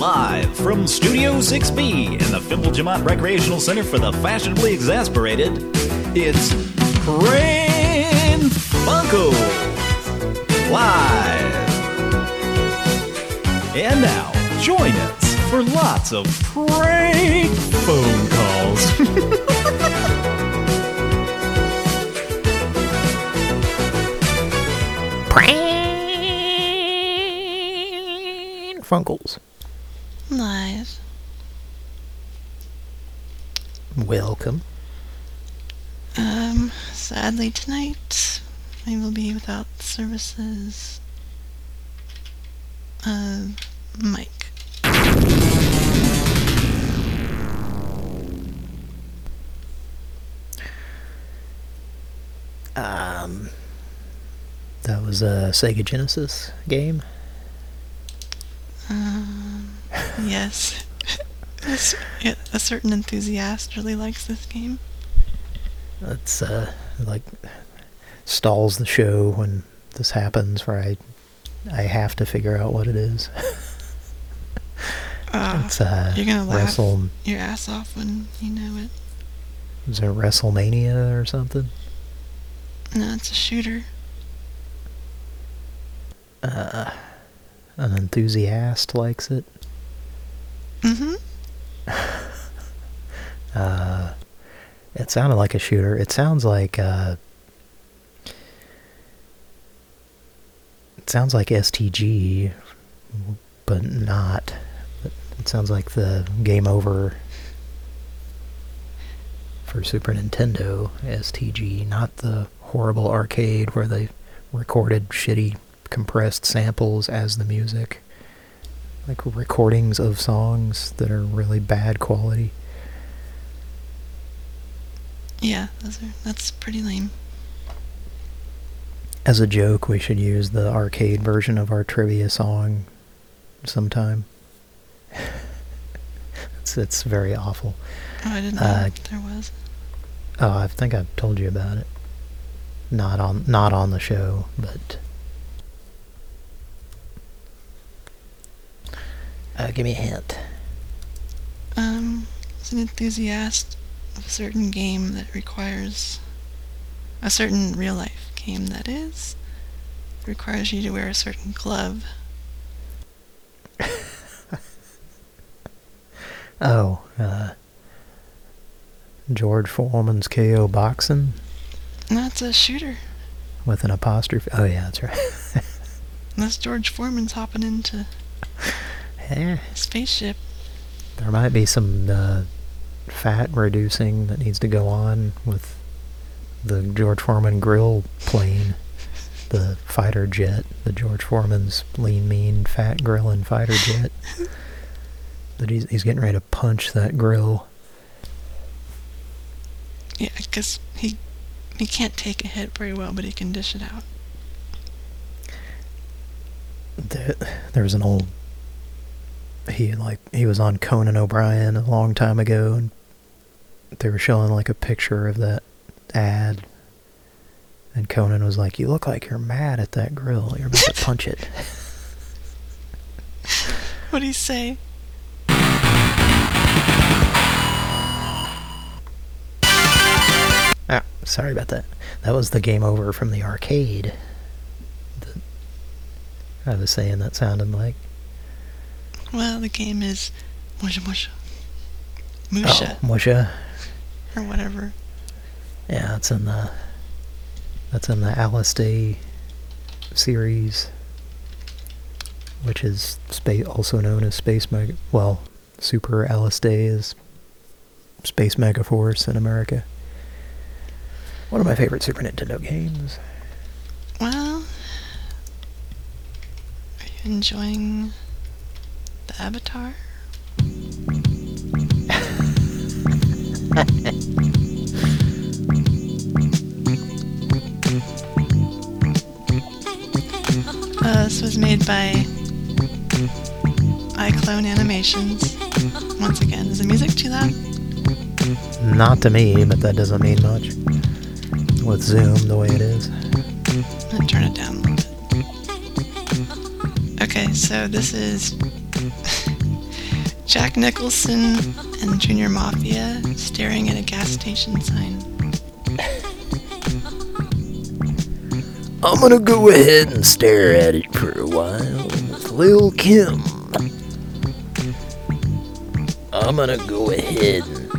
Live from Studio 6B in the Fimble Jamont Recreational Center for the Fashionably Exasperated, it's Pran Funkels Live. And now, join us for lots of prank phone calls. Funkels. Live. Welcome. Um, sadly tonight I will be without services. Uh, Mike. Um, that was a Sega Genesis game. Um, yes. a, cer- yeah, a certain enthusiast really likes this game. It's uh like stalls the show when this happens, where I I have to figure out what it is. Uh, it's uh you're gonna laugh Wrestle. your ass off when you know it. Is it WrestleMania or something? No, it's a shooter. Uh, an enthusiast likes it. Mm-hmm. Uh, it sounded like a shooter. It sounds like uh, it sounds like STG, but not. It sounds like the Game Over for Super Nintendo STG, not the horrible arcade where they recorded shitty compressed samples as the music. Like recordings of songs that are really bad quality. Yeah, those are, that's pretty lame. As a joke, we should use the arcade version of our trivia song sometime. it's it's very awful. Oh, I didn't know Uh, there was. Oh, I think I've told you about it. Not on not on the show, but uh, give me a hint. Um, as an enthusiast of a certain game that requires a certain real life game that is requires you to wear a certain glove. Oh, uh, George Foreman's KO boxing That's a shooter. with an apostrophe. Oh yeah, that's right. Unless George Foreman's hopping into yeah. spaceship. There might be some uh, fat reducing that needs to go on with the George Foreman grill plane, the fighter jet, the George Foreman's lean, mean, fat grilling fighter jet. that he's he's getting ready to punch that grill. Yeah, because he he can't take a hit very well, but he can dish it out. There, there was an old. He like he was on Conan O'Brien a long time ago, and they were showing like a picture of that ad. And Conan was like, "You look like you're mad at that grill. You're about to punch it." What'd he say? Ah, sorry about that. That was the game over from the arcade. that I was saying that sounded like. Well, the game is Musha Musha. Musha, Oh, Musha. or whatever. Yeah, that's in the that's in the Aleste series, which is space also known as Space Mega. Well, Super Aleste is Space Mega Force in America. One of my favorite Super Nintendo games. Well, are you enjoying the Avatar? Uh, this was made by iClone Animations. Once again, is the music too loud? Not to me, but that doesn't mean much. With Zoom the way it is. I'm gonna turn it down a little bit. Okay, so this is Jack Nicholson and Junior Mafia staring at a gas station sign. I'm gonna go ahead and stare at it for a while with Lil Kim. I'm gonna go ahead and.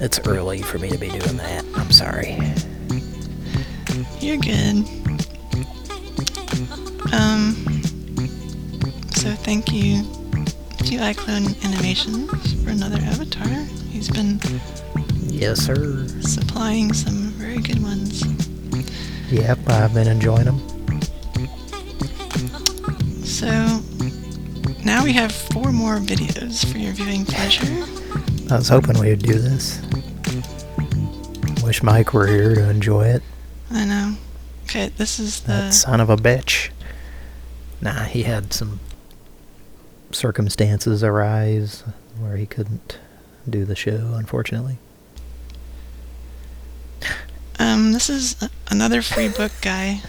It's early for me to be doing that. I'm sorry. You're good. Um, so thank you to iClone Animations for another avatar. He's been Yes, sir. supplying some very good ones. Yep, I've been enjoying them. So now we have four more videos for your viewing pleasure. I was hoping we would do this. Wish Mike were here to enjoy it. I know. Okay, this is the That son of a bitch. Nah, he had some circumstances arise where he couldn't do the show, unfortunately. um this is another free book guy.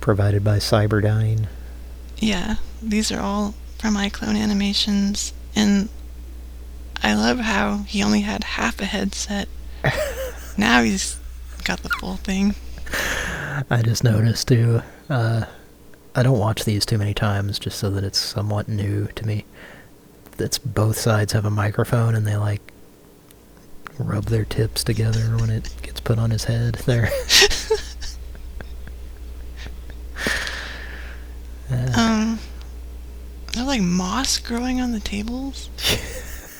Provided by Cyberdyne. Yeah, these are all from iClone Animations, and I love how he only had half a headset. now he's got the full thing. I just noticed too. Uh, I don't watch these too many times just so that it's somewhat new to me. That's both sides have a microphone and they like rub their tips together when it gets put on his head there. Uh, Um, there like moss growing on the tables?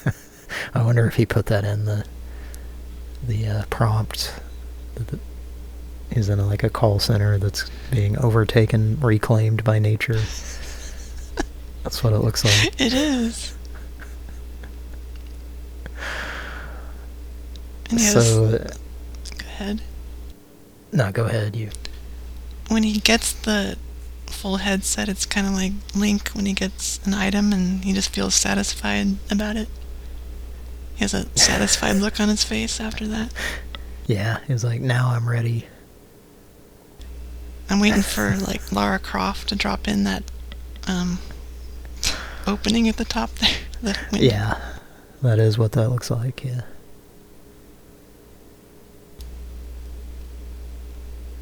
I wonder if he put that in the the uh, prompt. the- He's in a, like a call center that's being overtaken, reclaimed by nature. That's what it looks like. It is. And he has, So, uh, go ahead. no, go ahead. You. When he gets the full headset, it's kind of like Link when he gets an item and he just feels satisfied about it. He has a satisfied look on his face after that. Yeah, he's like, now I'm ready. I'm waiting for like Lara Croft to drop in that um, opening at the top there. The window. Yeah, that is what that looks like. Yeah.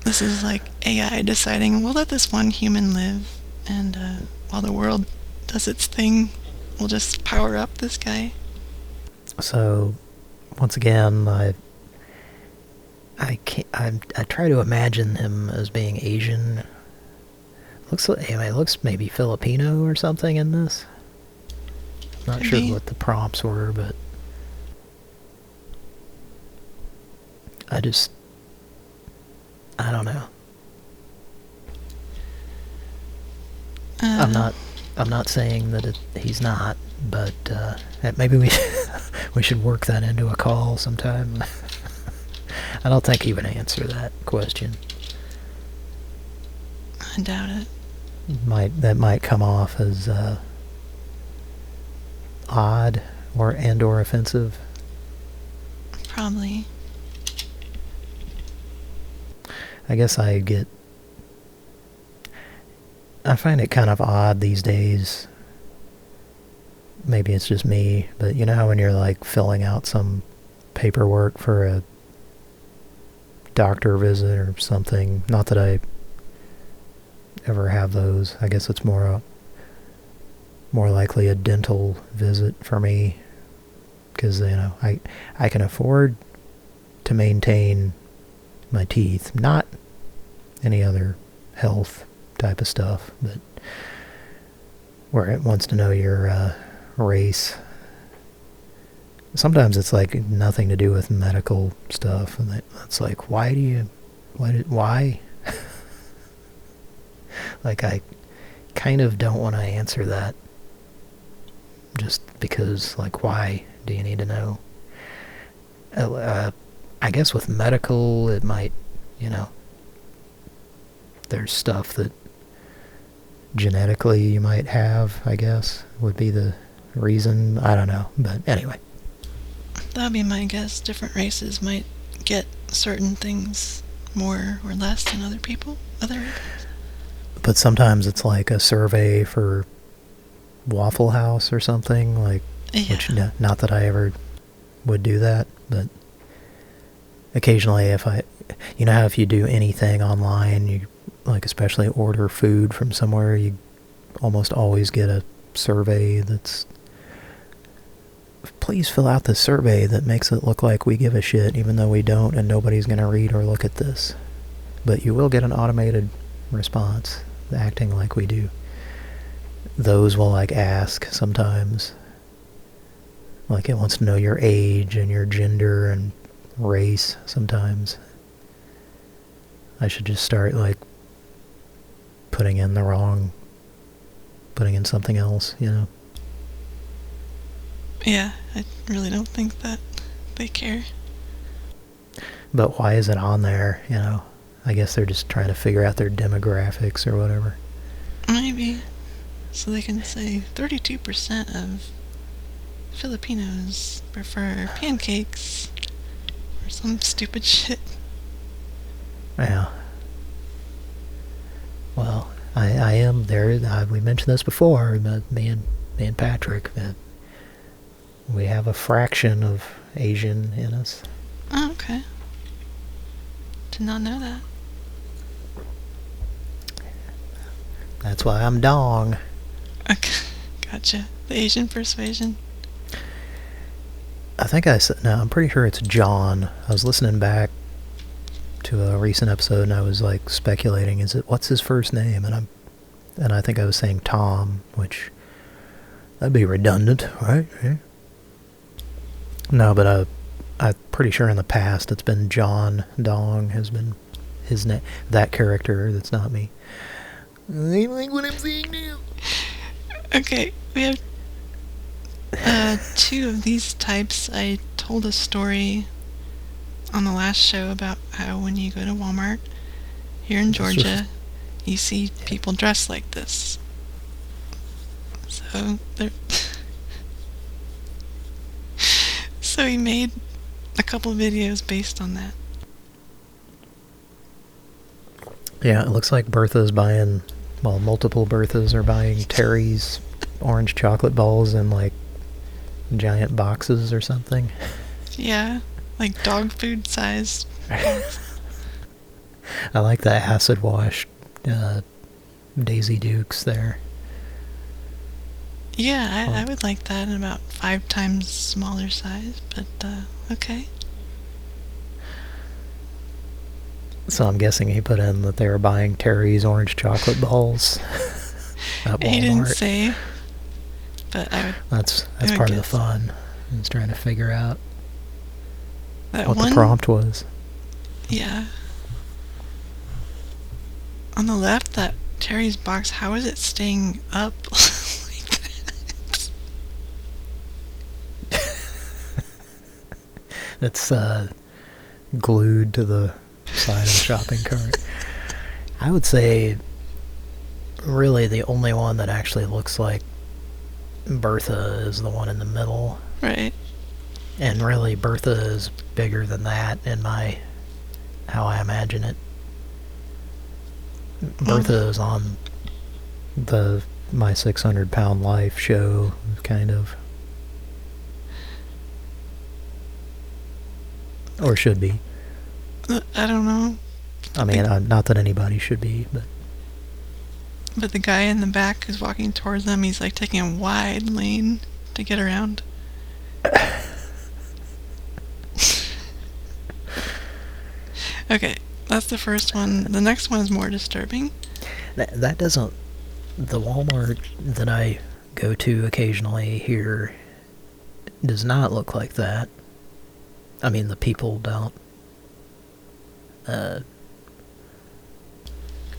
This is like AI deciding we'll let this one human live, and uh, while the world does its thing, we'll just power up this guy. So, once again, I I can't. I I try to imagine him as being Asian. Looks like mean, looks maybe Filipino or something in this. Not Could sure be. what the prompts were, but I just I don't know. Uh, I'm not. I'm not saying that it, he's not, but uh, maybe we we should work that into a call sometime. I don't think he would answer that question. I doubt it. Might that might come off as uh, odd or and or offensive. Probably. I guess I get. I find it kind of odd these days. Maybe it's just me, but you know how when you're like filling out some paperwork for a doctor visit or something. Not that I ever have those. I guess it's more a more likely a dental visit for me because you know I I can afford to maintain my teeth, not any other health type of stuff, but where it wants to know your uh, race. Sometimes it's like nothing to do with medical stuff, and that, it's like, why do you, why, did, why? like I kind of don't want to answer that, just because, like, why do you need to know? Uh, uh, I guess with medical, it might, you know, there's stuff that genetically you might have, I guess, would be the reason. I don't know. But anyway. That'd be my guess. Different races might get certain things more or less than other people. Other but sometimes it's like a survey for Waffle House or something, like, Yeah. which, not that I ever would do that, but occasionally if I, you know how if you do anything online, you, like especially order food from somewhere, you almost always get a survey that's, please fill out this survey that makes it look like we give a shit, even though we don't, and nobody's going to read or look at this. But you will get an automated response, acting like we do. Those will like ask sometimes. Like it wants to know your age and your gender and race sometimes. I should just start like putting in the wrong, putting in something else, you know? Yeah, I really don't think that they care. But why is it on there, you know? I guess they're just trying to figure out their demographics or whatever. Maybe. So they can say 32% of Filipinos prefer pancakes or some stupid shit. Yeah. Well, I, I am there. Uh, we mentioned this before, but me and me and Patrick, that we have a fraction of Asian in us. Oh, okay. Did not know that. That's why I'm dong. Okay, gotcha. The Asian persuasion. I think I said no. I'm pretty sure it's John. I was listening back to a recent episode, and I was like speculating: is it what's his first name? And I'm, and I think I was saying Tom, which that'd be redundant, right? Yeah. No, but uh, I'm pretty sure in the past it's been John Dong has been his name. That character that's not me. I like what I'm saying now. Okay, we have uh, two of these types. I told a story on the last show about how when you go to Walmart here in Georgia, you see people dressed like this. So they're so he made a couple videos based on that. Yeah, it looks like Bertha's buying, well, multiple Berthas are buying Terry's orange chocolate balls in like giant boxes or something. Yeah, like dog food sized. I like the acid wash uh, Daisy Dukes there. Yeah, I, I would like that in about five times smaller size, but uh, okay. So I'm guessing he put in that they were buying Terry's orange chocolate balls at He didn't say, but I would. That's that's I part of the fun. Is trying to figure out That what one, the prompt was. Yeah. On the left, that Terry's box. How is it staying up like that? It's uh, glued to the side of the shopping cart. I would say, really, the only one that actually looks like Bertha is the one in the middle. Right. And really, Bertha is bigger than that in my, how I imagine it. Bertha is on the My 600 Pound Life show, kind of. Or should be. I don't know, I mean, uh, not that anybody should be, but but the guy in the back who's walking towards them, he's like taking a wide lane to get around. okay, that's the first one. The next one is more disturbing. that, that doesn't. The Walmart that I go to occasionally here does not look like that. I mean, the people don't. Uh,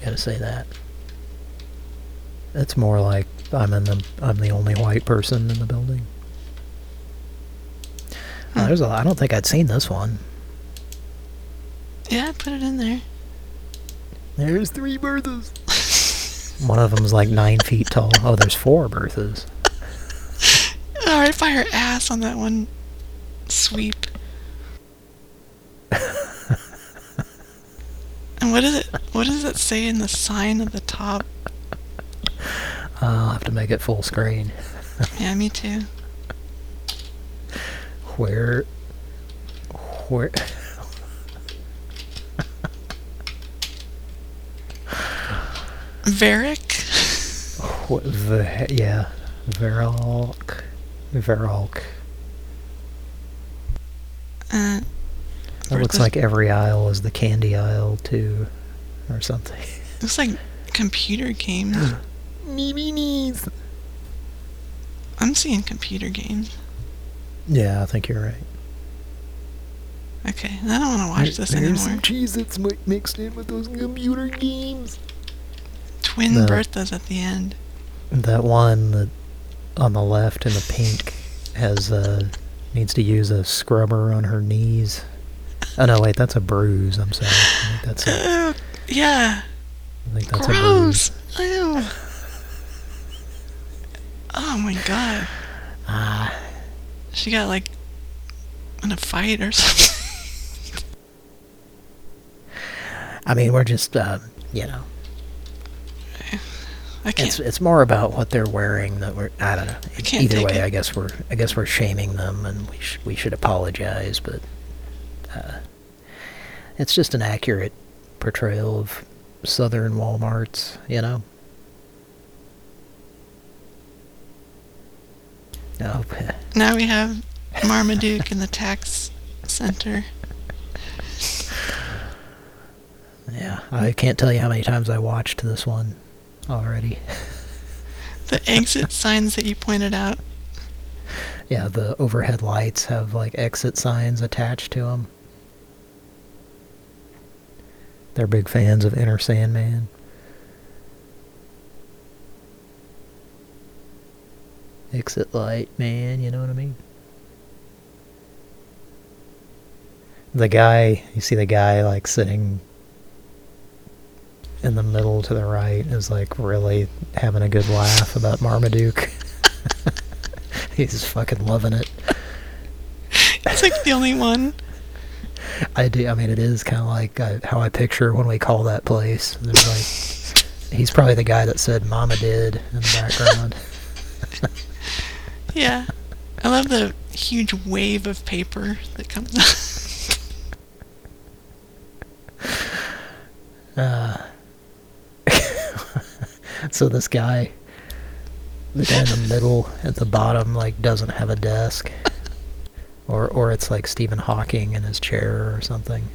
gotta say that. It's more like I'm in the I'm the only white person in the building. Uh, Hmm. there's a. I don't think I'd seen this one. Yeah, I put it in there. There's three Berthas. One of them's like nine feet tall. Oh, there's four Berthas. All right, by her ass on that one sweep. And what is it? What does it say in the sign at the top? I'll have to make it full screen. Yeah, me too. Where... Where... Varric? What the... Yeah. Veralk. Veralk. Uh, It looks like every aisle is the candy aisle, too. Or something. looks like computer games. I'm seeing computer games. Yeah, I think you're right. Okay, I don't want to watch this anymore. Cheez-Its mixed in with those computer games. Twin No. Berthas at the end. That one that on the left in the pink has uh needs to use a scrubber on her knees. Oh no, wait, that's a bruise. I'm sorry. I think that's a, Oh, yeah. I think that's a bruise. Gross. Ew. Oh my god. Ah, She got like in a fight or something. I mean, we're just uh, you know, I can't. it's it's more about what they're wearing that we're I don't know. can't Either way, it. I guess we're I guess we're shaming them, and we sh- we should apologize, but uh, it's just an accurate portrayal of southern WalMarts, you know. Oh, Now we have Marmaduke in the tax center. yeah. I can't tell you how many times I watched this one already. The exit signs that you pointed out. Yeah, the overhead lights have like exit signs attached to them. They're big fans of Enter Sandman. Exit light, man, you know what I mean? The guy, you see the guy like sitting in the middle to the right is like really having a good laugh about Marmaduke. He's fucking loving it. It's like the only one. I do. I mean, it is kind of like uh, how I picture when we call that place. Like, he's probably the guy that said "Mama did" in the background. Yeah. I love the huge wave of paper that comes out. Uh, so this guy, the guy in the middle at the bottom, like doesn't have a desk, or or it's like Stephen Hawking in his chair or something.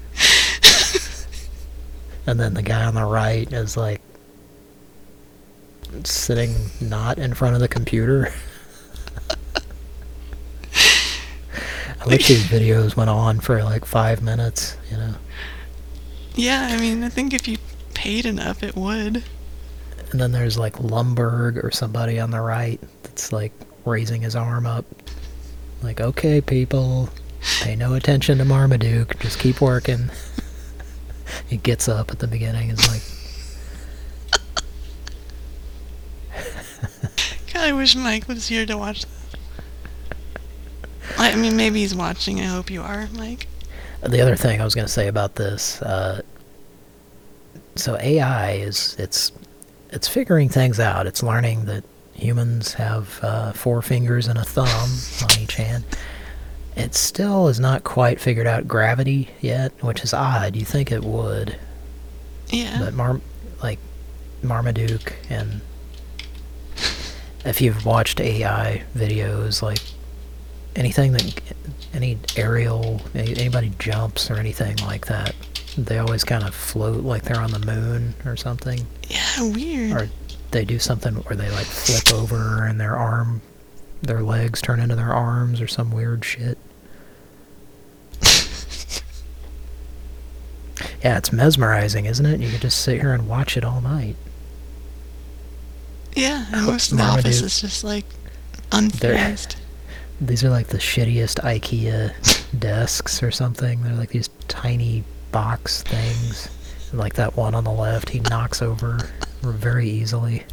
and then the guy on the right is like sitting not in front of the computer. I wish these videos went on for like five minutes, you know. yeah, I mean, I think if you paid enough, it would. And then there's like Lumbergh or somebody on the right that's like raising his arm up. Like, okay, people, pay no attention to Marmaduke, just keep working. he gets up at the beginning and is like, God, I wish Mike was here to watch that. I mean, maybe he's watching. I hope you are, Mike. the other thing I was going to say about this, uh, so AI is, it's, it's figuring things out. It's learning that humans have uh, four fingers and a thumb on each hand. It still is not quite figured out gravity yet, which is odd. You think it would. Yeah. But Mar, like Marmaduke, and if you've watched AI videos, like anything that, any aerial, anybody jumps or anything like that, they always kind of float like they're on the moon or something, yeah, weird. or they do something where they like flip over and their arm, their legs turn into their arms or some weird shit. Yeah, it's mesmerizing, isn't it? You could just sit here and watch it all night. yeah, and most of the office is just like unfazed. These are like the shittiest IKEA desks or something. They're like these tiny box things. And like that one on the left, he knocks over very easily.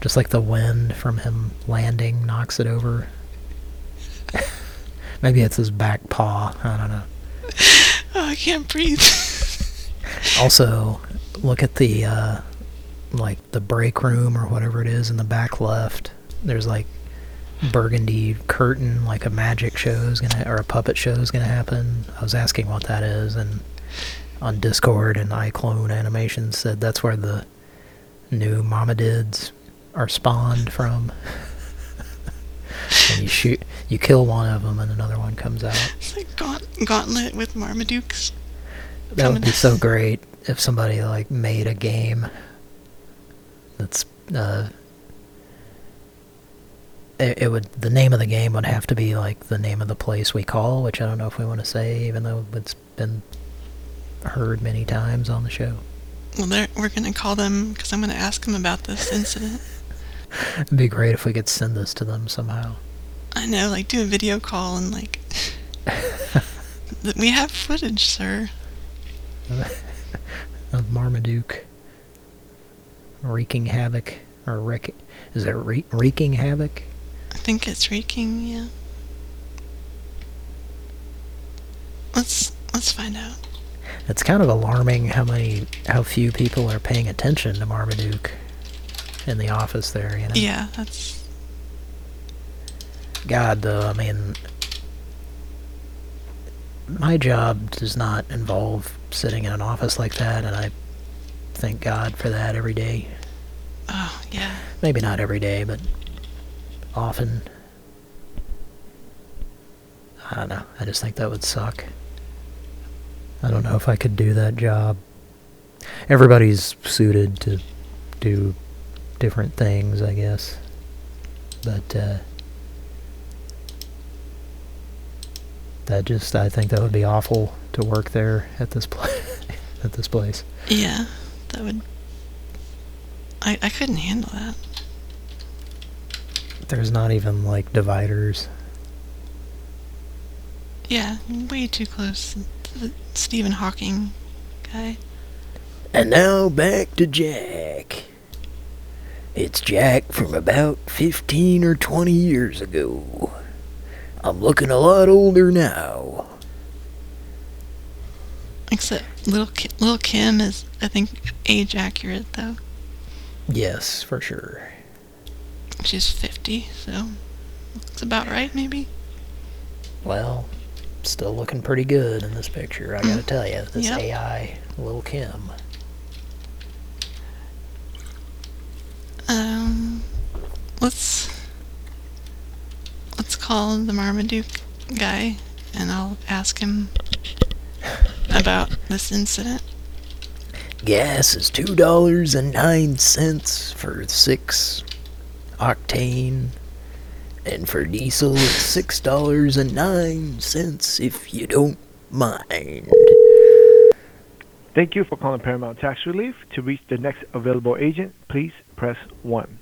Just like the wind from him landing knocks it over. Maybe it's his back paw. I don't know. Oh, I can't breathe. Also, look at the, uh, like, the break room or whatever it is in the back left. There's, like, burgundy curtain, like a magic show is gonna, or a puppet show is gonna happen. I was asking what that is, and on Discord and iClone Animations said that's where the new Mamadids are spawned from. and you shoot, you kill one of them, and another one comes out. It's like gaunt gauntlet with Marmadukes. That would be so great if somebody like made a game that's uh it, it would the name of the game would have to be like the name of the place we call, which I don't know if we want to say, even though it's been heard many times on the show. Well, they're, we're going to call them because I'm going to ask them about this incident. It'd be great if we could send this to them somehow. I know, like do a video call and like, we have footage, sir. of Marmaduke wreaking havoc or wreck is it re wreaking havoc? I think it's wreaking, yeah. Let's let's find out. It's kind of alarming how many how few people are paying attention to Marmaduke in the office there, you know. Yeah, that's God though, I mean my job does not involve sitting in an office like that, and I thank God for that every day. Oh, yeah. Maybe not every day, but often. I don't know. I just think that would suck. I don't know if I could do that job. Everybody's suited to do different things, I guess. But, uh, that just, I think that would be awful to work there at this place. at this place. Yeah, that would... I, I couldn't handle that. There's not even, like, dividers. Yeah, way too close the Stephen Hawking guy. And now back to Jack. It's Jack from about 15 or 20 years ago. I'm looking a lot older now. Except little Ki little Kim is, I think, age accurate though. Yes, for sure. She's 50, so it's about right, maybe. Well, still looking pretty good in this picture, I gotta Mm. tell you. This Yep. AI, Lil Kim. Um, let's let's call the Marmaduke guy, and I'll ask him about this incident. Gas is $2.09 for 6 octane. And for diesel, it's $6.09 if you don't mind. Thank you for calling Paramount Tax Relief. To reach the next available agent, please press 1.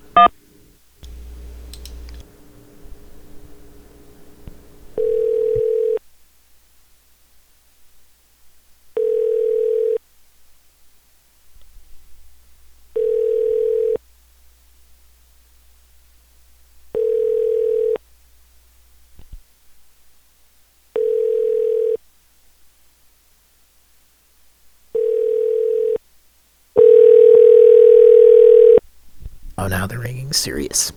Oh, now they're ringing serious.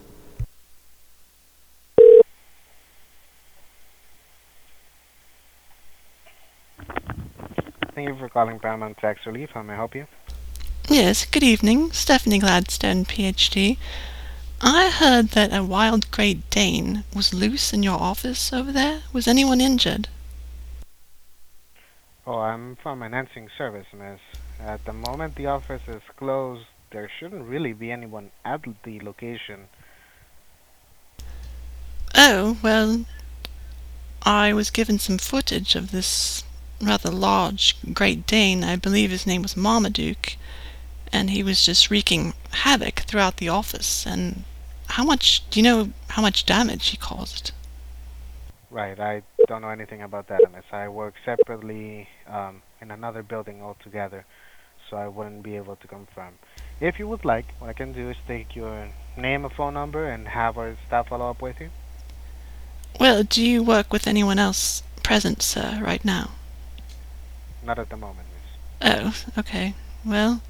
Thank you for calling Paramount Tax Relief. How may I help you? Yes, good evening, Stephanie Gladstone, PhD. I heard that a wild Great Dane was loose in your office over there. Was anyone injured? Oh, I'm from an answering service, miss. At the moment the office is closed, there shouldn't really be anyone at the location. Oh, well, I was given some footage of this rather large Great Dane. I believe his name was Marmaduke, and he was just wreaking havoc throughout the office. And how much, do you know how much damage he caused? Right, I don't know anything about that, miss. I work separately um, in another building altogether, so I wouldn't be able to confirm. If you would like, what I can do is take your name and phone number and have our staff follow up with you. Well, do you work with anyone else present, sir, right now? Not at the moment, miss. Oh, okay. Well,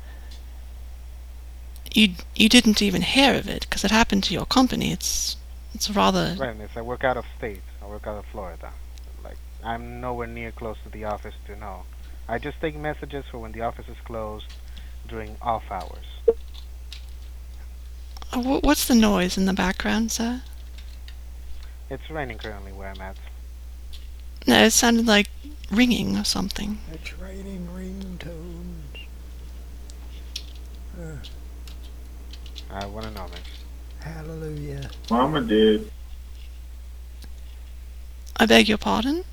you you didn't even hear of it because it happened to your company. It's it's rather Right, miss. I work out of state. I work out of Florida. Like, I'm nowhere near close to the office to know. I just take messages for when the office is closed during off hours. Uh, What's the noise in the background, sir? It's raining currently where I'm at. No, it sounded like ringing or something. It's raining ringtones. I wanna know, miss. Hallelujah. Mama did. I beg your pardon?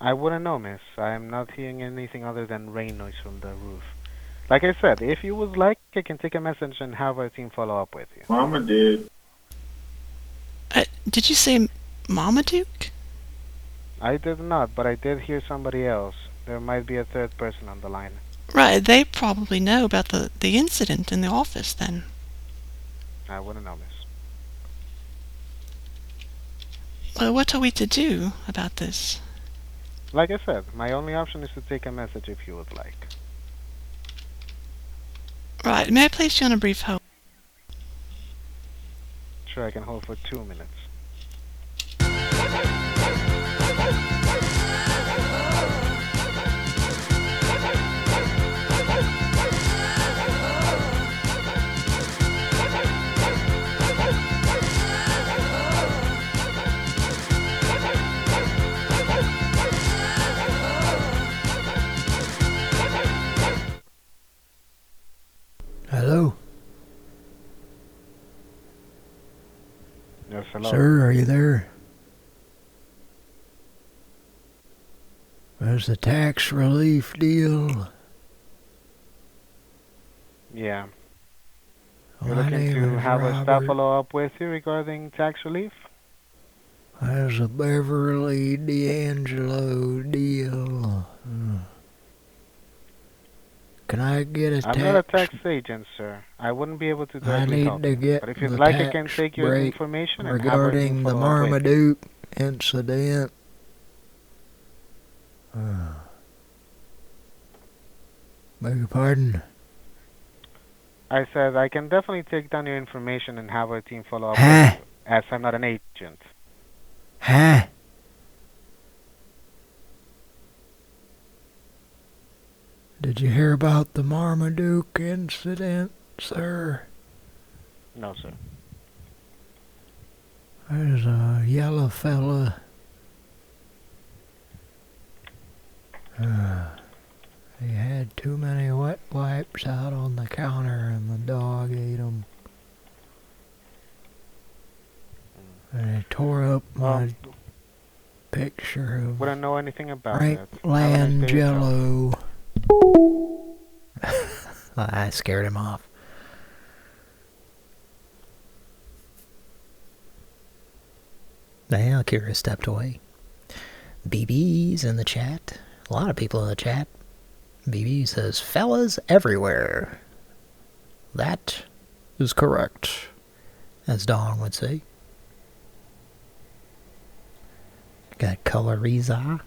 I wouldn't know, miss. I'm not hearing anything other than rain noise from the roof. Like I said, if you would like, I can take a message and have our team follow up with you. Mama did. Uh, did you say Marmaduke? I did not, but I did hear somebody else. There might be a third person on the line. Right, they probably know about the, the incident in the office then. I wouldn't know, miss. Well, what are we to do about this? Like I said, my only option is to take a message if you would like. Right, may I place you on a brief hold? Sure, I can hold for two minutes. Hello, Yes, hello. sir. Are you there? There's the tax relief deal. Yeah. You're My looking to have a staff follow up with you regarding tax relief? There's a Beverly D'Angelo deal. Hmm. Can I get a I'm tax? not a tax agent, sir. I wouldn't be able to do I need to get But if you'd like, I can take your information and have our team regarding the with. Marmaduke incident. Uh, beg your pardon? I said I can definitely take down your information and have our team follow up Huh? as I'm not an agent. Huh? Did you hear about the Marmaduke incident, sir? No, sir. There's a yellow fella. Uh, he had too many wet wipes out on the counter and the dog ate them. And it tore up my Well, picture of wouldn't know anything about Frank it. Have a nice day. Langelo. I scared him off. Now, Kira stepped away. BB's in the chat. A lot of people in the chat. BB says, fellas everywhere. That is correct, as Dawn would say. Got Coloriza.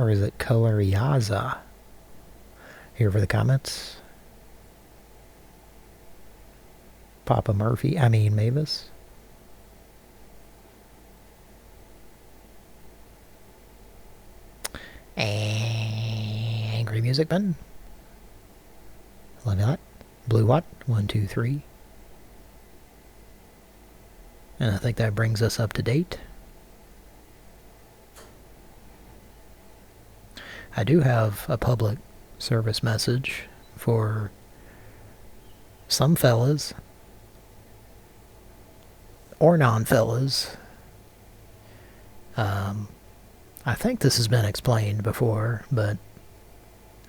Or is it Coloriaza? Here for the comments. Papa Murphy, I mean Mavis. Angry Music Man. Love that. Blue Watt, one, two, three. And I think that brings us up to date. I do have a public service message for some fellas or non-fellas. Um, I think this has been explained before, but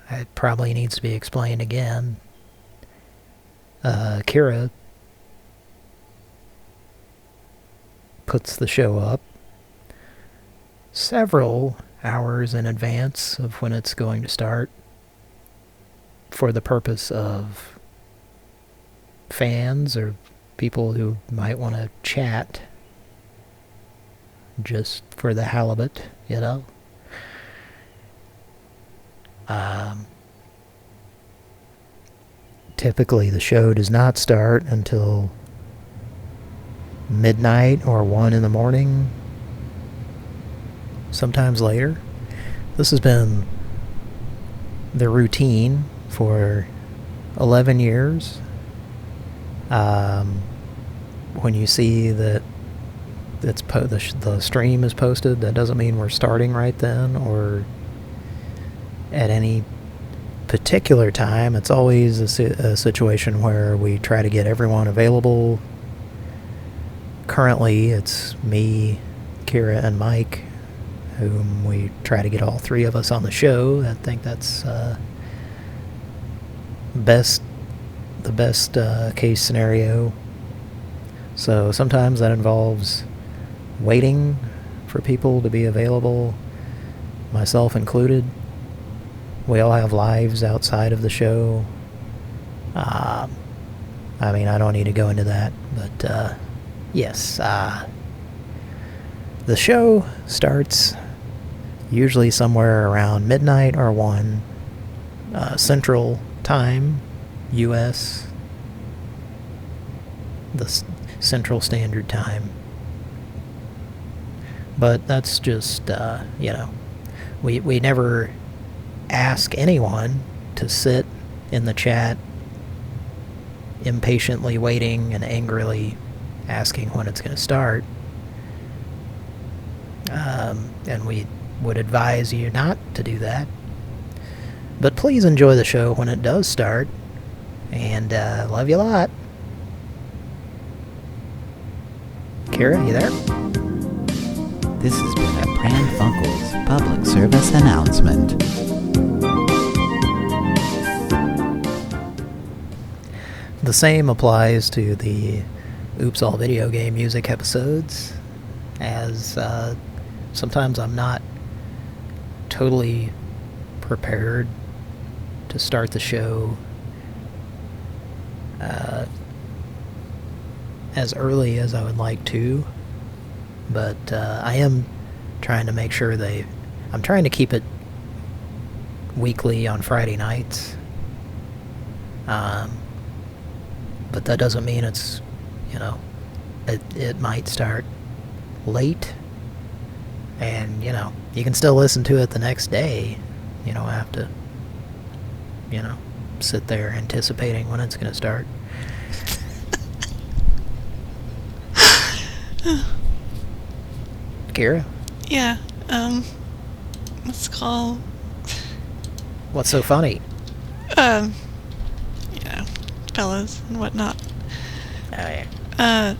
it probably needs to be explained again. Uh, Kira puts the show up several hours in advance of when it's going to start for the purpose of fans or people who might want to chat just for the halibut, you know. Um, typically, the show does not start until midnight or 1 in the morning, sometimes later. This has been the routine for 11 years. Um, when you see that it's the, the stream is posted, that doesn't mean we're starting right then or at any particular time. It's always a, si a situation where we try to get everyone available. Currently, it's me, Kira, and Mike, whom we try to get all three of us on the show. I think that's uh, best the best uh, case scenario. So sometimes that involves waiting for people to be available, myself included. We all have lives outside of the show. Uh, I mean, I don't need to go into that, but uh, yes, uh, the show starts usually somewhere around midnight or 1 uh, Central Time, U.S., the Central Standard Time. But that's just, uh, you know, we, we never ask anyone to sit in the chat impatiently waiting and angrily asking when it's going to start. Um, and we would advise you not to do that. But please enjoy the show when it does start. And uh, love you a lot. Kira, you there? This has been a Pran Funkels public service announcement. The same applies to the Oops All Video Game Music episodes, as uh, sometimes I'm not totally prepared to start the show uh, as early as I would like to, but uh, I am trying to make sure they... I'm trying to keep it weekly on Friday nights. Um, but that doesn't mean it's, you know, it, it might start late. And, you know, you can still listen to it the next day. You don't have to, you know, sit there anticipating when it's going to start. Kira, Yeah, um, let's call, what's so funny? um, you know, fellas and whatnot. Oh, yeah. Uh,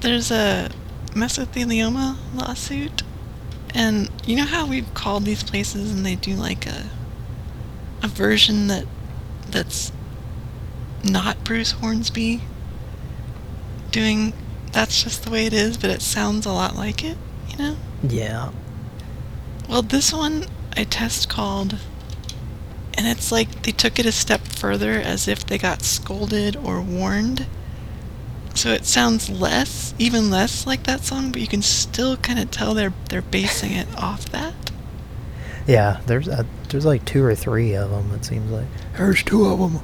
there's a mesothelioma lawsuit, and you know how we've called these places and they do like a a version that that's not Bruce Hornsby doing that's just the way it is, but it sounds a lot like it, you know? Yeah. Well, this one I test called, and it's like they took it a step further as if they got scolded or warned. So it sounds less, even less like that song, but you can still kind of tell they're they're basing it off that. Yeah, there's uh, there's like two or three of them, it seems like. There's two of them.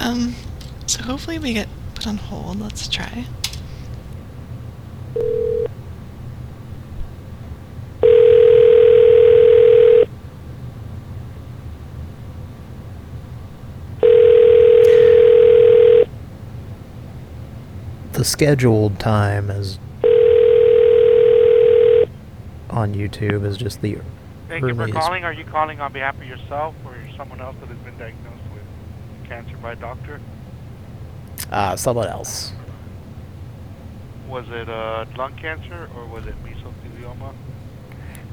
Um, so hopefully we get put on hold. Let's try. The scheduled time is on YouTube is just the Thank you for calling. Are you calling on behalf of yourself or someone else that has been diagnosed with cancer by a doctor? Uh, someone else. Was it uh, lung cancer or was it mesothelioma?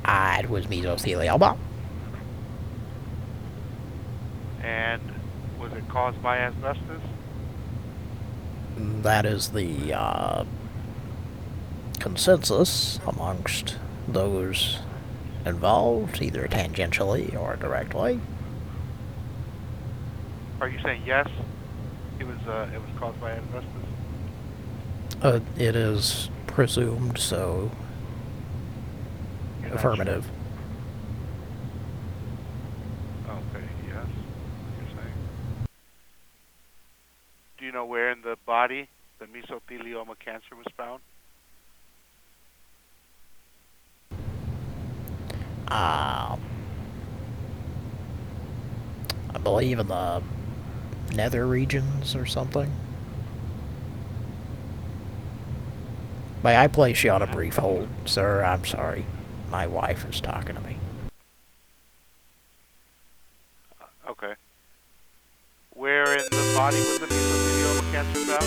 Ah, it was mesothelioma. And was it caused by asbestos? That is the uh, consensus amongst those involved, either tangentially or directly. Are you saying yes? It was uh, it was caused by asbestos. Uh, it is presumed so. You're Affirmative. Okay, yes. You're saying. Do you know where in the body the mesothelioma cancer was found? Um, I believe in the nether regions or something. May I place you on a brief hold, sir? I'm sorry. My wife is talking to me. Uh, okay. Where in the body was the mesothelioma cancer found?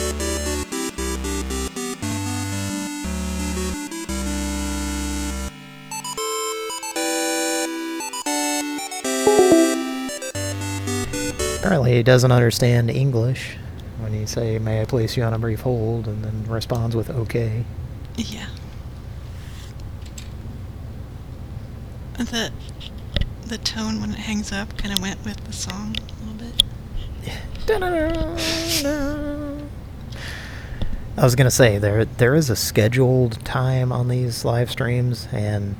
Apparently he doesn't understand English when you say, may I place you on a brief hold, and then responds with okay. Yeah. The the tone when it hangs up kind of went with the song a little bit. I was gonna say there there is a scheduled time on these live streams, and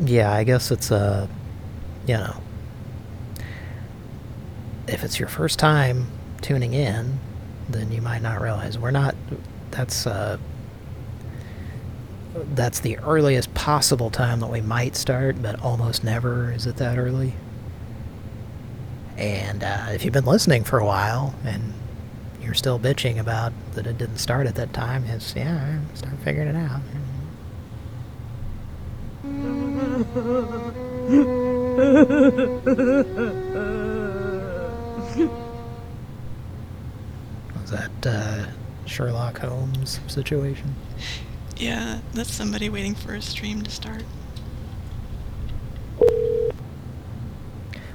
yeah, I guess it's a you know if it's your first time tuning in, then you might not realize we're not. That's uh, that's the earliest possible time that we might start, but almost never is it that early. And uh, if you've been listening for a while and you're still bitching about that it didn't start at that time, it's yeah, start figuring it out. Was that uh, Sherlock Holmes situation? Yeah, that's somebody waiting for a stream to start.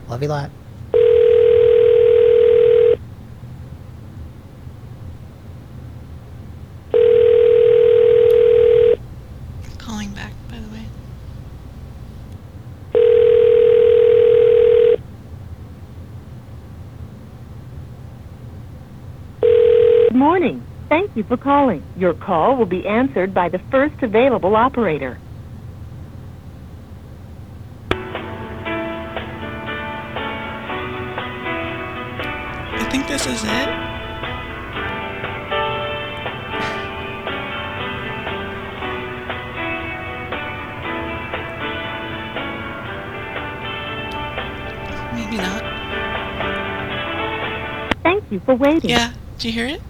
Love you lot. Calling back, by the way. Good morning. Thank you for calling. Your call will be answered by the first available operator. I think this is it. Maybe not. Thank you for waiting. Yeah, did you hear it?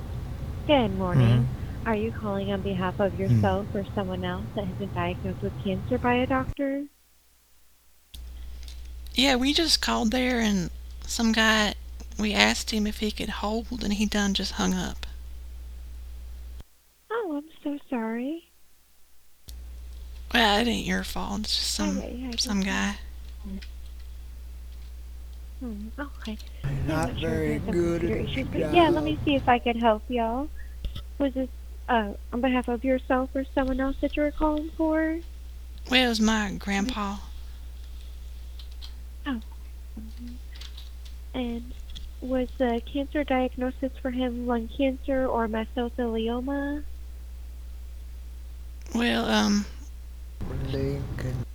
Good morning. Mhm. Are you calling on behalf of yourself or someone else that has been diagnosed with cancer by a doctor? Yeah, we just called there and some guy, we asked him if he could hold and he done just hung up. Oh, I'm so sorry. Well, it ain't your fault. It's just some Okay, yeah, I some can- guy. Hmm, okay. Not I'm sure very good at issues, but yeah, let me see if I can help y'all. Was this uh, on behalf of yourself or someone else that you were calling for? Well, it was my grandpa. Oh. And was the cancer diagnosis for him lung cancer or mesothelioma? Well, um, Lincoln.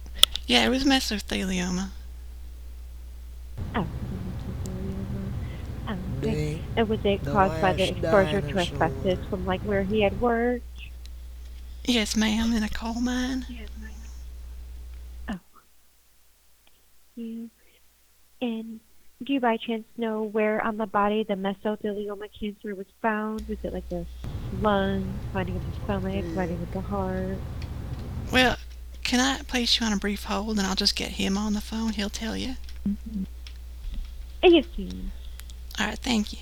yeah, it was mesothelioma. Oh, mesothelioma. Oh, okay. And was it caused by the exposure to asbestos from like where he had worked? Yes, ma'am, in a coal mine. Oh. You. And do you by chance know where on the body the mesothelioma cancer was found? Was it like the lungs, finding of the stomach, finding of the heart? Well, can I place you on a brief hold and I'll just get him on the phone? He'll tell you. Uh, All right, thank you.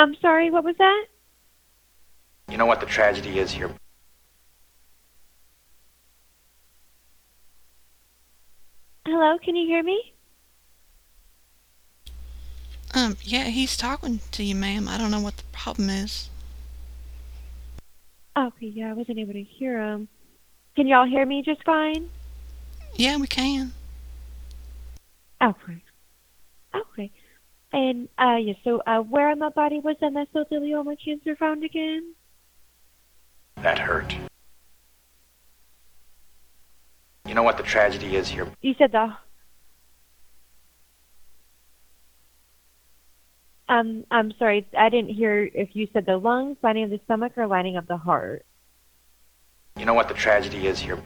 I'm sorry, what was that? You know what the tragedy is here? Hello, can you hear me? Um, yeah, he's talking to you, ma'am. I don't know what the problem is. Okay, yeah, I wasn't able to hear him. Can y'all hear me just fine? Yeah, we can. Okay. Okay. And, uh, yeah, so, uh, where on my body was the mesothelioma cancer found again? That hurt. You know what the tragedy is here? You said the... Um, I'm sorry, I didn't hear if you said the lungs, lining of the stomach, or lining of the heart. You know what the tragedy is here?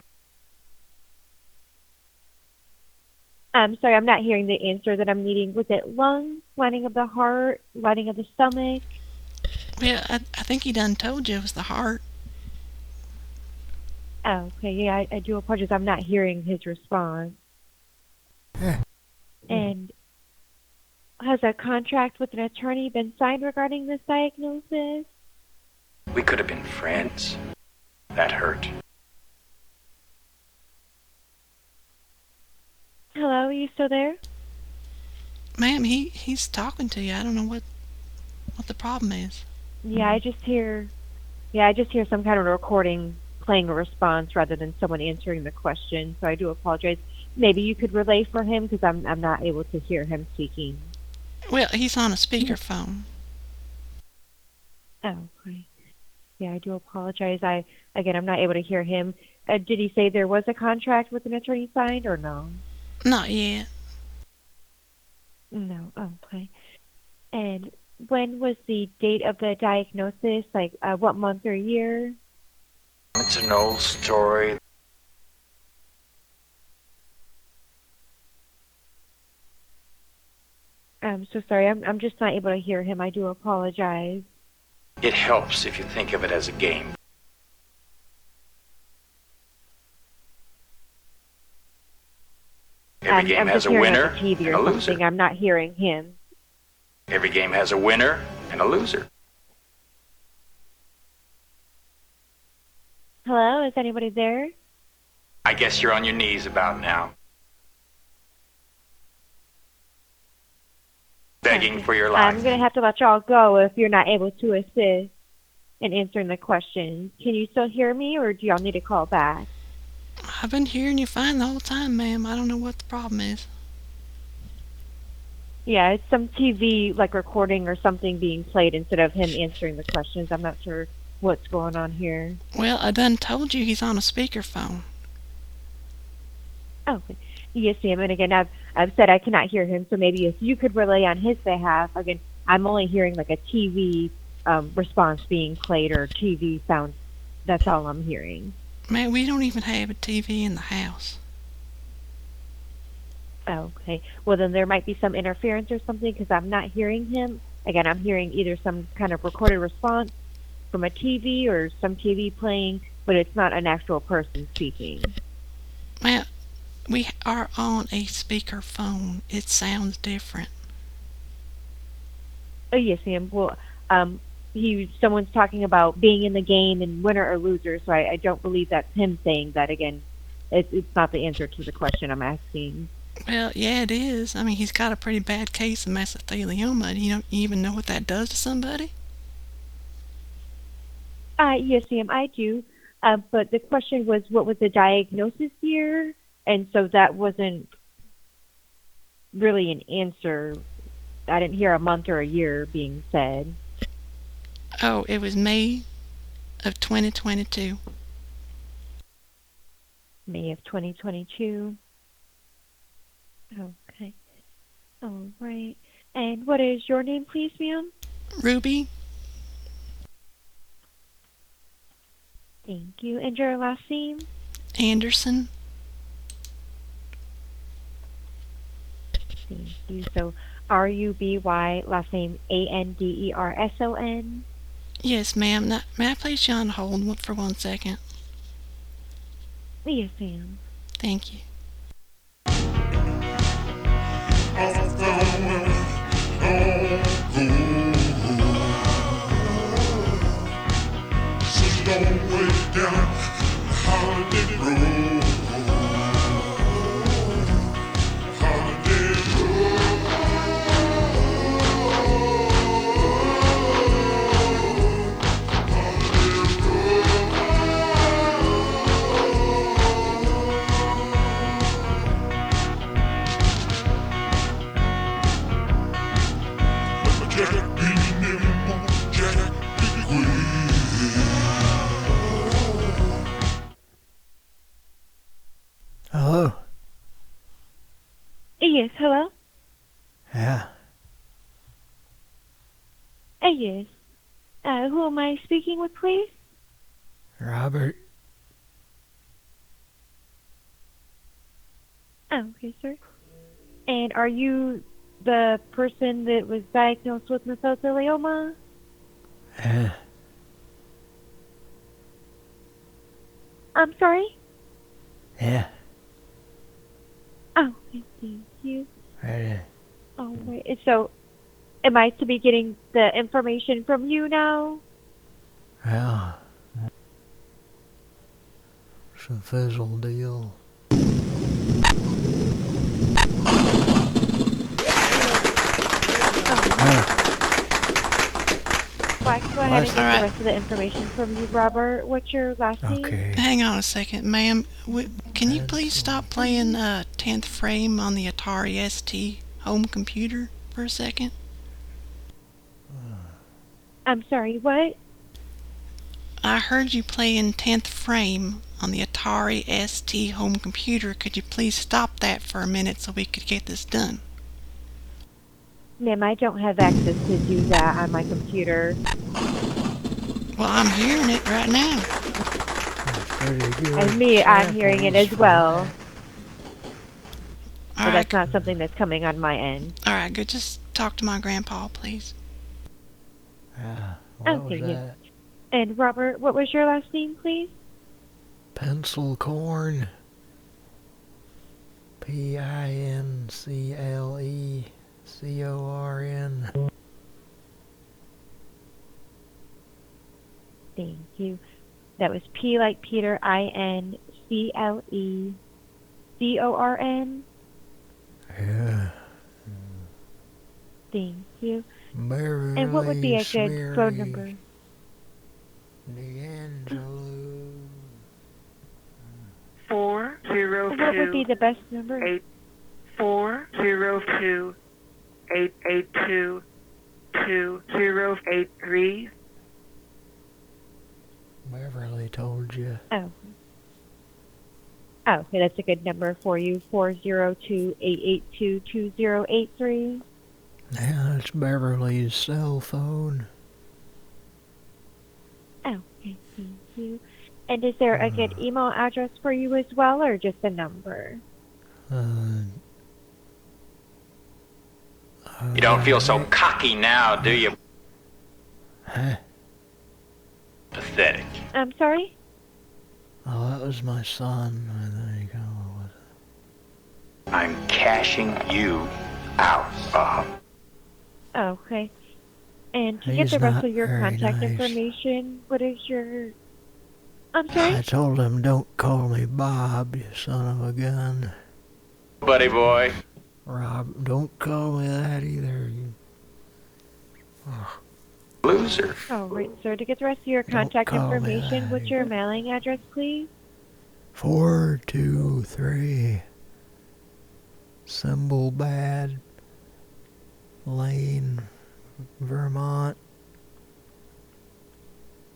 I'm sorry, I'm not hearing the answer that I'm needing. Was it lungs, lining of the heart, lining of the stomach? Well, I, I think he done told you it was the heart. Oh, okay, yeah, I, I do apologize. I'm not hearing his response. Eh. and has a contract with an attorney been signed regarding this diagnosis? We could have been friends. That hurt. Hello, are you still there? Ma'am, he, he's talking to you. I don't know what what the problem is. Yeah, I just hear, yeah, I just hear some kind of recording playing a response rather than someone answering the question. So I do apologize. Maybe you could relay for him because I'm I'm not able to hear him speaking. Well, he's on a speakerphone. Oh, okay. Yeah, I do apologize. I again, I'm not able to hear him. Uh, did he say there was a contract with an attorney signed or no? Not yet. No. Okay. And when was the date of the diagnosis? Like, uh, what month or year? It's an old story. I'm so sorry. I'm I'm just not able to hear him. I do apologize. It helps if you think of it as a game. Every I'm, game I'm has a winner TV and a loser. something. I'm not hearing him. Every game has a winner and a loser. Hello, is anybody there? I guess you're on your knees about now. Begging for your life. I'm gonna have to let y'all go if you're not able to assist in answering the questions. Can you still hear me, or do y'all need to call back? I've been hearing you fine the whole time, ma'am. I don't know what the problem is. Yeah, it's some TV like recording or something being played instead of him answering the questions. I'm not sure what's going on here. Well, I done told you he's on a speakerphone. Oh, okay. yes, Sam. And again, I've I've said I cannot hear him, so maybe if you could relay on his behalf. Again, I'm only hearing like a TV um, response being played or TV sound. That's all I'm hearing. Man, we don't even have a TV in the house. Okay. Well, then there might be some interference or something because I'm not hearing him. Again, I'm hearing either some kind of recorded response from a TV or some TV playing, but it's not an actual person speaking. Well, we are on a speaker phone. It sounds different. Oh yes, Sam. Well, um, he someone's talking about being in the game and winner or loser, so I, I don't believe that's him saying that. Again, it's it's not the answer to the question I'm asking. Well, yeah, it is. I mean, he's got a pretty bad case of mesothelioma. Do you, know, you even know what that does to somebody? Uh, yes, Sam, I do. Uh, but the question was, what was the diagnosis year? And so that wasn't really an answer. I didn't hear a month or a year being said. Oh, it was May of 2022. May of 2022. Okay. All right. And what is your name, please, ma'am? Ruby? Thank you. And your last name? Anderson? Thank you. So R U B Y, last name A N D E R S O N. Yes, ma'am. May I place you on hold for one second? Yes, ma'am. Thank you. Break down the holiday. Yes, hello? Yeah. Uh, yes. Uh, who am I speaking with, please? Robert. Oh, okay, sir. And are you the person that was diagnosed with mesothelioma? Yeah. I'm sorry? Yeah. Oh, thank you. Right. All right. and So, am I to be getting the information from you now? It's a fizzle deal. Well, I can go ahead and get All right. the rest of the information from you, Robert. What's your last name? Hang on a second, ma'am. W- Can you please stop playing uh, 10th Frame on the Atari ST home computer for a second? I'm sorry, what? I heard you playing 10th Frame on the Atari ST home computer. Could you please stop that for a minute so we could get this done? Ma'am, I don't have access to do that on my computer. Well, I'm hearing it right now. Pretty good. And me, I'm hearing it as well. All But right, that's not something that's coming on my end. all right, good. Just talk to my grandpa, please. Yeah. What Okay, was yeah. that? And Robert, what was your last name, please? Pencil corn. P I N C L C O R N. Thank you. That was P like Peter, I N C L E C O R N. Yeah. Thank you. Beverly And what would be a good phone Smeary number? D'Angelo. Four zero two. What would be the best number? Eight four zero two eight eight two two zero eight three. Beverly told you. Oh. Oh, okay, that's a good number for you. Four zero two eight eight two two zero eight three. Yeah, that's Beverly's cell phone. Oh, okay, thank you. And is there a good email address for you as well, or just a number? Uh, You don't feel so cocky now, do you? Huh? Pathetic. I'm sorry. Oh, that was my son. I think. Oh, I'm cashing you out, Bob. Oh, okay. And to He's get the rest of your contact nice. information, what is your? I'm sorry. I told him, don't call me Bob, you son of a gun. Buddy boy. Rob, don't call me that either. You... Loser. Oh, All right, sir. To get the rest of your contact information, that what's your mailing address, please? Four, two, three. Symbol Bad Lane, Vermont,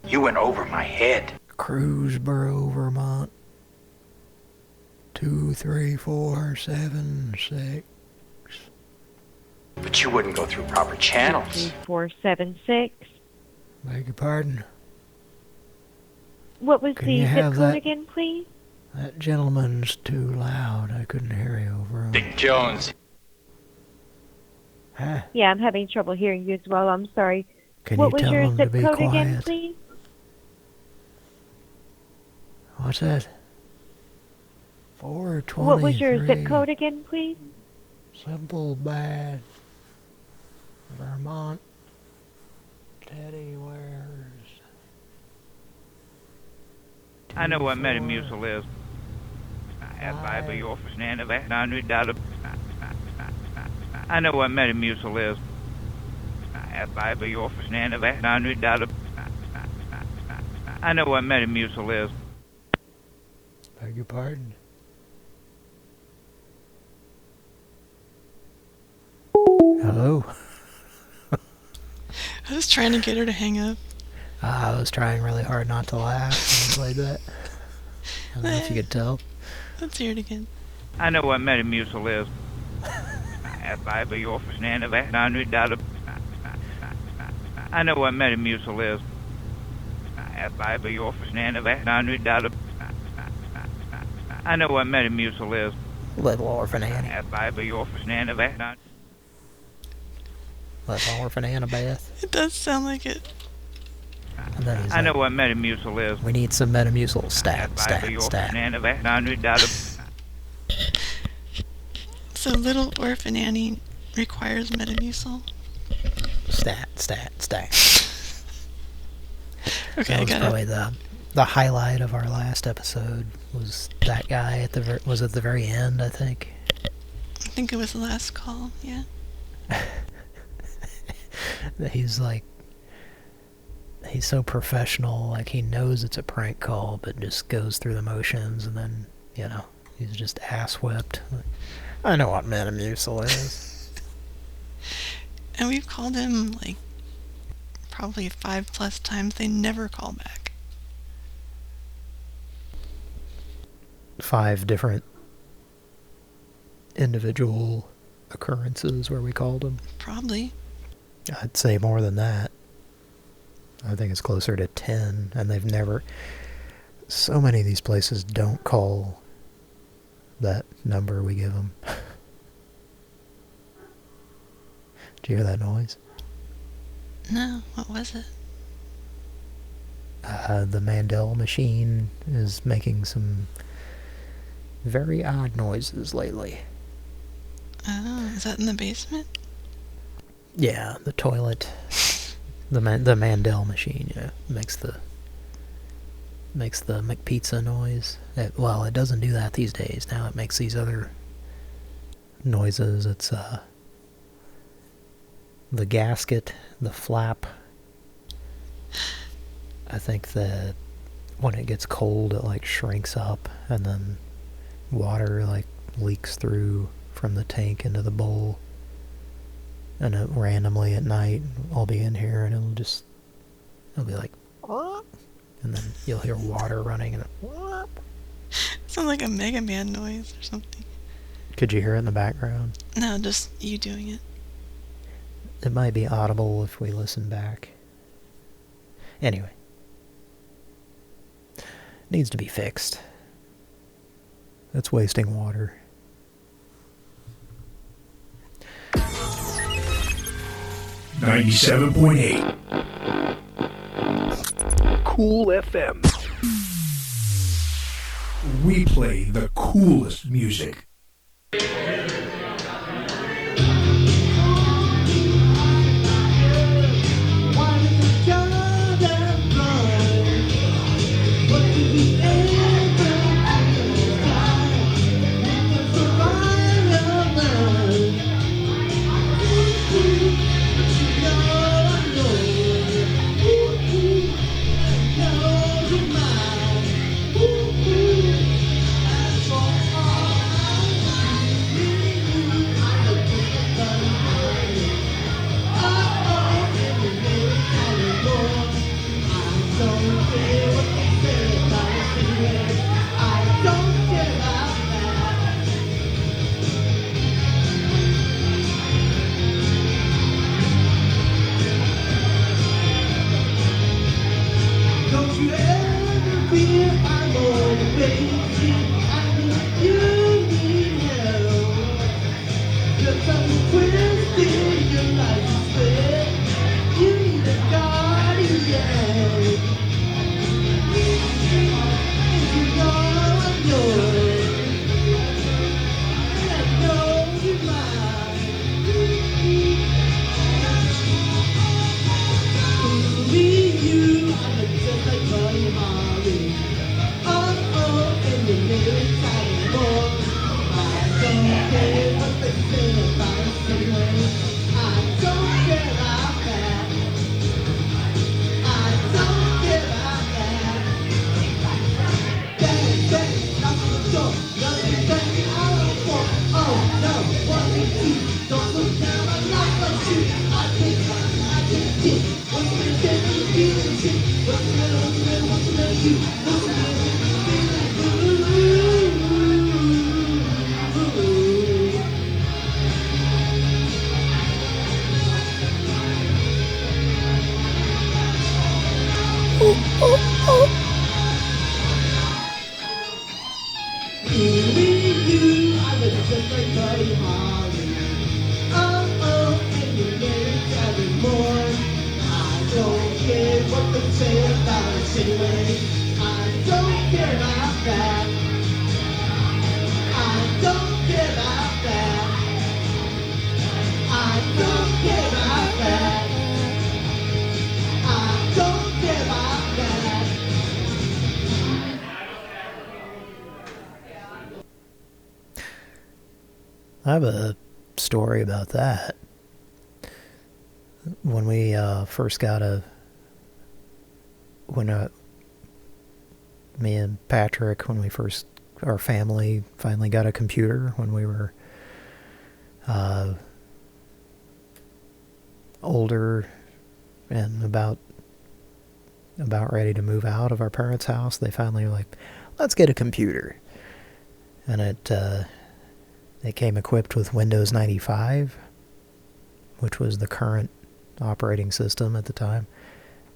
You went over my head. Cruiseboro, Vermont. Two, three, four, seven, six. But you wouldn't go through proper channels. 476. Beg your pardon. What was Can the zip code that? again, please? That gentleman's too loud. I couldn't hear you over him. Dick Jones. Huh? Yeah, I'm having trouble hearing you as well. I'm sorry. Can what you was tell your him to zip be code again, please? What's that? Four twenty. What was your zip code again, please? Simple Bad, Vermont. Teddy wears. I know what Metamucil is. As I be and of hundred dollar. I know what Metamucil is. As I be and of hundred dollar. I know what Metamucil is. Beg your pardon? Hello? I was trying to get her to hang up. Ah, I was trying really hard not to laugh when I played that. I don't know if you could tell. Let's hear it again. I know what Metamucil is. At Bible office and of that hundred dollar. I know what Metamucil is. At Bible office and of that hundred dollar. I know what Metamucil is. Little Orphan Annie. At Bible office and of that. Little Orphan Annabeth. It does sound like it. And then he's I know what Metamucil is. we need some Metamucil. Stat, stat, stat. office and of that hundred dollar. So Little Orphan Annie requires Metamucil. Stat, stat, stat. Okay, that I was got probably it. the the highlight of our last episode was that guy at the ver- was at the very end, I think. I think it was the last call. Yeah. he's like he's so professional like he knows it's a prank call but just goes through the motions and then you know he's just ass whipped Like, i know what metamucil is And we've called him like probably five plus times. They never call back. five different individual occurrences where we called him Probably. I'd say more than that i think it's closer to 10 and they've never so many of these places don't call that number we give them Did you hear that noise? No, what was it? Uh, the Mandel machine is making some very odd noises lately. Oh, is that in the basement? Yeah, the toilet, the man, the Mandel machine, yeah, makes the makes the McPizza noise. It, well, it doesn't do that these days. Now it makes these other noises. It's uh the gasket, the flap. I think that when it gets cold, it like shrinks up, and then water like leaks through from the tank into the bowl. And it, randomly at night, I'll be in here, and it'll just, it'll be like, and then you'll hear water running, and it, Sounds like a Mega Man noise or something. could you hear it in the background? No, just you doing it. It might be audible if we listen back. Anyway. Needs to be fixed. It's wasting water. Ninety-seven point eight. Cool FM. We play the coolest music. Story about that. When we uh, first got a, when uh, me and Patrick, when we first, our family finally got a computer when we were uh, older and about about ready to move out of our parents' house, they finally were like, let's get a computer. And it, uh, it came equipped with Windows 95, which was the current operating system at the time.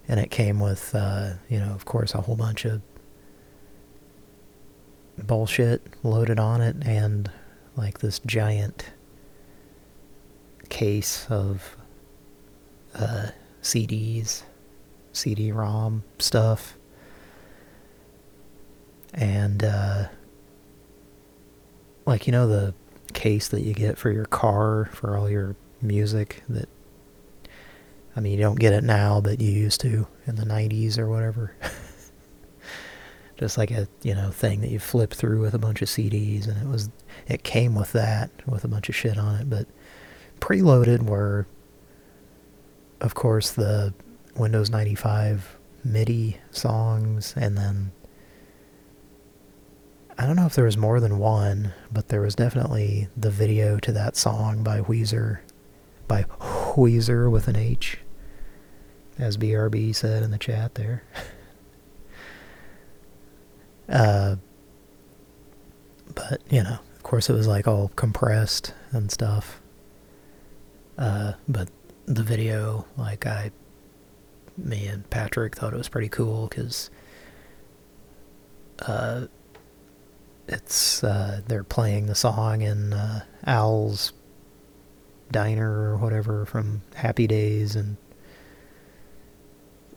And it came with, uh, you know, of course, a whole bunch of bullshit loaded on it and like this giant case of uh, CDs, CD-ROM stuff. And, uh, like, you know the case that you get for your car for all your music that, I mean, you don't get it now, but you used to in the 90s or whatever. Just like a, you know, thing that you flip through with a bunch of CDs, and it was, it came with that, with a bunch of shit on it, but preloaded were, of course, the Windows 95 MIDI songs, and then I don't know if there was more than one, but there was definitely the video to that song by Weezer, by Weezer with an H, as BRB said in the chat there. uh, but, you know, of course it was like all compressed and stuff. Uh, but the video, like I, me and Patrick thought it was pretty cool because, uh, it's uh, they're playing the song in uh, Al's diner or whatever from Happy Days, and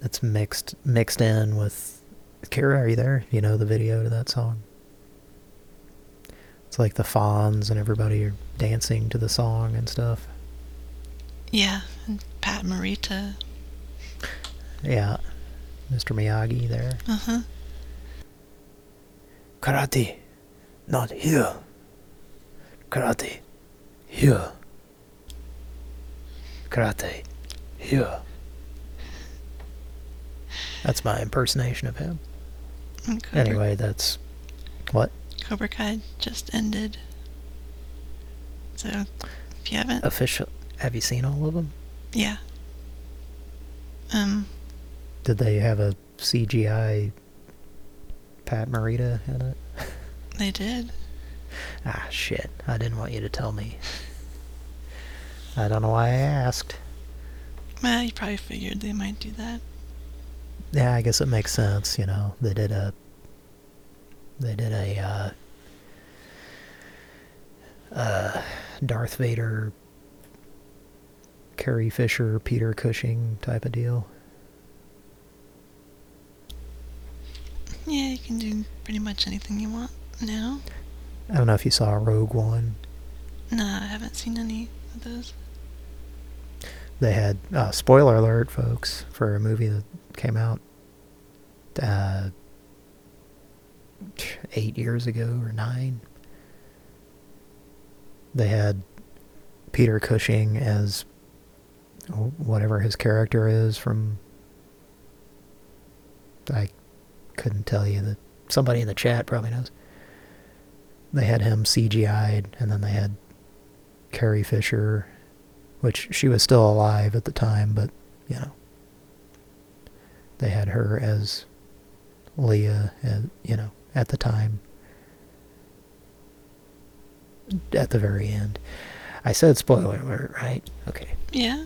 it's mixed mixed in with. Kara, are you there? You know the video to that song. It's like the Fonz and everybody are dancing to the song and stuff. Yeah, and Pat Morita. Yeah, Mr. Miyagi there. Uh huh. Karate, not here. Karate, here. Karate, here. That's my impersonation of him. Anyway, that's what Cobra Kai just ended. So, if you haven't, official. Have you seen all of them? yeah. Um, Did they have a CGI Pat Morita in it? They did. Ah, shit. I didn't want you to tell me. I don't know why I asked. Well, you probably figured they might do that. Yeah, I guess it makes sense, you know. They did a... They did a, uh... Uh... Darth Vader... Carrie Fisher, Peter Cushing type of deal. Yeah, you can do pretty much anything you want now. I don't know if you saw Rogue One. No, I haven't seen any of those. They had, uh, spoiler alert, folks, for a movie that came out uh, eight years ago or nine. They had Peter Cushing as whatever his character is from. I couldn't tell you that somebody in the chat probably knows. They had him CGI'd, and then they had Carrie Fisher, which she was still alive at the time, but you know, they had her as Leia, as, you know, at the time. At the very end. I said spoiler alert, right? Okay. Yeah.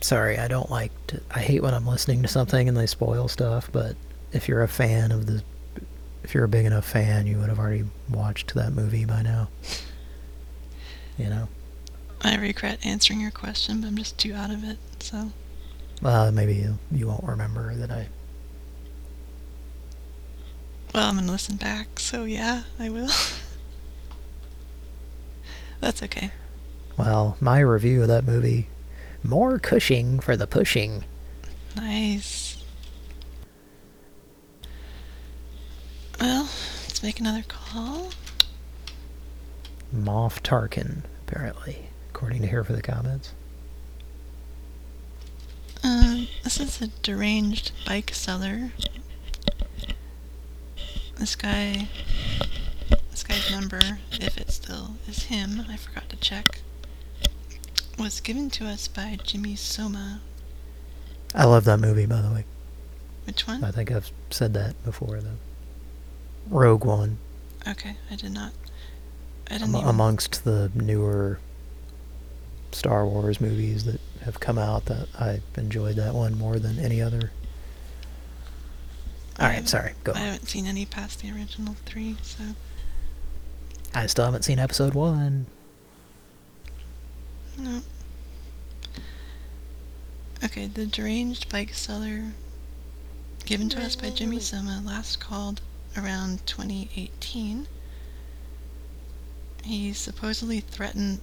Sorry, I don't like to... I hate when I'm listening to something and they spoil stuff, but if you're a fan of the... If you're a big enough fan, you would have already watched that movie by now. You know? I regret answering your question, but I'm just too out of it, so. Well, maybe you, you won't remember that I Well, I'm gonna listen back, so yeah, I will. That's okay. Well, my review of that movie, more Cushing for the pushing. Nice. Well, let's make another call. Moff Tarkin, apparently, according to here for the comments. Um, this is a deranged bike seller. This guy, this guy's number, if it still is him, I forgot to check, was given to us by Jimmy Soma. I love that movie, by the way. Which one? I think I've said that before, though. Rogue One. Okay, I did not. I didn't Am- even... amongst the newer Star Wars movies that have come out, that I enjoyed that one more than any other. I All right, sorry, go I on. haven't seen any past the original three, so... I still haven't seen episode one. No. Okay, the deranged bike seller given to us by Jimmy Soma last called around 2018. He supposedly threatened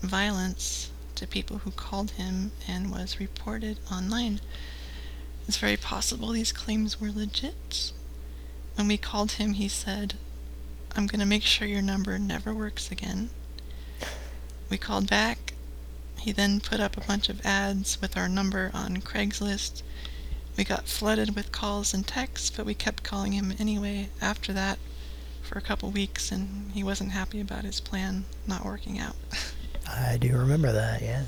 violence to people who called him and was reported online. It's very possible these claims were legit. When we called him, he said, I'm going to make sure your number never works again. We called back. He then put up a bunch of ads with our number on Craigslist. We got flooded with calls and texts, but we kept calling him anyway after that for a couple weeks, and he wasn't happy about his plan not working out. I do remember that, yeah.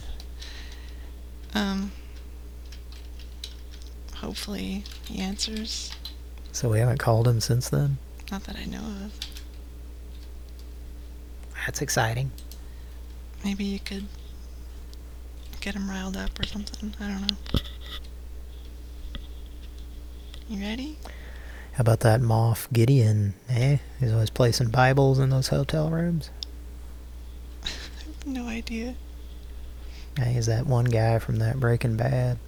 um, hopefully he answers. So we haven't called him since then? Not that I know of. That's exciting. Maybe you could get him riled up or something. I don't know. You ready? How about that Moff Gideon, eh? He's always placing Bibles in those hotel rooms. No idea. Yeah, he's that one guy from that Breaking Bad.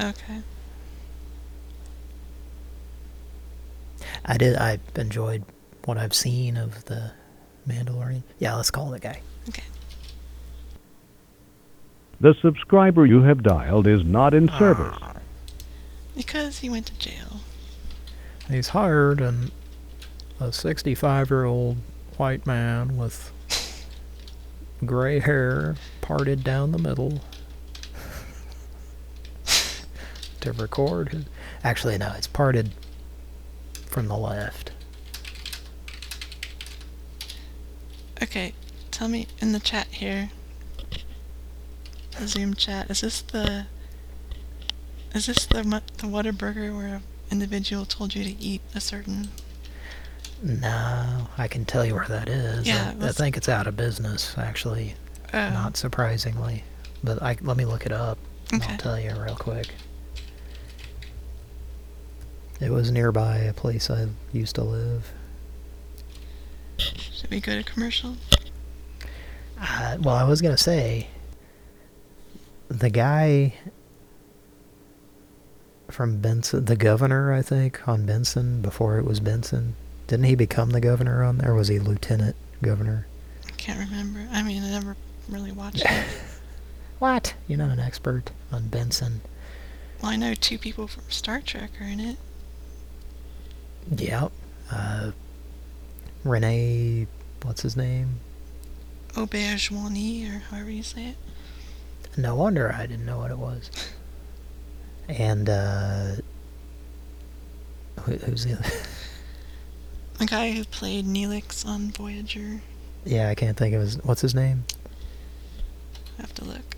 Okay. I did, I enjoyed what I've seen of the Mandalorian. Yeah, let's call the guy. Okay. The subscriber you have dialed is not in service. Because he went to jail. He's hired an a 65-year-old white man with gray hair parted down the middle to record. Actually, no, it's parted from the left. Okay, tell me in the chat here. The Zoom chat. Is this the? Is this the the Whataburger where individual told you to eat a certain? No, I can tell you where that is. Yeah, I, I think it's out of business, actually. Oh. Not surprisingly. But I, let me look it up. and Okay. I'll tell you real quick. It was nearby a place I used to live. Should we go to commercial? Uh, well, I was going to say, the guy from Benson, the governor, I think, on Benson, before it was Benson, didn't he become the governor on there? Or was he lieutenant governor? I can't remember. I mean, I never really watched it. What? You're not an expert on Benson. Well, I know two people from Star Trek are in it. Yep. Uh, Renee, what's his name? Auberjonois, or however you say it. No wonder I didn't know what it was. And, uh, who, who's the other? The guy who played Neelix on Voyager. yeah, I can't think of his, what's his name? I have to look.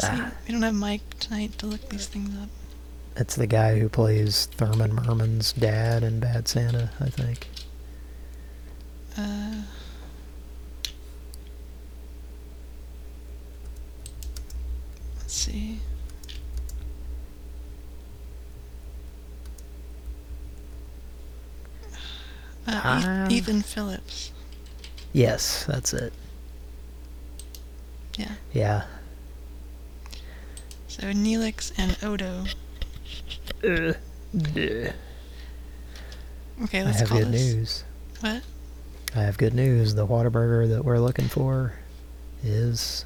See, Ah. we don't have Mike tonight to look these things up. It's the guy who plays Thurman Merman's dad in Bad Santa, I think. Uh, let's see. Uh, Ah. Ethan Phillips. Yes, that's it. Yeah. Yeah. So Neelix and Odo. Uh. Okay, let's I have call good this. news. What? I have good news. The Whataburger that we're looking for is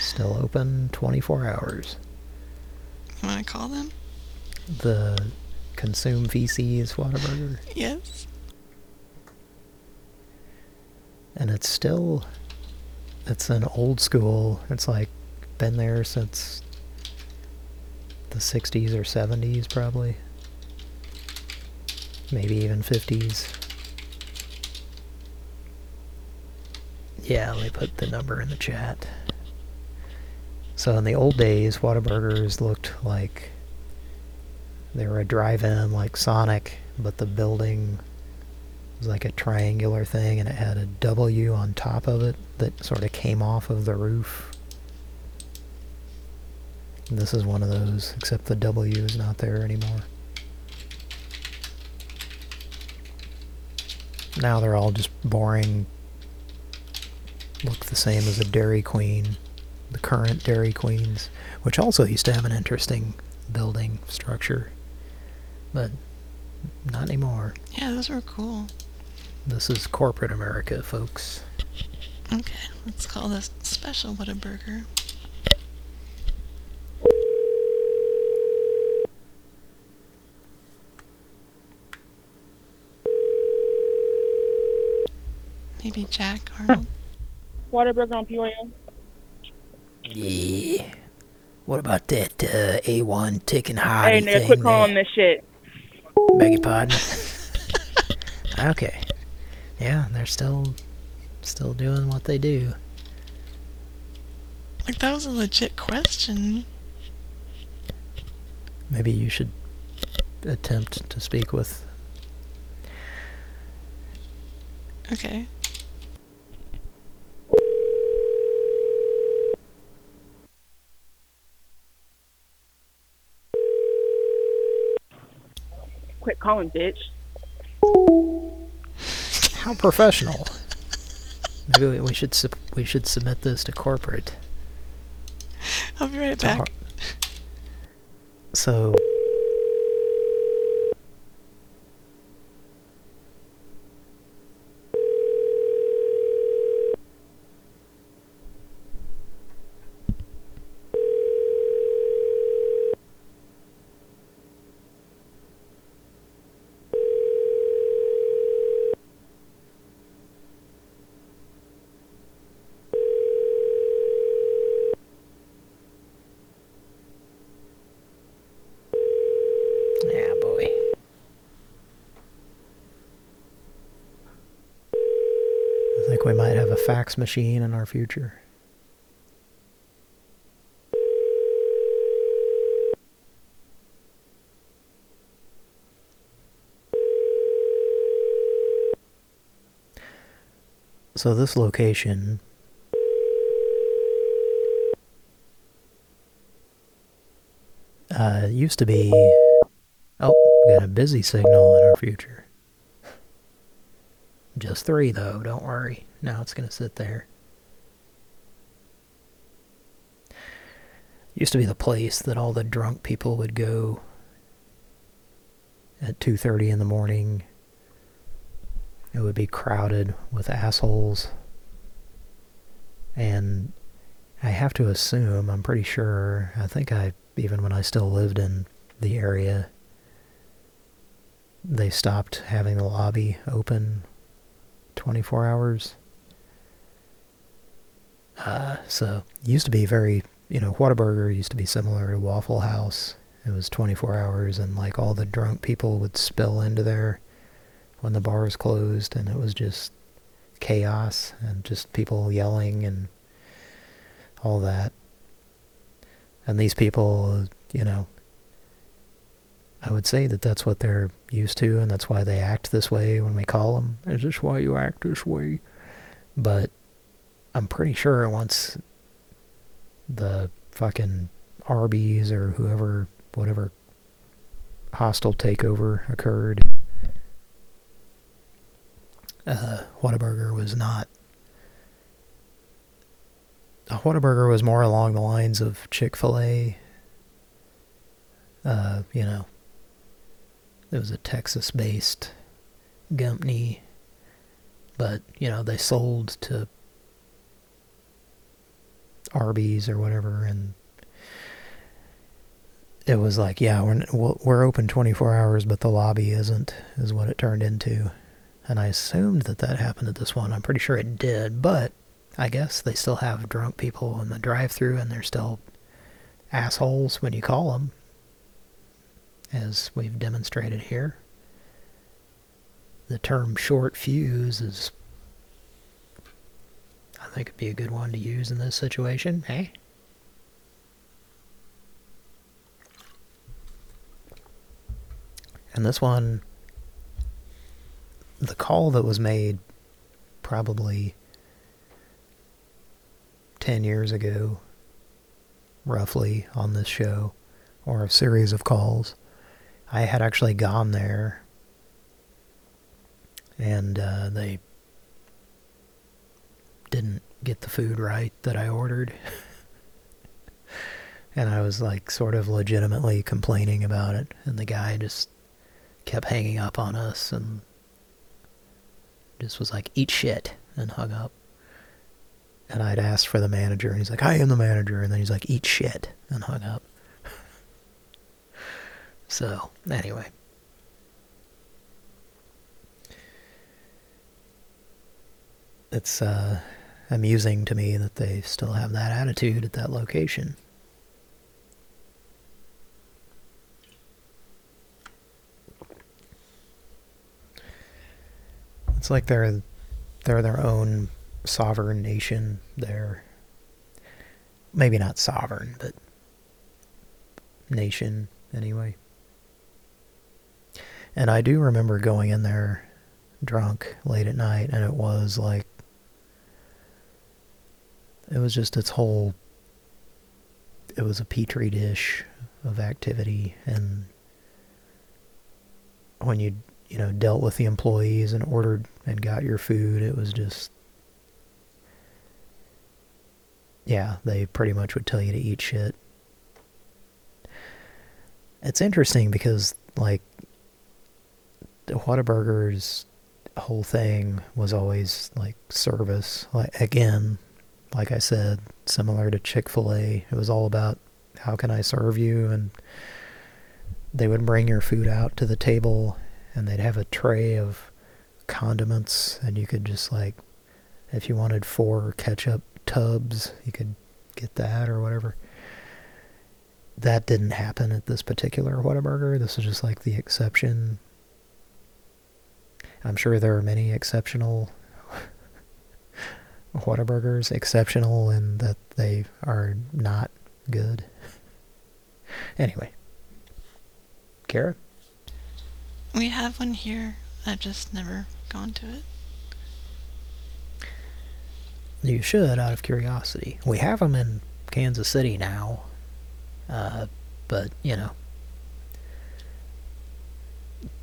still open 24 hours. You want to call them? The Consume Feces Whataburger. Yes. And it's still... It's an old school. It's like been there since the 60s or 70s probably. Maybe even 50s. Yeah, let me put the number in the chat. So in the old days, Whataburgers looked like they were a drive-in like Sonic, but the building was like a triangular thing and it had a W on top of it that sort of came off of the roof. And this is one of those, except the W is not there anymore. Now they're all just boring, look the same as a Dairy Queen, the current Dairy Queens, which also used to have an interesting building structure, but not anymore. Yeah, those were cool. This is corporate America, folks. Okay, let's call this special Whataburger. Maybe Jack Arnold. Whataburger on PYO. Yeah. What about that uh, A1 ticking hottie Hey, nigga, thing quit calling this shit. Beg your pardon? okay. Yeah, they're still still doing what they do. Like that was a legit question. Maybe you should attempt to speak with Okay. Quit calling, bitch. How professional. Maybe we- we should sub- we should submit this to corporate. I'll be right To back. har- So Yeah, boy. I think we might have a fax machine in our future. So this location uh, used to be Oh, got a busy signal in our future. Just three, though. Don't worry. Now it's going to sit there. Used to be the place that all the drunk people would go at 2.30 in the morning. It would be crowded with assholes. And I have to assume, I'm pretty sure, I think I, even when I still lived in the area, they stopped having the lobby open 24 hours. Uh, so, used to be very, you know, Whataburger used to be similar to Waffle House. It was 24 hours and like all the drunk people would spill into there when the bars closed and it was just chaos and just people yelling and all that. And these people, you know, I would say that that's what they're used to, and that's why they act this way when we call them. Is this why you act this way? But I'm pretty sure once the fucking Arby's or whoever, whatever hostile takeover occurred, uh, Whataburger was not. A Whataburger was more along the lines of Chick-fil-A. Uh, you know, it was a Texas-based company, but, you know, they sold to Arby's or whatever, and it was like, yeah, we're we're open 24 hours, but the lobby isn't, is what it turned into. And I assumed that that happened at this one. I'm pretty sure it did, but I guess they still have drunk people in the drive-through, and they're still assholes when you call them, as we've demonstrated here. The term short fuse is, Think, it'd be a good one to use in this situation, hey? And this one, the call that was made probably 10 years ago, roughly, on this show, or a series of calls, I had actually gone there and uh, they didn't get the food right that I ordered. and I was like sort of legitimately complaining about it and the guy just kept hanging up on us and just was like, eat shit, and hung up. And I'd asked for the manager, and he's like, I am the manager, and then he's like, eat shit, and hung up. so, anyway. It's uh, amusing to me that they still have that attitude at that location. It's like they're they're their own sovereign nation. They're maybe not sovereign, but nation anyway. And I do remember going in there drunk late at night, and it was like it was just its whole it was a petri dish of activity. And when you you know dealt with the employees and ordered and got your food it was just yeah they pretty much would tell you to eat shit. It's interesting because like the Whataburger's whole thing was always like service. Like again like I said, similar to Chick-fil-A. It was all about how can I serve you and they would bring your food out to the table and they'd have a tray of condiments and you could just like if you wanted four ketchup tubs, you could get that or whatever. That didn't happen at this particular Whataburger. This is just like the exception. I'm sure there are many exceptional Whataburgers exceptional and that they are not good. Anyway. Kara? We have one here. I've just never gone to it. You should, out of curiosity. We have them in Kansas City now. Uh, but, you know.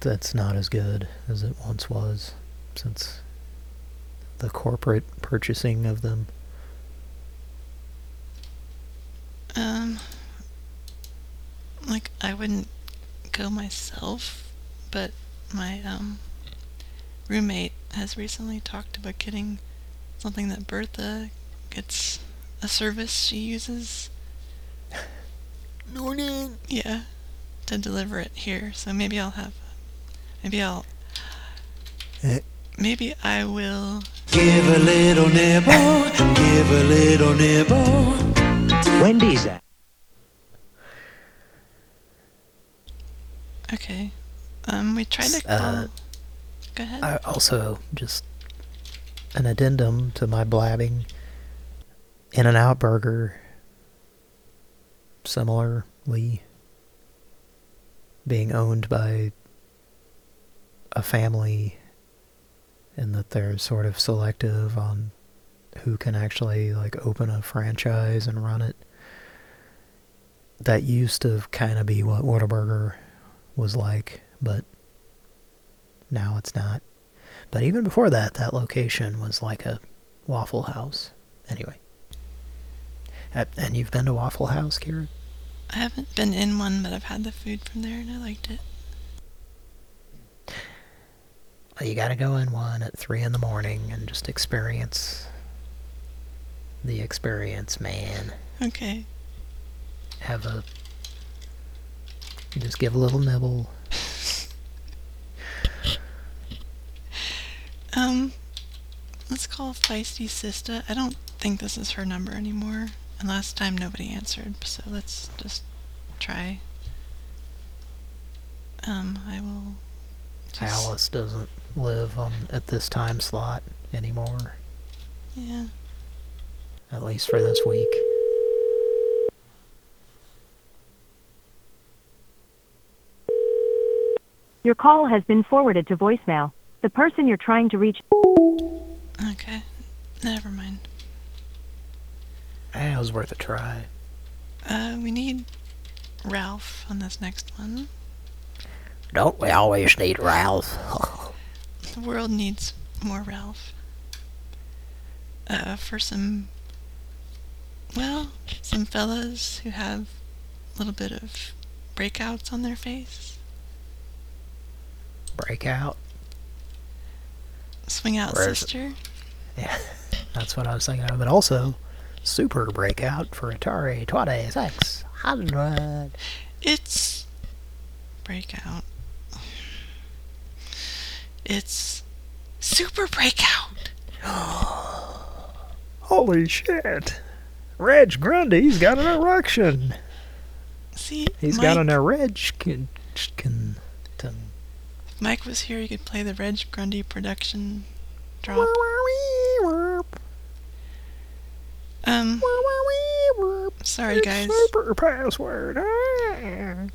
That's not as good as it once was, since the corporate purchasing of them? Um, like I wouldn't go myself, but my um roommate has recently talked about getting something that Bertha gets a service she uses. Morning. Yeah, to deliver it here. So maybe I'll have, maybe I'll, maybe I will Give a little nibble, give a little nibble. Wendy's at. Okay. Um, we tried to call. Uh, Go ahead. I also, just an addendum to my blabbing. In-N-Out Burger, similarly, being owned by a family and that they're sort of selective on who can actually like open a franchise and run it. That used to kind of be what Whataburger was like, but now it's not. But even before that, that location was like a Waffle House. Anyway. And you've been to Waffle House, Kira? I haven't been in one, but I've had the food from there and I liked it. You gotta go in one at 3 in the morning and just experience the experience, man. Okay. Have a... Just give a little nibble. Um, let's call Feisty Sista. I don't think this is her number anymore. And last time nobody answered, so let's just try. Um, I will. Just, Alice doesn't live on at this time slot anymore, Yeah. at least for this week. Your call has been forwarded to voicemail. The person you're trying to reach. Okay. Never mind. Eh, it was worth a try. Uh, we need Ralph on this next one. Don't we always need Ralph? The world needs more Ralph. Uh, for some, well, some fellas who have a little bit of breakouts on their face. Breakout? Swing out Where is it? sister. Yeah, that's what I was thinking of. But also, Super Breakout for Atari 2600. It's breakout. It's super breakout. Holy shit! Reg Grundy's got an erection. See, He's Mike, got an erection. Can, if Mike was here, he could play the Reg Grundy production drop. Um, sorry guys. Super password. Ah,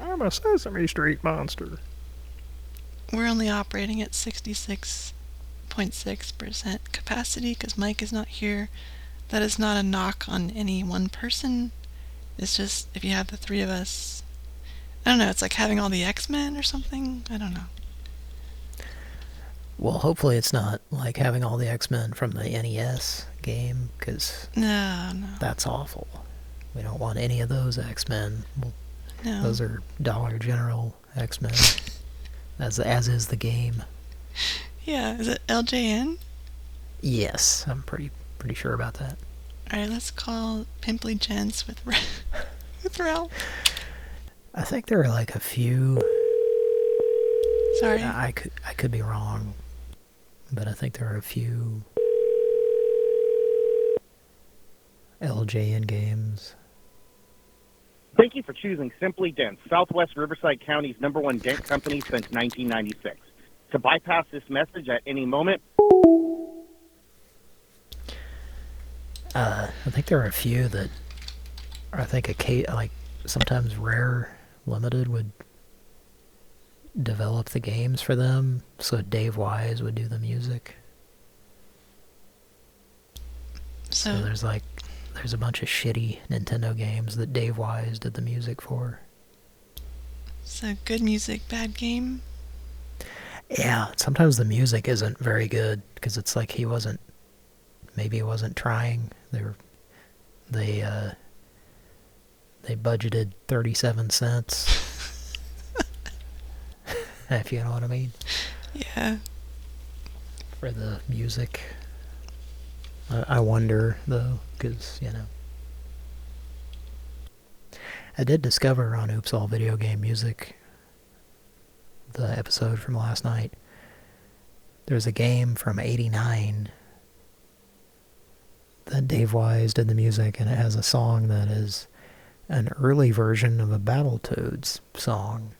I'm a Sesame Street monster. We're only operating at 66.6% capacity because Mike is not here. That is not a knock on any one person. It's just if you have the three of us. I don't know, it's like having all the X Men or something. I don't know. Well, hopefully it's not like having all the X-Men from the NES game, because No, no. that's awful. We don't want any of those X-Men. Well, No. Those are Dollar General X-Men, as, as is the game. Yeah, is it LJN? Yes, I'm pretty pretty sure about that. Alright, let's call Pimply Gents with, with Ralph. I think there are like a few. Sorry. I could I could be wrong, but I think there are a few LJN games. Thank you for choosing Simply Dent, Southwest Riverside County's number one dent company since 1996. To bypass this message at any moment, Uh, I think there are a few that I think a ca- like sometimes rare limited would develop the games for them, so Dave Wise would do the music. So, So- there's like there's a bunch of shitty Nintendo games that Dave Wise did the music for. So good music, bad game. Yeah, sometimes the music isn't very good because it's like he wasn't maybe he wasn't trying. They were they uh they budgeted 37 cents. if you know what I mean. Yeah. For the music. I, I wonder though cuz you know I did discover on Oops All Video Game Music the episode from last night. There's a game from 89 that Dave Wise did the music, and it has a song that is an early version of a Battletoads song.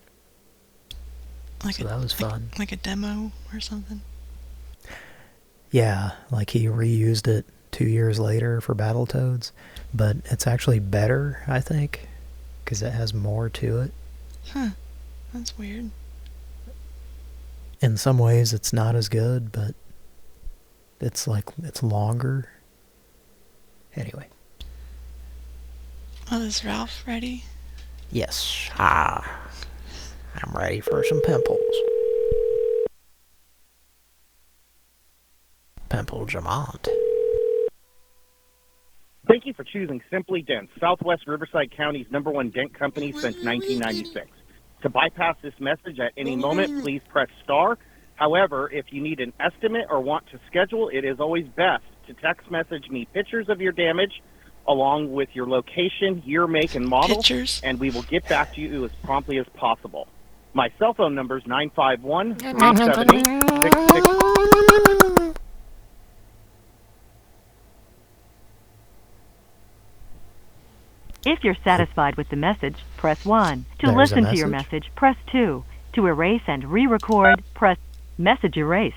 Like so a, that was fun. Like a demo or something. Yeah, like he reused it two years later for Battletoads, but it's actually better, I think, because it has more to it. Huh. That's weird. In some ways, it's not as good, but it's like, it's longer. Anyway. Well, is Ralph ready? Yes. Ah. I'm ready for some pimples. Pimple Jamont. Thank you for choosing Simply Dent, Southwest Riverside County's number one dent company since 1996. To bypass this message at any moment, please press star However, if you need an estimate or want to schedule, it is always best to text message me pictures of your damage along with your location, year, make, and model, Pictures? and we will get back to you as promptly as possible. My cell phone number is 951 378 66. If you're satisfied with the message, press 1. To There's listen to your message? message, press 2. To erase and re-record, press message erased.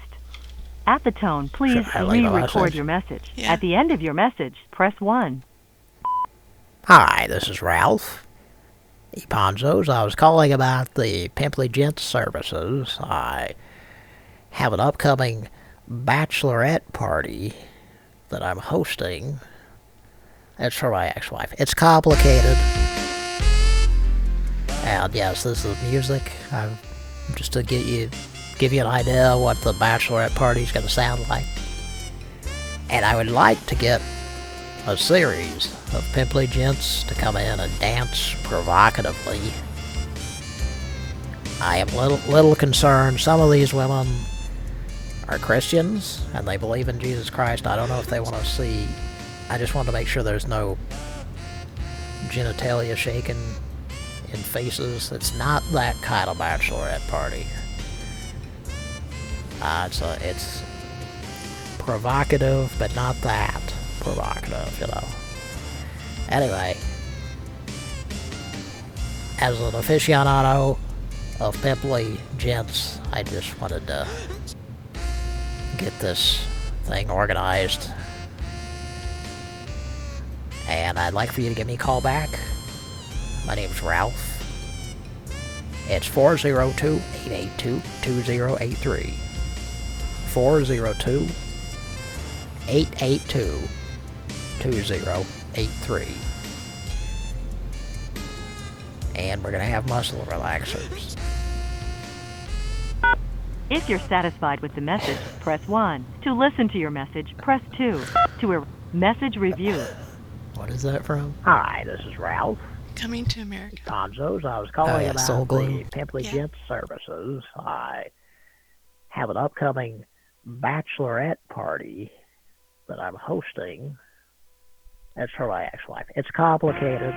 At the tone, please Should I re-record your message. At the end of your message, press 1. Hi, this is Ralph. Eponzos. I was calling about the Pimply Gents services. I have an upcoming bachelorette party that I'm hosting. It's for my ex-wife. It's complicated. And yes, this is music. I'm just to get you, give you an idea what the bachelorette party is going to sound like. And I would like to get a series of pimply gents to come in and dance provocatively. I am little, little concerned. Some of these women are Christians and they believe in Jesus Christ. I don't know if they want to see. I just want to make sure there's no genitalia shaking in faces. It's not that kind of bachelorette party. Uh, it's a, it's provocative, but not that provocative, you know. Anyway, as an aficionado of pimply gents, I just wanted to get this thing organized. And I'd like for you to give me a call back. My name's Ralph. It's 402 882 2083. 402 882 2083. And we're going to have muscle relaxers. If you're satisfied with the message, press 1. To listen to your message, press 2. To er- message review. What is that from? Hi, this is Ralph. Coming to America. Gonzos. I was calling Oh, yeah, about Soul Glo. the Pimply Gents services. I have an upcoming bachelorette party that I'm hosting. That's for my ex-wife. It's complicated.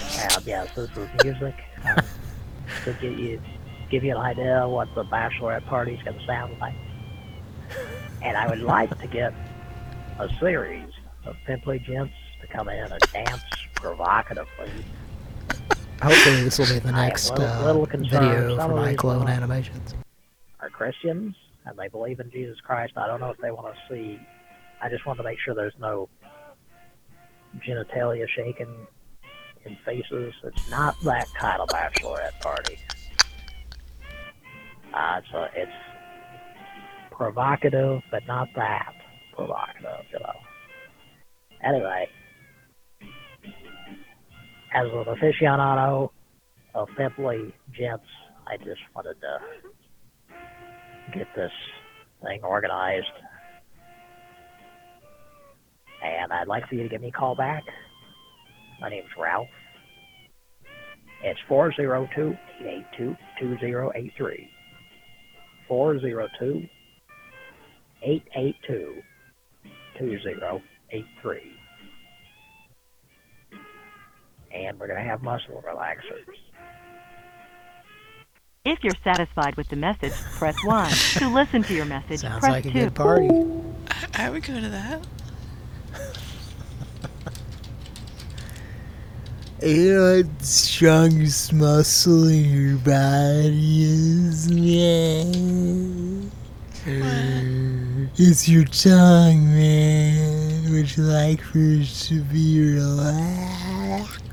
And yes, this is music. Um, to get you, give you an idea of what the bachelorette party is going to sound like. And I would like to get a series of pimply gents to come in and dance provocatively. Hopefully this will be the next little- uh, little video some from of these Animations. Are Christians and they believe in Jesus Christ. I don't know if they want to see. I just want to make sure there's no genitalia shaken in faces. It's not that kind of bachelorette party. Uh, it's a, it's provocative, but not that provocative, you know. Anyway, as an aficionado of pimply gents, I just wanted to get this thing organized. And I'd like for you to give me a call back. My name's Ralph. It's 402 882 2083. 402 882 2083. And we're going to have muscle relaxers. If you're satisfied with the message, press 1. to listen to your message, Sounds press like a 2. good party. I would go to that. You know what strongest muscle in your body is, man? It's your tongue, man. Would you like for it to be relaxed?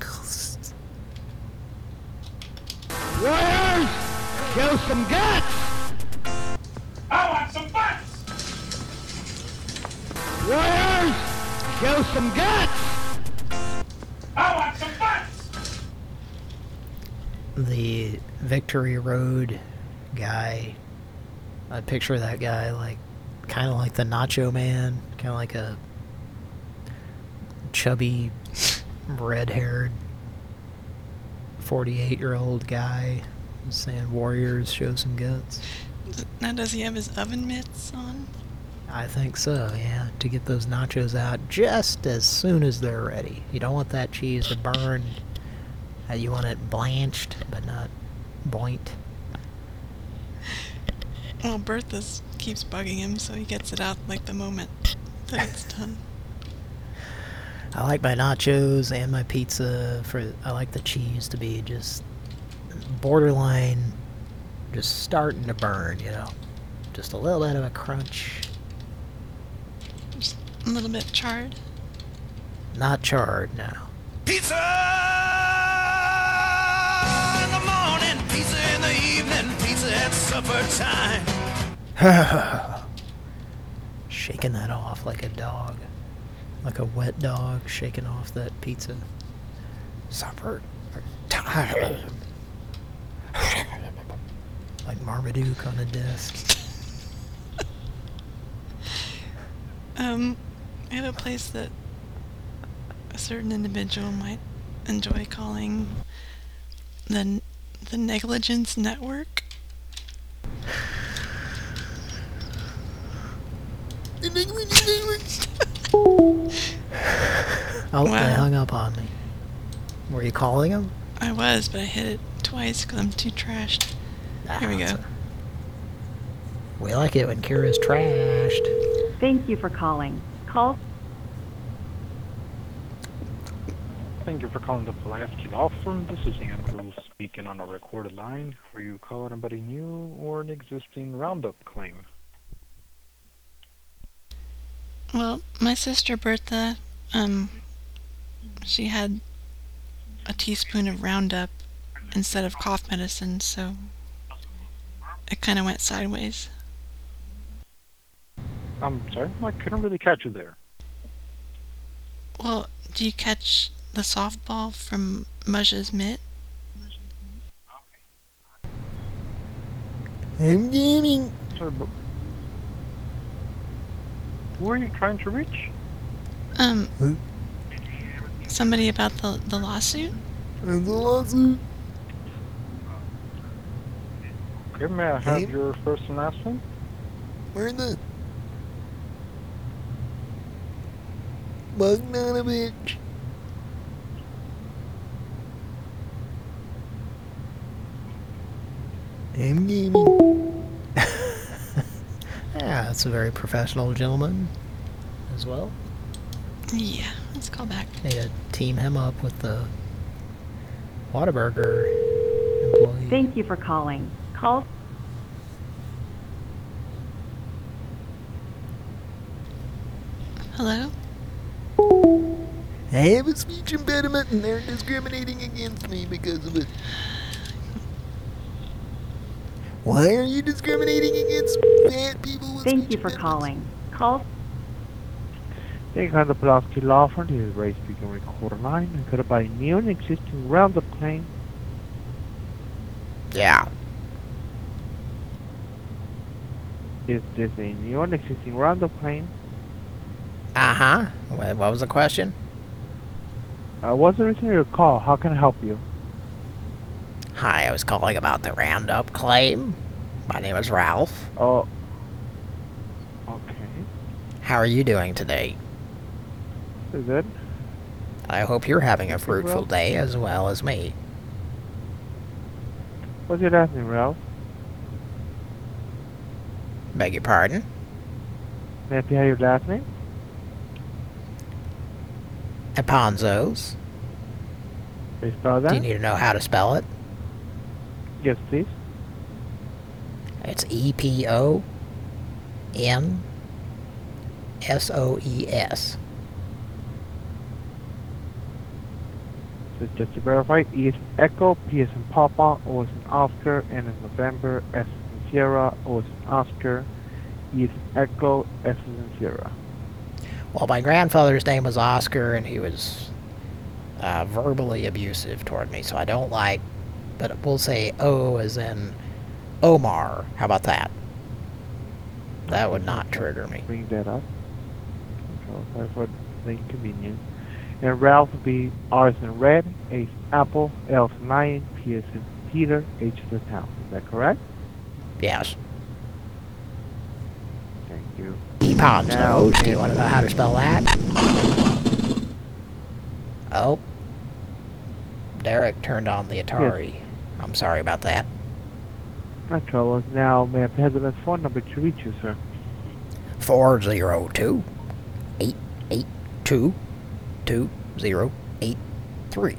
Warriors, show some guts. I want some butts! Warriors, show some guts. I want some butts! The Victory Road guy. I picture that guy like kind of like the Nacho Man, kind of like a chubby, red-haired, 48-year-old guy Saying warriors show some guts. Now, does he have his oven mitts on? I think so, yeah. To get those nachos out just as soon as they're ready. You don't want that cheese to burn. Uh, you want it blanched, but not boint. Well, Bertha's keeps bugging him, so he gets it out like the moment that it's done. I like my nachos and my pizza for I like the cheese to be just borderline just starting to burn, you know. Just a little bit of a crunch. Just a little bit charred. Not charred now. Pizza in the morning, pizza in the evening, pizza at supper time. shaking that off like a dog. Like a wet dog shaking off that pizza. Supper time. like Marmaduke on a desk. Um, I have a place that a certain individual might enjoy calling the the negligence network. Oh, they hung up on me. Were you calling him? I was, but I hit it twice because I'm too trashed. Here we go. We like it when Kira's trashed. Thank you for calling. Call Thank you for calling the Pulaski Law Firm. This is Andrew speaking on a recorded line. Are you calling anybody new or an existing Roundup claim? Well, my sister Bertha, um, she had a teaspoon of Roundup instead of cough medicine, so it kind of went sideways. I'm sorry, I couldn't really catch you there. Well, do you catch the softball from Mudge's mitt? I'm gaming. Sorry, but who are you trying to reach? Um, somebody about the the lawsuit? The lawsuit. Okay, may I have your first and last name? Where the Bogdanovich? I'm gaming. yeah, that's a very professional gentleman as well. Yeah, let's call back. Need to team him up with the Whataburger employee. Thank you for calling. Call Hello? I have a speech impediment and they're discriminating against me because of it. Why are you discriminating against fat people with Thank you for calling. Call Thank you the Pulaski Law Firm. This is Ray speaking recorder line. And could I buy new and existing Roundup claim? Yeah. Is this a new and existing Roundup claim? Uh huh. What was the question? Uh, what's the reason of your call? How can I help you? Hi, I was calling about the Roundup claim. My name is Ralph. Oh. Okay. How are you doing today? It? I hope you're having a fruitful Ralph. day as well as me. What's your last name, Ralph? Beg your pardon? May I have your last name? Eponzos. You spell that? Do you need to know how to spell it? Yes, please. It's E P O N S O E S. So just to verify, E is Echo, P is in Papa, O is in Oscar, N is November, S is in Sierra, O is in Oscar, E is in Echo, S is in Sierra. Well, my grandfather's name was Oscar, and he was uh, verbally abusive toward me, so I don't like. But we'll say O as in Omar. How about that? That would not trigger me. Bring that up. So for the inconvenience. And Ralph would be R is in red, A is apple, L is in lion, P is in Peter, H as in house. Is that correct? Yes. Thank you. Eponzo. Now, oh, Do you want to know how to spell that? Oh. Derek turned on the Atari. I'm sorry about that. Not trouble. Now, may I have the best phone number to reach you, sir? 402 882 2083.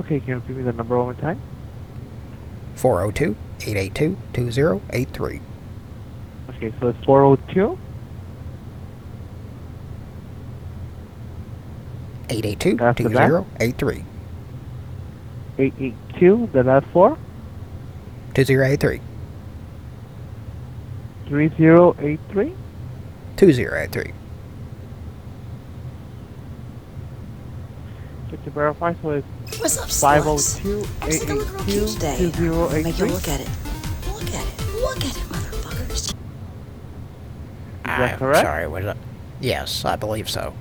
Okay, can you give me the number one more time? 402 882 2083. Okay, so it's 402 882 After that? 2083. 882, the last four, 2083. 3083. 2083. Just to verify, so it's What's up, 502 sluts? I'm sick of looking real cute today. Make you look at it. Look at it. Look at it, motherfuckers. I'm correct? sorry, was it? Yes, I believe so.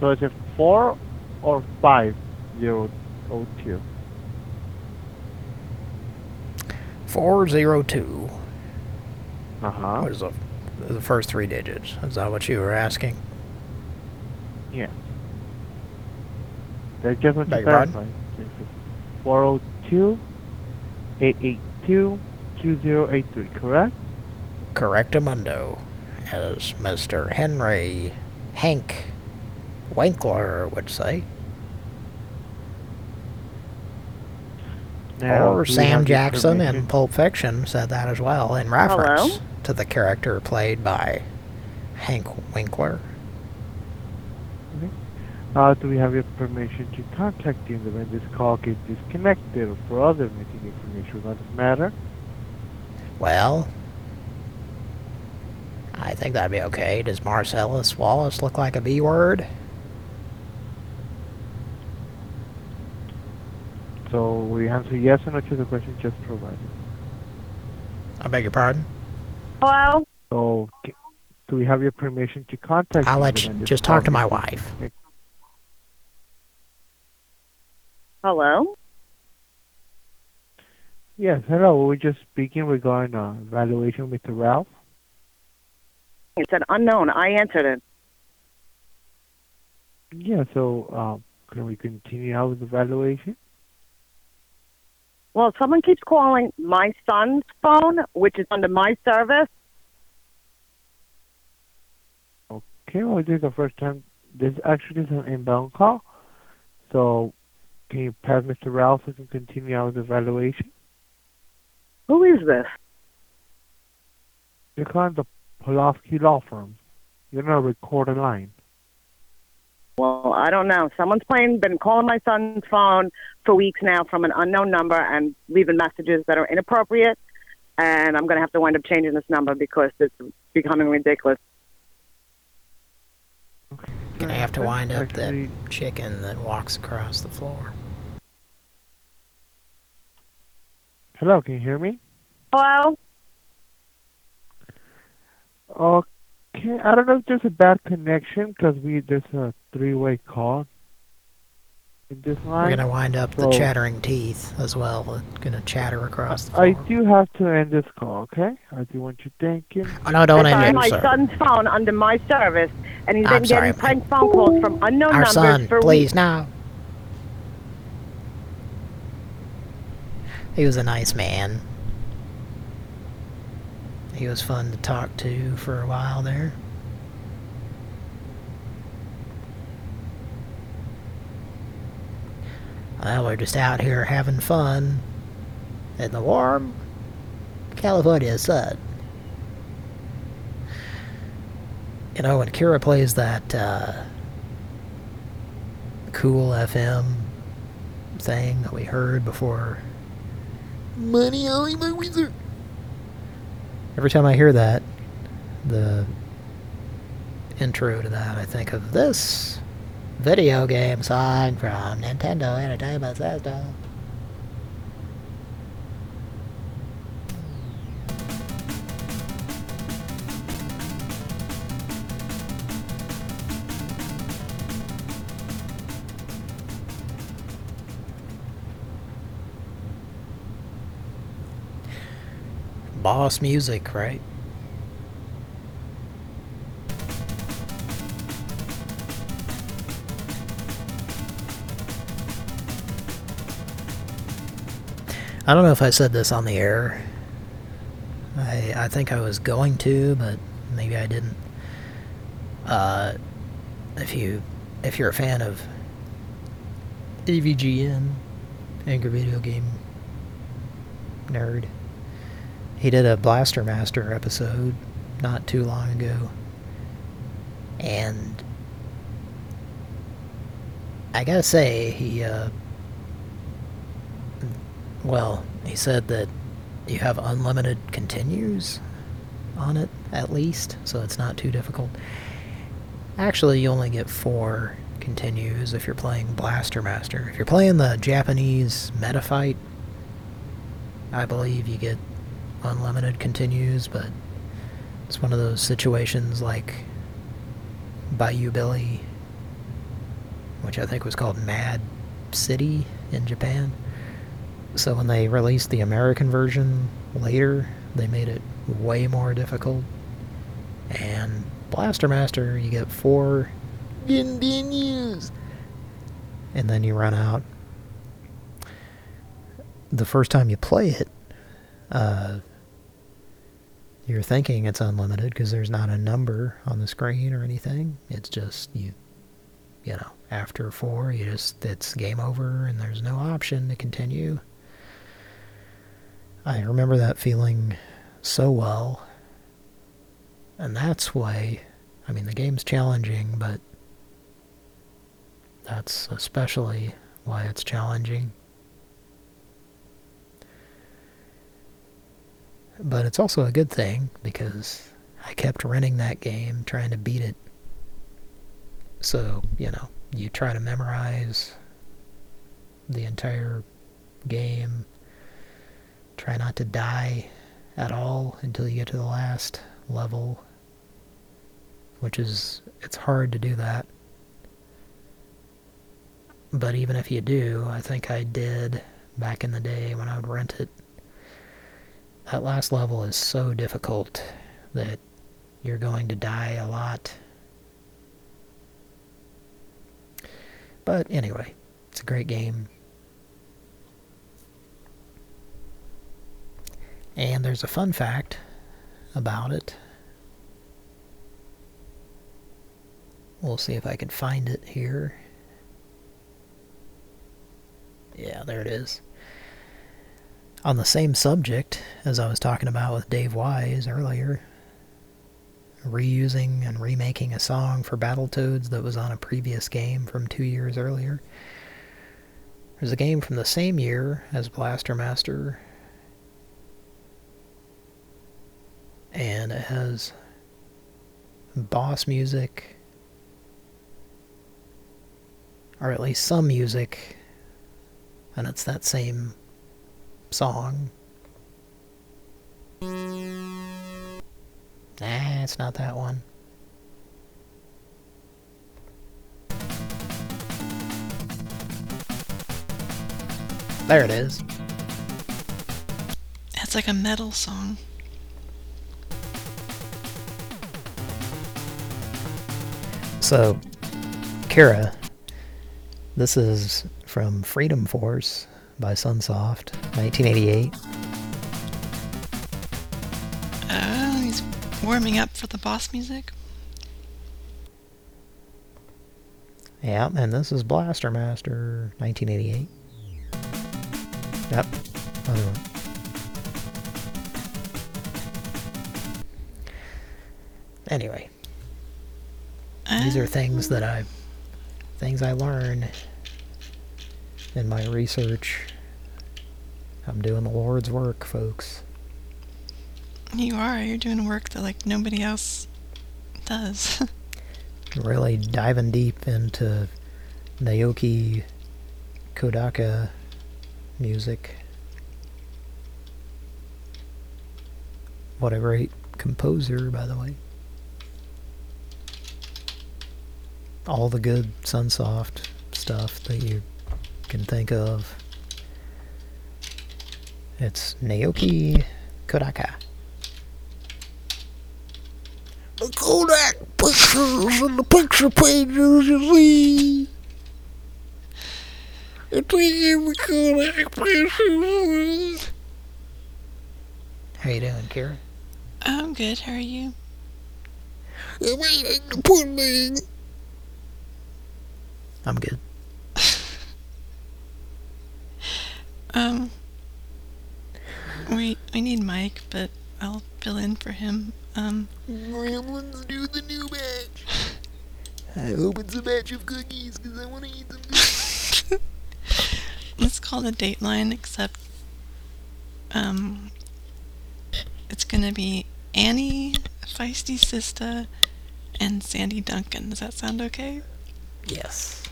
So is it 4 or 5002? 402. Uh-huh. What is the, the first three digits? Is that what you were asking? Yeah. They just want to Beg your pardon? verify. This is 402 882 2083, correct? Correctamundo, as Mr. Henry Hank Winkler would say. Now, or Sam Jackson in? Pulp Fiction said that as well, in reference Hello? to the character played by Hank Winkler. Uh, do we have your permission to contact you when this call gets disconnected or for other meeting information about this matter? Well, I think that'd be okay. Does Marcellus Wallace look like a B word? So we answer yes or no to the question just provided. I beg your pardon? Hello? So, do we have your permission to contact I'll you let you just talk to my wife. Hello? Yes, hello. We're just speaking regarding uh, evaluation with Ralph. It said unknown. I answered it. Yeah, so um, can we continue out with the evaluation? Well, someone keeps calling my son's phone, which is under my service. Okay, well, this is the first time. This actually is an inbound call. So, can you pass Mr. Ralph so we can continue our evaluation? Who is this? You're calling the Pulaski Law Firm. You're not a recorded line. Well, I don't know. Someone's playing, been calling my son's phone for weeks now from an unknown number and leaving messages that are inappropriate. And I'm going to have to wind up changing this number because it's becoming ridiculous. Gonna have to wind up that chicken that walks across the floor. Hello, can you hear me? Hello? Oh, Okay, I don't know if there's a bad connection because we there's a three-way call in this line. We're gonna wind up the chattering teeth as well. It's gonna chatter across the I do have to end this call, okay? I do want to thank you. Oh, no, don't It's end on it, my sir. son's phone under my service, and he's I'm been sorry, getting prank phone calls from unknown Our numbers son, for please, weeks. now. He was a nice man. He was fun to talk to for a while there. Well, we're just out here having fun in the warm California sun. You know, when Kira plays that uh, cool FM thing that we heard before Money only my wizard. Every time I hear that, the intro to that, I think of this video game song from Nintendo Entertainment System. Boss music, right? I don't know if I said this on the air. I I think I was going to, but maybe I didn't. Uh, if you if you're a fan of AVGN, Angry Video Game Nerd, he did a Blaster Master episode not too long ago, and I gotta say he uh, well, he said that you have unlimited continues on it, at least, so it's not too difficult. Actually, you only get four continues if you're playing Blaster Master. If you're playing the Japanese Metafight, I believe you get unlimited continues, but it's one of those situations like Bayou Billy, which I think was called Mad City in Japan. So when they released the American version later, they made it way more difficult. And Blaster Master, you get four continues. And then you run out. The first time you play it, uh, you're thinking it's unlimited because there's not a number on the screen or anything. It's just, you, you know, after four, you just, it's game over and there's no option to continue. I remember that feeling so well. And that's why, I mean, the game's challenging, but that's especially why it's challenging. But it's also a good thing, because I kept running that game, trying to beat it. So, you know, you try to memorize the entire game, try not to die at all until you get to the last level, which is, it's hard to do that. But even if you do, I think I did back in the day when I would rent it. That last level is so difficult that you're going to die a lot. But anyway, it's a great game. And there's a fun fact about it. We'll see if I can find it here. Yeah, there it is. On the same subject as I was talking about with Dave Wise earlier, reusing and remaking a song for Battletoads that was on a previous game from two years earlier. There's a game from the same year as Blaster Master, and it has boss music, or at least some music, and it's that same song. Nah, it's not that one. There it is. It's like a metal song. So, Kara, this is from Freedom Force by Sunsoft, 1988. Oh, uh, he's warming up for the boss music. Yeah, and this is Blaster Master, 1988. Yep, other one. Anyway, these are uh, things that I, things I learn in my research. I'm doing the Lord's work, folks. You are. You're doing work that like nobody else does. Really diving deep into Naoki Kodaka music. What a great composer, by the way. All the good Sunsoft stuff that you can think of. It's Naoki Kodaka. The Kodak pictures and the picture pages you see. It's in the Kodak pictures. How you doing, Kara? I'm good. How are you? I'm eating the pudding. I'm good. Um, we we need Mike, but I'll fill in for him. Um, Let's do the new batch. I hope it's a batch of cookies because I want to eat them. let's call the Dateline, except um, it's gonna be Annie, Feisty Sister, and Sandy Duncan. Does that sound okay? yes.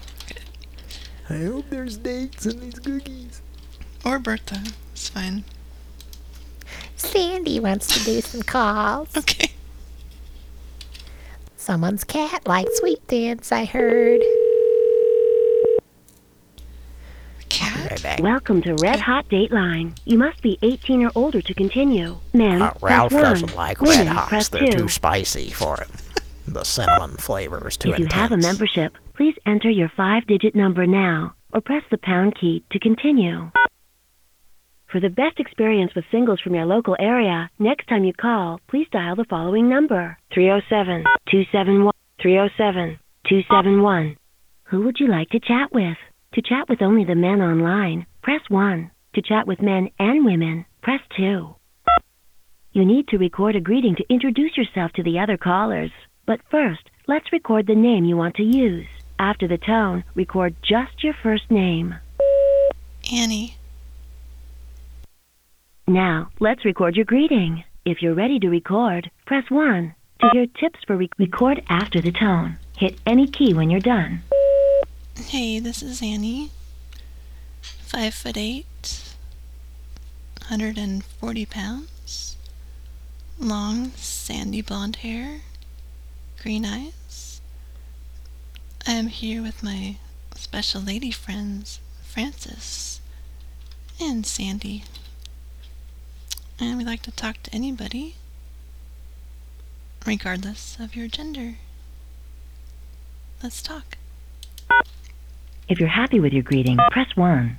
I hope there's dates in these cookies. Or Bertha. It's fine. Sandy wants to do some calls. Okay. Someone's cat likes sweet dance, I heard. Cat? Right. Welcome to Red Hot Dateline. You must be 18 or older to continue. Men, Uh, Ralph 1. doesn't like Women, red hots. They're 2. too spicy for him. The cinnamon flavor is too if you intense. have a membership, please enter your five-digit number now or press the pound key to continue. For the best experience with singles from your local area, next time you call, please dial the following number 307 271 307 271. Who would you like to chat with? To chat with only the men online, press 1. To chat with men and women, press 2. You need to record a greeting to introduce yourself to the other callers. But first, let's record the name you want to use. After the tone, record just your first name. Annie. Now, let's record your greeting. If you're ready to record, press 1. To hear tips for re- record after the tone, hit any key when you're done. Hey, this is Annie. Five foot eight, 140 pounds, long, sandy blonde hair, green eyes. I am here with my special lady friends, Frances and Sandy. And we like to talk to anybody, regardless of your gender. Let's talk. If you're happy with your greeting, press 1.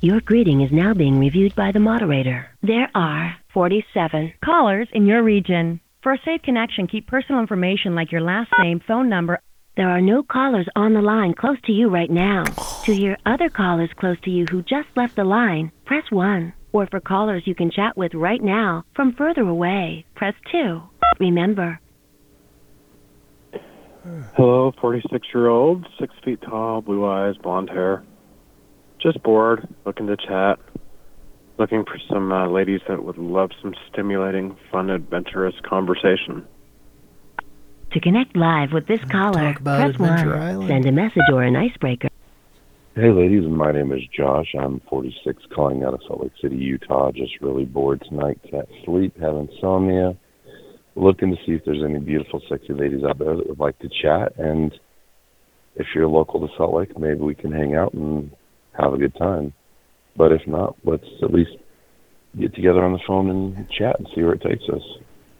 Your greeting is now being reviewed by the moderator. There are 47 Callers in your region. For a safe connection, keep personal information like your last name, phone number. There are no callers on the line close to you right now. To hear other callers close to you who just left the line, press 1. Or for callers you can chat with right now from further away, press 2. Remember, Hello, 46 year old, six feet tall, blue eyes, blonde hair. Just bored, looking to chat. Looking for some uh, ladies that would love some stimulating, fun, adventurous conversation. to connect live with this caller, talk about press 1. Island. Send a message or an icebreaker. Hey, ladies, my name is Josh. I'm 46, calling out of Salt Lake City, Utah. Just really bored tonight. Can't sleep, have insomnia. Looking to see if there's any beautiful, sexy ladies out there that would like to chat. And if you're local to Salt Lake, maybe we can hang out and have a good time. But if not, let's at least get together on the phone and chat and see where it takes us.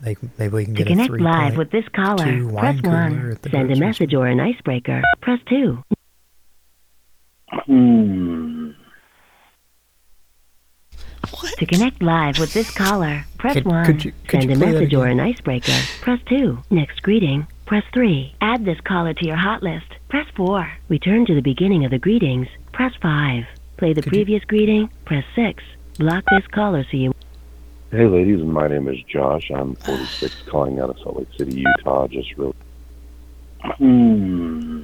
Maybe, maybe we can To get a connect three live with this caller, press 1. Send a message or an icebreaker, press 2. Hmm. To connect live with this caller, press Could- 1. could you- could Send you a message or an icebreaker, press 2. Next greeting, press 3. Add this caller to your hot list, press 4. Return to the beginning of the greetings, press 5. Play the previous greeting, press 6. Block this caller so you Hey, ladies, my name is Josh. I'm 46, calling out of Salt Lake City, Utah. Just really. Hmm.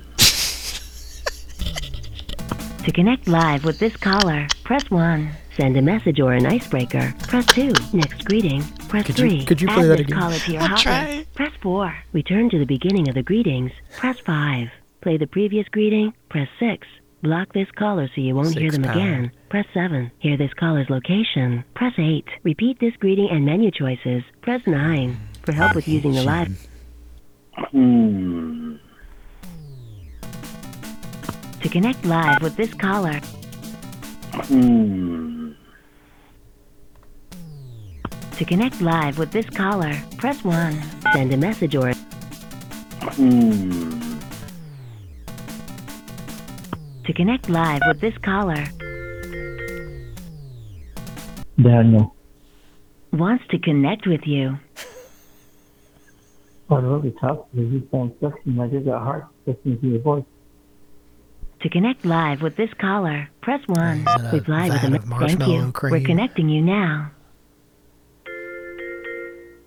To connect live with this caller, press 1. Send a message or an icebreaker, press 2. Next greeting, press Could you- 3. could you play Add that this again? caller to your I'll try. press 4. Return to the beginning of the greetings, press 5. Play the previous greeting, press 6. Block this caller so you won't hear them pound. again, press 7. Hear this caller's location, press 8. Repeat this greeting and menu choices, press 9. For help with using the live Hmm. To connect live with this caller, Hmm. to connect live with this caller, press 1. Send a message or Hmm. To connect live with this caller, Daniel. wants to connect with you. What really tough is you sound sexy. I just got heart listening to your voice. To connect live with this caller, press 1. that a Reply with a of thank marshmallow you. cream? We're connecting you now.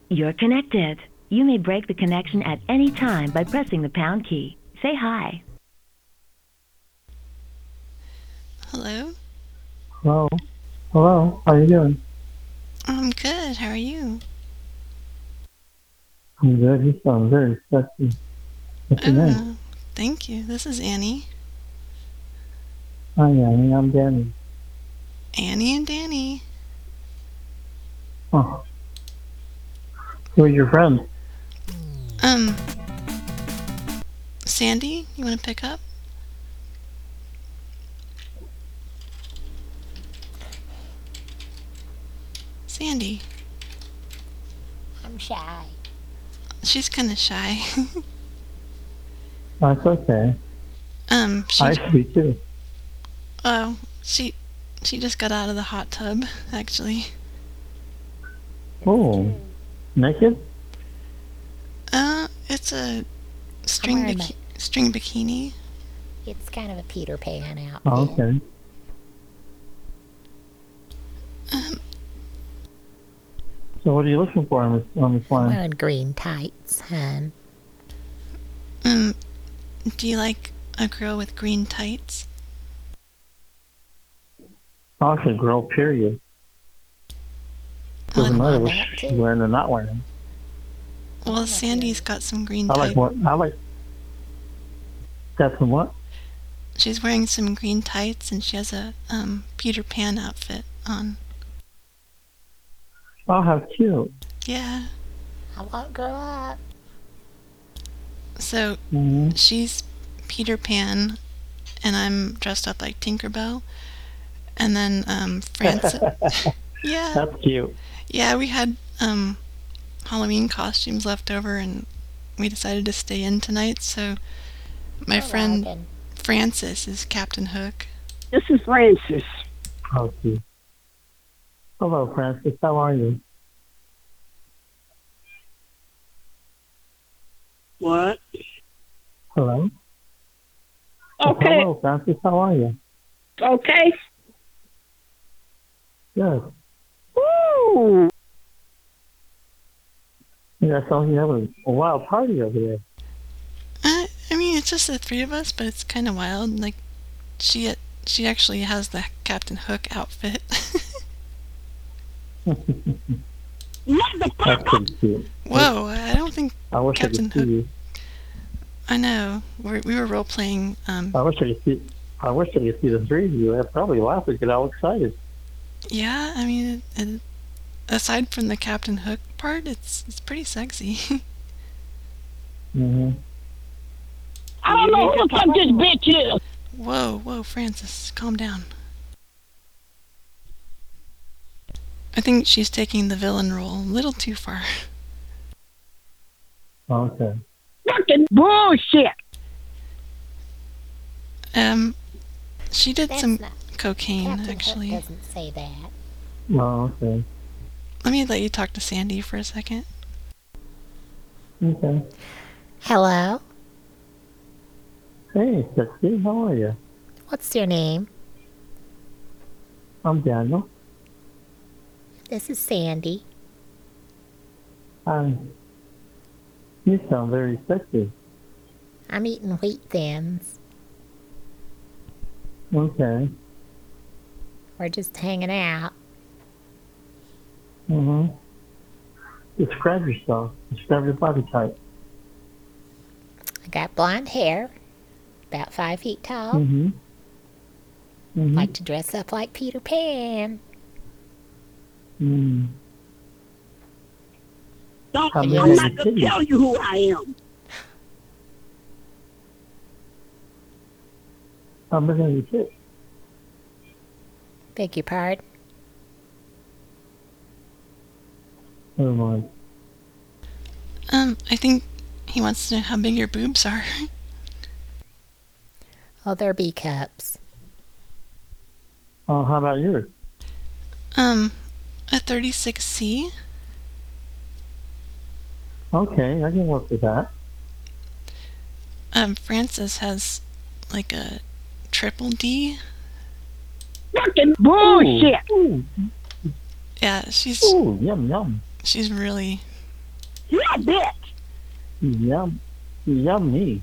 You're connected. You may break the connection at any time by pressing the pound key. Say hi. Hello? Hello. Hello. How are you doing? I'm good. How are you? I'm good. You sound very sexy. What's your name? Uh, thank you. This is Annie. Hi, Annie. I'm Danny. Annie and Danny. Oh. Who are your friends? Um, Sandy, you want to pick up? Sandy. I'm shy. She's kind of shy. That's okay. um, she, I should be too. Oh, she, she just got out of the hot tub, actually. Oh. Naked? Uh, it's a string wearing biki- string bikini. It's kind of a Peter Pan outfit. Oh, okay. Um, So what are you looking for on this on this line? Wearing green tights, hun. um, do you like a girl with green tights? It's a girl, period. Doesn't matter what she's wearing or not wearing. Well, Sandy's got some green I like tights. what I like. Got some what? She's wearing some green tights and she has a um Peter Pan outfit on. Oh, how cute. Yeah. I won't grow up. So Mm-hmm. she's Peter Pan, and I'm dressed up like Tinkerbell, and then um Francis. yeah. That's cute. Yeah, we had um Halloween costumes left over, and we decided to stay in tonight. So my friend Robin. Francis is Captain Hook. This is Francis. Oh. Hello, Francis. How are you? What? Hello. Okay. Hello, Francis. How are you? Okay. Good. Woo! Yeah, I saw you have a, a wild party over there. Uh, I mean, it's just the three of us, but it's kind of wild. Like, she she actually has the Captain Hook outfit. That's pretty cute. Whoa, I don't think I wish Captain I could see Hook. you. I know. We're, we were role playing. Um, I wish I could see. I wish I could see the three of you. I'd probably laugh and get all excited. Yeah, I mean, it, it, aside from the Captain Hook part, it's it's pretty sexy. Mm-hmm. I don't know who the fuck this bitch is. whoa, whoa, Francis, calm down. I think she's taking the villain role a little too far. Okay. Fucking bullshit. Um, she did That's some not- cocaine Captain Hook actually. doesn't say that. Oh, okay. Let me let you talk to Sandy for a second. Okay. Hello? Hey, sexy. How are you? What's your name? I'm Daniel. This is Sandy. Hi. You sound very sexy. I'm eating wheat thins. Okay. We're just hanging out. Mm-hmm. Describe yourself. Describe your body type. I got blonde hair, about five feet tall. Mm-hmm. Mm-hmm. Like to dress up like Peter Pan. Mm. Don't, I'm not gonna tell you who I am. How big are your tits? Beg your pardon? Never mind. Um, I think He wants to know how big your boobs are. Oh, they're B cups. Oh, how about yours? Um, a 36C. Okay, I can work with that. Um, Francis has like a triple D. Fucking bullshit. Ooh, Yeah, she's ooh, yum, yum. she's really. Yeah, bitch. Yum. Yummy.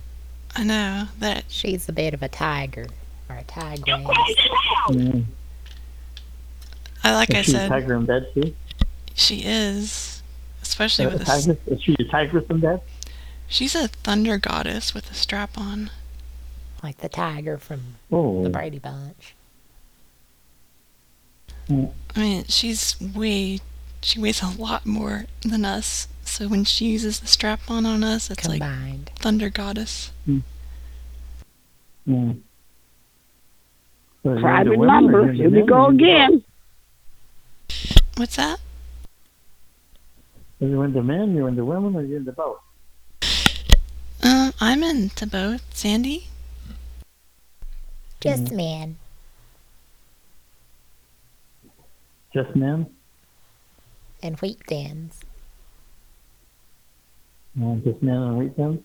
I know that She's a bit of a tiger or a tigress. Mm. I like Is I she a said tiger in bed too? she is, especially Uh, with a this. tigress? Is she a tigress in bed? She's a thunder goddess with a strap on. Like the tiger from Oh. the Brady Bunch. Mm. I mean, she's way, she weighs a lot more than us. So when she uses the strap on on us, it's Combined. like thunder goddess. Mm. So Private into number. Here we go or you're into again. What's that? both? Are you into men, you're the women, or you're into both? Um, I'm into both. Sandy? Just men. Just men? And wheat thins. Uh, just men and wheat thins?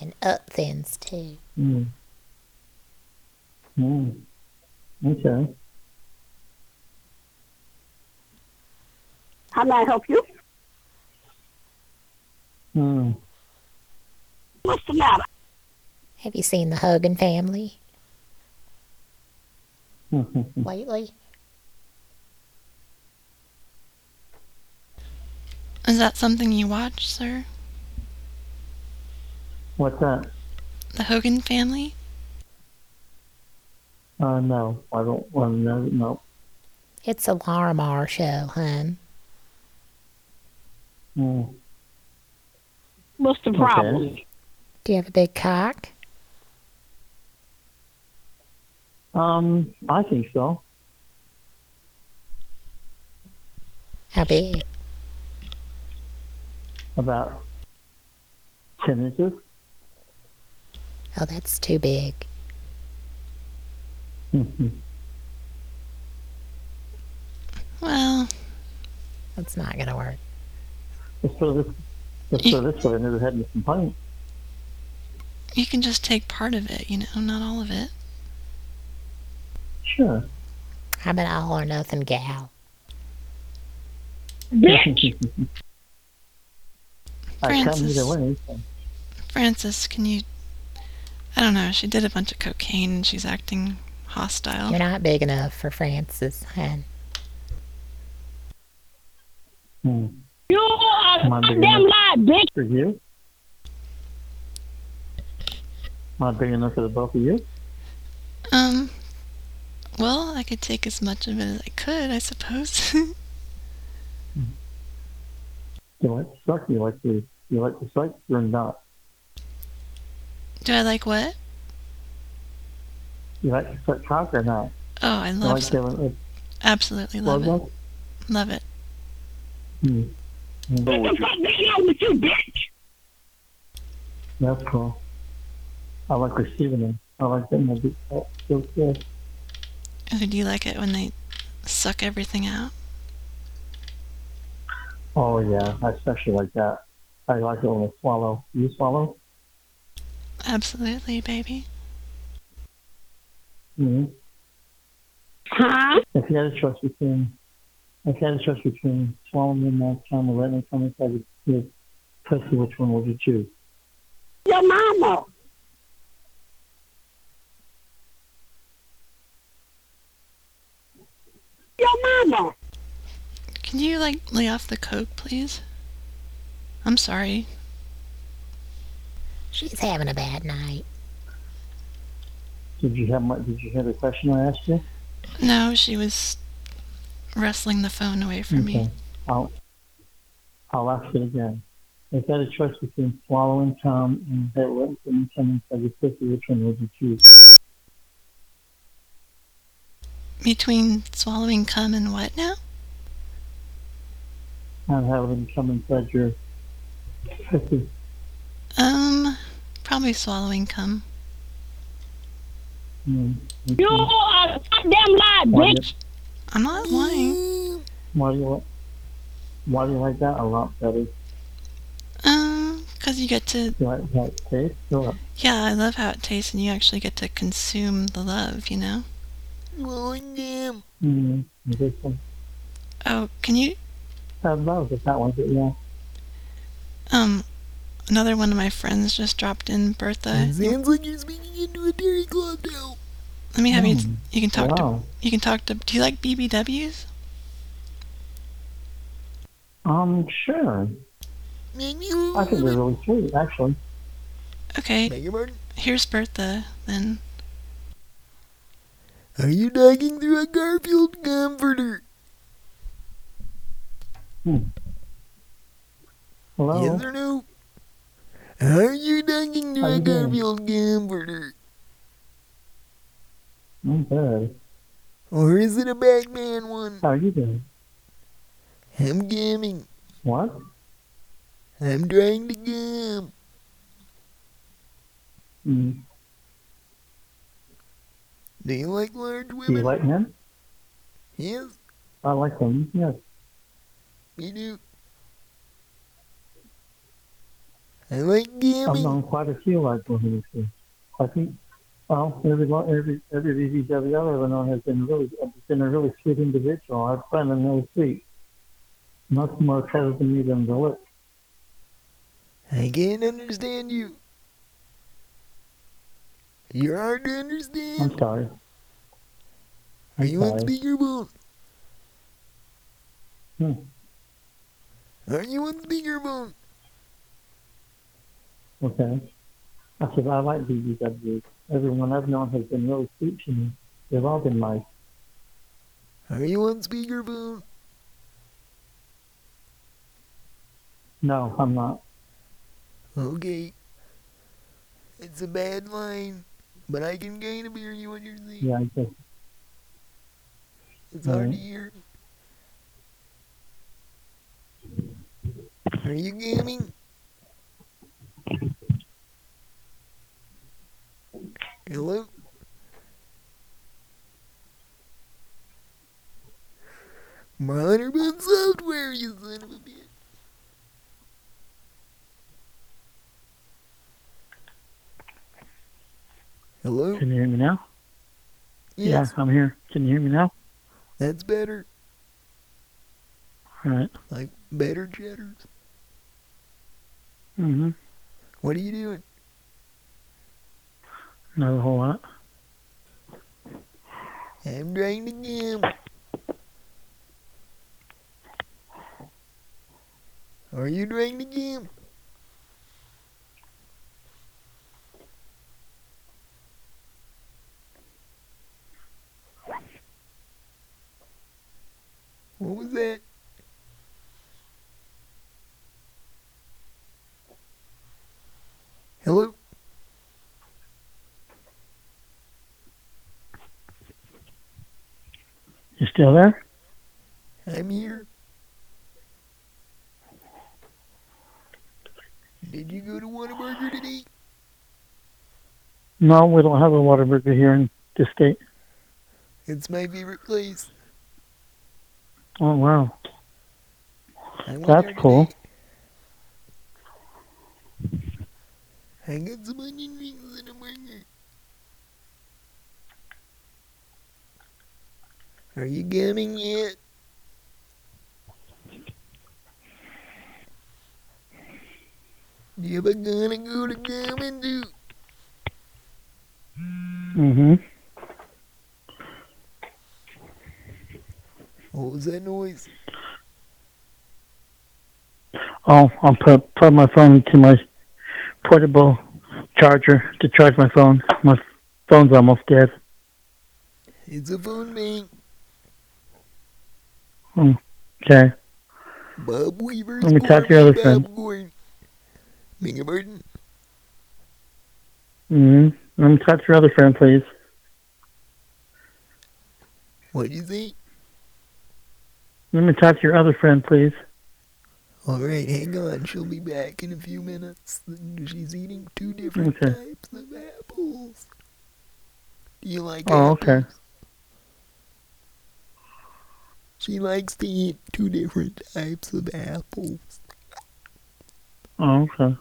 And up thins too. Mm. Mm. Okay. How may I help you? Mm. What's the matter? Have you seen the Hogan family lately? Is that something you watch, sir? What's that? The Hogan family? Uh, no, I don't want to know. No. It's a Lorimar show, hun. Mm. What's the Okay. problem? Do you have a big cock? Um, I think so. How big? About 10 inches. Oh, that's too big. Mhm. Well, That's not gonna work. Let's put it this, let's put it this way. I never had any complaints. you can just take part of it, you know, not all of it. Sure. I'm an all or nothing gal. Bitch. I come Francis. way. so. Francis, can you. I don't know, she did a bunch of cocaine and she's acting hostile. You're not big enough for Francis, hun. Hmm. You are a Come on, big goddamn enough. lie, bitch. For you? Not big enough for the both of you? Um, well, I could take as much of it as I could, I suppose. You like to suck? You like to you like to suck or not? Do I like what? You like to suck cock or not? Oh, I love like it Absolutely love blood it. Love it. Hmm. Hmm. What the fuck on with you, bitch? That's cool. I like receiving them. I like them. They do- feels good. Oh, do you like it when they suck everything out? Oh yeah, I especially like that. I like it when they swallow. You swallow? Absolutely, baby. Mm-hmm. Huh? If you had a choice between, if you had a choice between swallowing your mouth time or letting it come inside your your pussy, which one would you choose? Your mama. Your mama. Can you, like, lay off the coke, please? I'm sorry. She's having a bad night. Did you have my, Did you hear the question I asked you? No, she was wrestling the phone away from me. Okay. I'll I'll ask it again. If you had a choice between swallowing cum and letting it come inside your pussy, which one would you choose? Between swallowing cum and what now? Not having it come inside your pussy. Um, probably swallowing cum. Mm. You are a goddamn lie, Why bitch. I'm not lying. Why do you? Why do you like that a lot better? Um, cause you get to. You like that taste? or what? Yeah, I love how it tastes, and you actually get to consume the love. You know. Mm. This one. Oh, can you? I love it that one, but yeah. Um, another one of my friends just dropped in. Bertha. Sounds like you're speaking into a dairy club now. Let me have you. Mm. You can talk Wow. to. You can talk to. Do you like BBWs? Um, sure. I think they're really sweet, actually. Okay. Here's Bertha. Then. Are you digging through a Garfield comforter? Hmm. Hello. Yes or no? Are you digging to How a? Garfield comforter? I'm good. Or is it a Batman one? How are you doing? I'm gaming. What? I'm trying to gum. Mm. Do you like large women? Do you like men? Yes, I like them. Yes. Me do. I like I've gaming. known quite a few like women. too. I think. Well, every lo- every every BBW I've ever known has been really has been a really sweet individual. I find them really sweet. Much more attractive to me than the look. I can't understand you. You're hard to understand. I'm sorry. Are you on sorry. speakerphone? Hmm. Are you on speakerphone? Okay. I said I like BBW. Everyone I've known has been really sweet to me. They've all been nice. Are you on speakerphone? No, I'm not. Okay. It's a bad line, but I can kind of hear you what you're saying. Yeah, I guess. It's hard to hear. Are you gaming? Hello? Monitor software, you son of a bitch. Hello? Can you hear me now? Yes. Yeah, I'm here. Can you hear me now? That's better. All right. Like better cheddars. Mm-hmm. What are you doing? Not a whole lot. I'm trying to gamble. Are you trying to gamble? What was that? Hello? You still there? I'm here. Did you go to Whataburger today? No, we don't have a Whataburger here in this state. It's my favorite place. Oh wow, that's cool. today. I got some onion rings and a burger. Are you gaming yet? You ever gonna go to gamming do? Mm-hmm. What was that noise? Oh, I'll put plug my phone to my portable charger to charge my phone. My phone's almost dead. It's a phone bank. Hmm. Okay. Bob Weaver's Let me talk to your other friend. popcorn. Beg your? Mm-hmm. Let me talk to your other friend, please. What'd you say? Let me talk to your other friend, please. Alright, hang on. She'll be back in a few minutes. She's eating two different Okay. types of apples. Do you like Oh, apples? okay. She likes to eat two different types of apples. Oh, okay.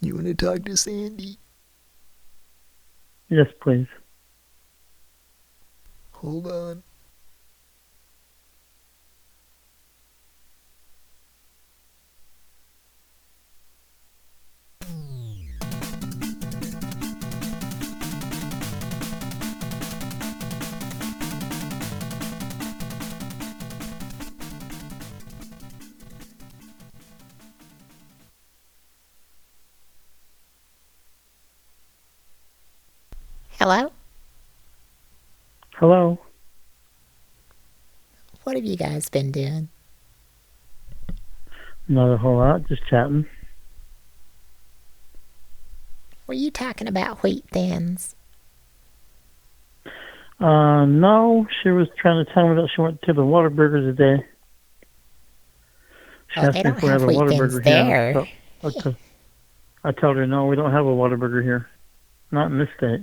You want to talk to Sandy? Yes, please. Hold on. Hello? Hello. What have you guys been doing? Not a whole lot. Just chatting. Were you talking about wheat thins? Uh, no. She was trying to tell me that she went to the Whataburger today. She Oh, asked they me don't if we have a there. here. So, I t- I told her no, we don't have a Whataburger here. Not in this state.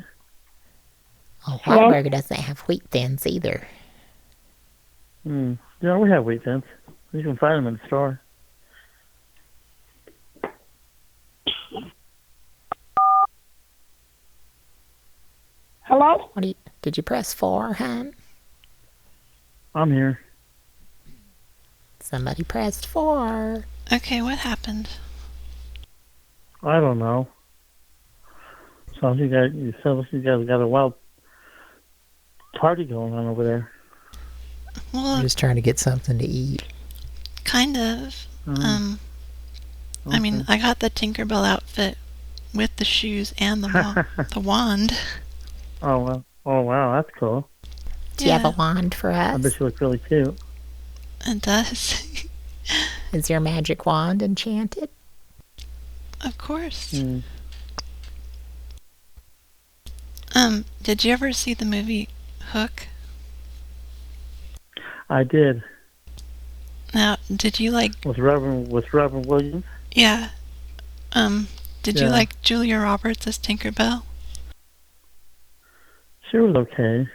Oh, Hello? Whataburger doesn't have wheat thins either. Hmm. Yeah, we have wheat thins. You can find them in the store. Hello? What you, did you press four, hon? I'm here. Somebody pressed four. Okay, what happened? I don't know. Sounds you guys, you sounds you guys got a wild party going on over there. Well, I'm just trying to get something to eat. kind of. Mm. Um, I mean, I got the Tinkerbell outfit with the shoes and the wa- the wand. Oh well. Oh wow, that's cool. Do you have a wand for us? I bet you look really cute. It does. Is your magic wand enchanted? of course. Hmm. Um, did you ever see the movie Hook? I did. Now, did you like? With Reverend with Robin Williams. Yeah. Um, did you like Julia Roberts as Tinkerbell? She was okay.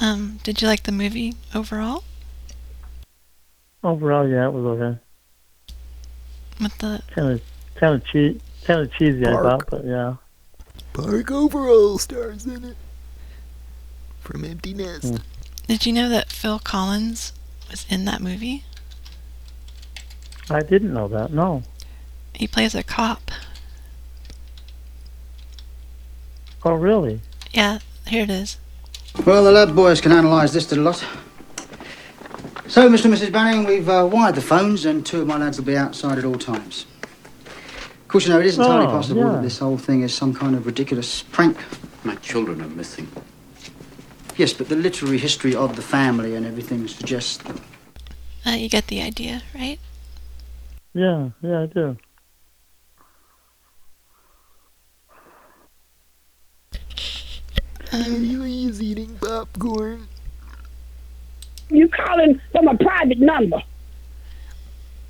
Um, did you like the movie overall? Overall, yeah, it was okay. With the Kind of, kind of cheap, kind of cheesy, I thought, but yeah. Park overall stars in it. From Empty Nest. Did you know that Phil Collins was in that movie? I didn't know that. No. He plays a cop. Oh, really? Yeah, here it is. Well, the lab boys can analyse this to the lot. So, Mr. and Mrs. Banning, we've uh, wired the phones, and two of my lads will be outside at all times. Of course, you know, it is entirely Oh, possible yeah. that this whole thing is some kind of ridiculous prank. My children are missing. Yes, but the literary history of the family and everything suggests that Uh, you get the idea, right? Yeah, yeah, I do. Anyway, eating popcorn. You calling from a private number?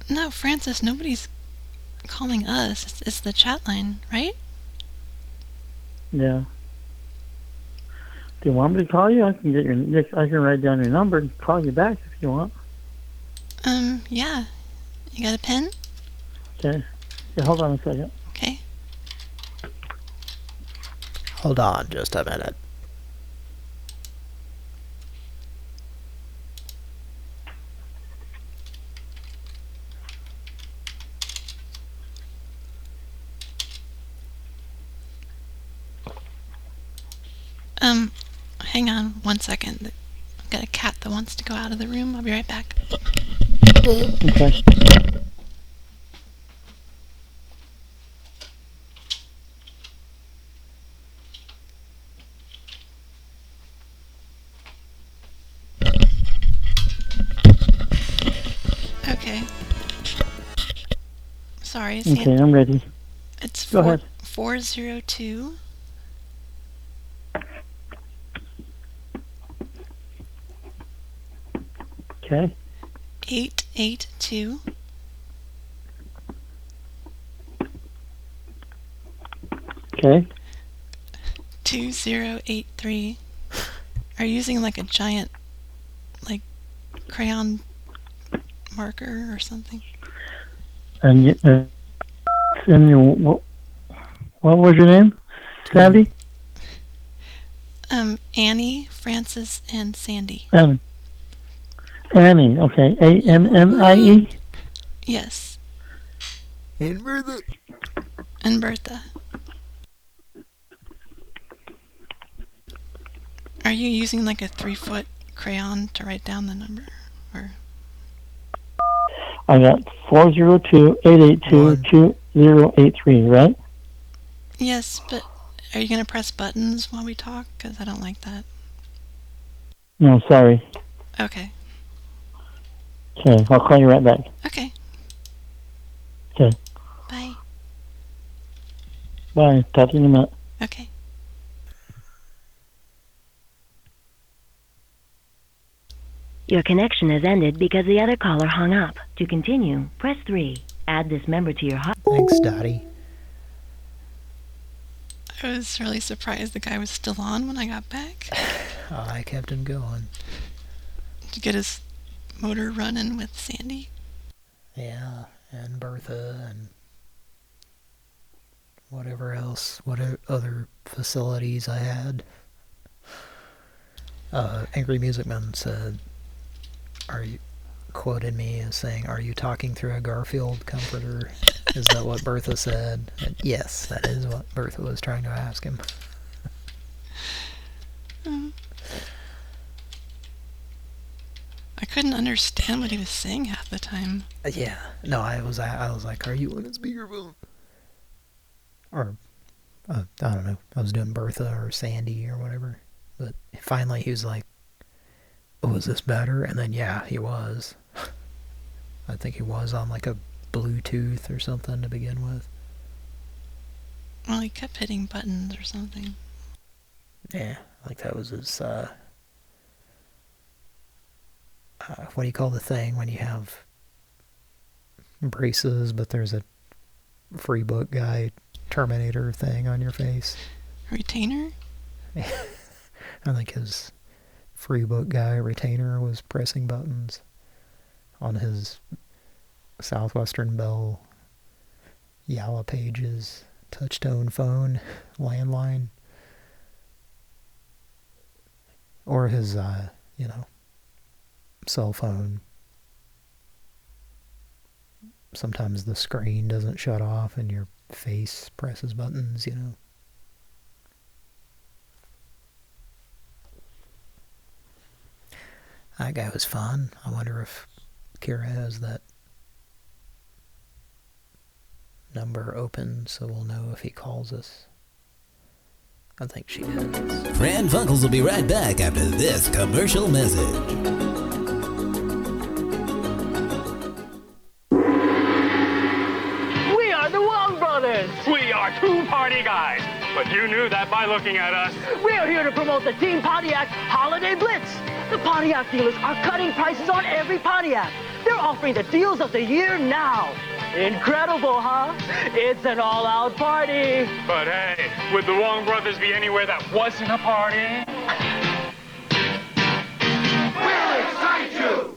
No, Francis, nobody's calling us. It's, it's the chat line, right? Yeah. Do you want me to call you? I can get your. I can write down your number and call you back if you want. Um, yeah. You got a pen? Okay. Yeah, hold on a second. Okay. Hold on just a minute. Um, hang on one second. I've got a cat that wants to go out of the room. I'll be right back. Okay. Okay. Sorry. Okay, I'm ready. It's Go four, ahead. 402 Okay. Eight eight two Okay. two zero eight three. Are you using like a giant, like, crayon marker or something? And you, uh, and you, what, what was your name? Sandy? Um, Annie, Francis, and Sandy. Annie. Annie. Okay. A N N I E. Yes. And Bertha. And Bertha. Are you using like a three foot crayon to write down the number? Or I got four zero two eight eight two two zero eight three. Right? yes, but are you gonna press buttons while we talk? Cause I don't like that. No, sorry. Okay. Okay, I'll call you right back. Okay. Okay. Bye. Bye. Talk to you in a minute. Okay. Your connection has ended because the other caller hung up. To continue, press 3. Add this member to your hot. Thanks, Dottie. I was really surprised the guy was still on when I got back. I kept him going. to get his motor running with Sandy. Yeah, and Bertha and whatever else, what other facilities I had. Uh, Angry Music Man said, "Are you?" Quoted me as saying, "Are you talking through a Garfield comforter?" is that what Bertha said? And yes, that is what Bertha was trying to ask him. Um, I couldn't understand what he was saying half the time. Uh, Yeah, no, I was I was like, "Are you on a speakerphone?" Or, uh, I don't know. I was doing Bertha or Sandy or whatever. But finally, he was like, "Oh, is this better?" And then, yeah, he was. I think he was on like a Bluetooth or something to begin with. Well, he kept hitting buttons or something. Yeah, like that was his. Uh, uh, what do you call the thing when you have braces, but there's a free book guy Terminator thing on your face? Retainer? I think his free book guy retainer was pressing buttons on his Southwestern Bell Yellow Pages touchtone phone landline or his uh you know cell phone. Sometimes the screen doesn't shut off and your face presses buttons you know. That guy was fun. I wonder if kira has that number open so we'll know if he calls us. I think she does. Pran Funkels will be right back after this commercial message. Party guys. But you knew that by looking at us. We are here to promote the Team Pontiac Holiday Blitz. The Pontiac dealers are cutting prices on every Pontiac. They're offering the deals of the year now. Incredible, huh? It's an all-out party. But hey, would the Wong brothers be anywhere that wasn't a party? We'll excite you.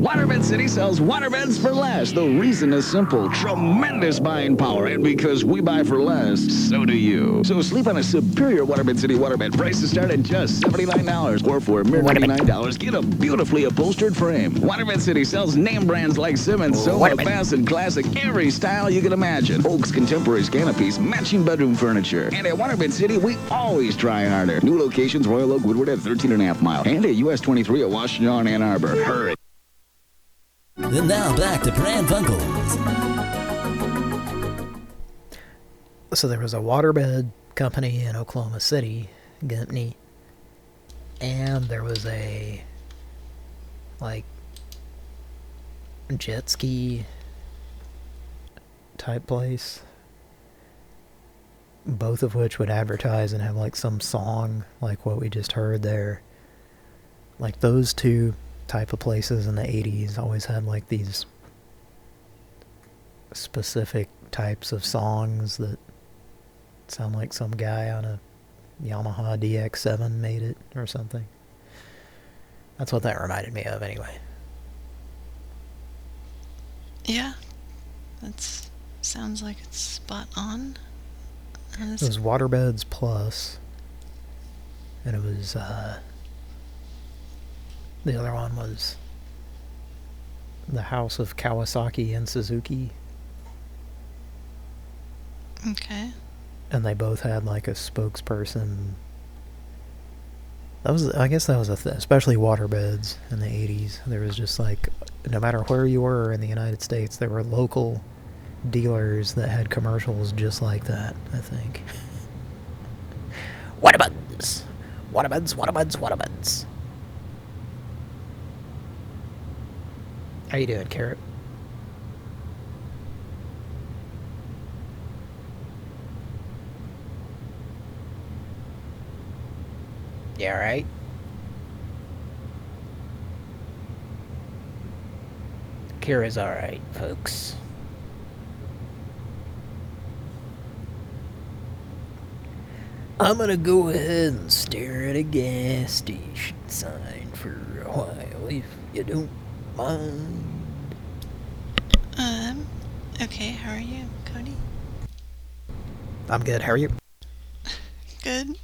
Waterbed City sells waterbeds for less. The reason is simple. Tremendous buying power. And because we buy for less, so do you. So sleep on a superior Waterbed City waterbed. Prices start at just $79. Or for a mere $99, get a beautifully upholstered frame. Waterbed City sells name brands like Simmons, Soma. Bassett, Classic, every style you can imagine. Oaks, contemporaries, canopies, matching bedroom furniture. And at Waterbed City, we always try harder. New locations, Royal Oak, Woodward at 13 and a half mile. And at US 23 at Washington, Ann Arbor. Hurry. Then now back to Pran Funkels. so there was a waterbed company in Oklahoma City, Gumpney, and there was a like jet ski type place. Both of which would advertise and have like some song like what we just heard there. like those two type of places in the 80s always had like these specific types of songs that sound like some guy on a Yamaha DX7 made it or something. That's what that reminded me of anyway. Yeah, that's sounds like it's spot on. It was Waterbeds Plus, and it was, uh, the other one was the House of Kawasaki and Suzuki, okay. and they both had like a spokesperson. That was, I guess that was a th especially Waterbeds in the 80s. There was just like, no matter where you were in the United States, there were local dealers that had commercials just like that, I think. Waterbuds. Waterbuds, waterbuds, waterbuds. How you doing, Carrot? Yeah, right? Kira's alright, folks. I'm gonna go ahead and stare at a gas station sign for a while, if you don't Um, okay, how are you, Cody? I'm good. How are you? Good.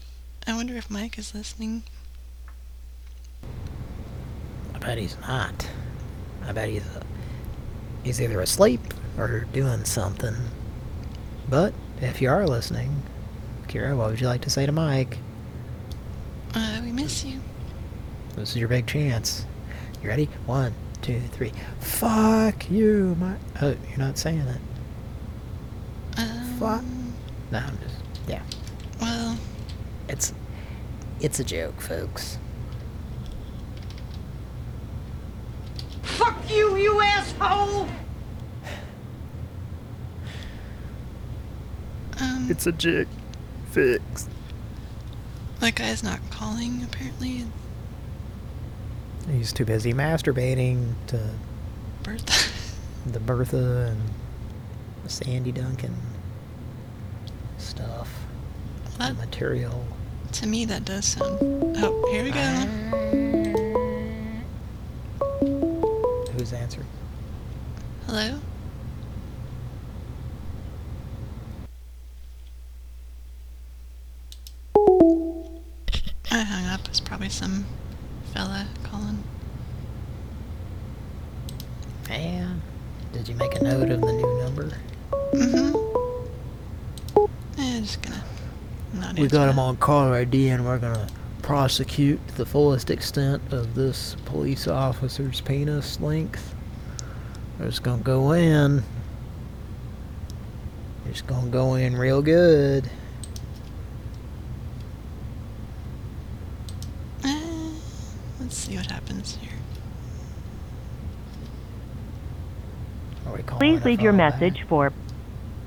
I wonder if Mike is listening. I bet he's not. I bet he's uh, he's either asleep or doing something. But if you are listening, Kira, what would you like to say to Mike? Uh, we miss you. This is your big chance. You ready? One, two, three. Fuck you, my. Oh, you're not saying it. Um, Fuck. No, I'm just. Yeah. Well, It's it's a joke, folks. Fuck you, you asshole! um, It's a jig. Fix. that guy's not calling, apparently. He's too busy masturbating to Bertha. the Bertha and the Sandy Duncan stuff. The That, material. to me, that does sound... Oh, here we go. Who's answering? Hello? Not We got him on caller ID and we're gonna prosecute to the fullest extent of this police officer's penis length. We're just gonna go in. We're just gonna go in real good. Uh, let's see what happens here. Are we calling Please leave your phone back? message for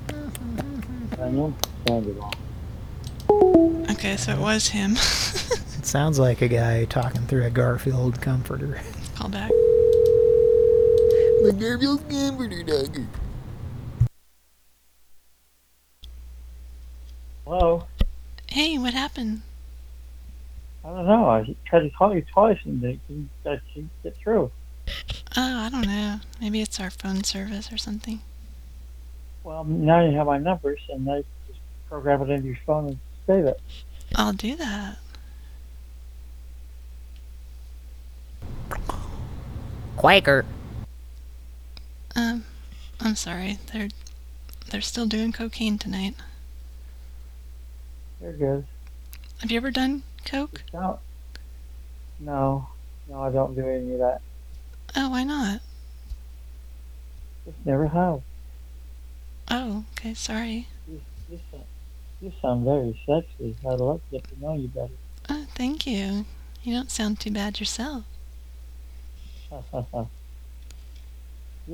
Daniel, sounded off. Okay, so it was him. It sounds like a guy talking through a Garfield comforter. Call back. The Garfield comforter dogger. Hello? Hey, what happened? I don't know. I tried to call you twice and they didn't get through. Oh, I don't know. Maybe it's our phone service or something. Well, now you have my numbers and I just program it into your phone and save it. I'll do that. Quaker. Um, I'm sorry. They're they're still doing cocaine tonight. You're good. Have you ever done coke? No. No. No, I don't do any of that. Oh, why not? Just never have. Oh, okay. Sorry. You, you, sound, you sound very sexy. I'd love to get to know you better. Oh, thank you. You don't sound too bad yourself. you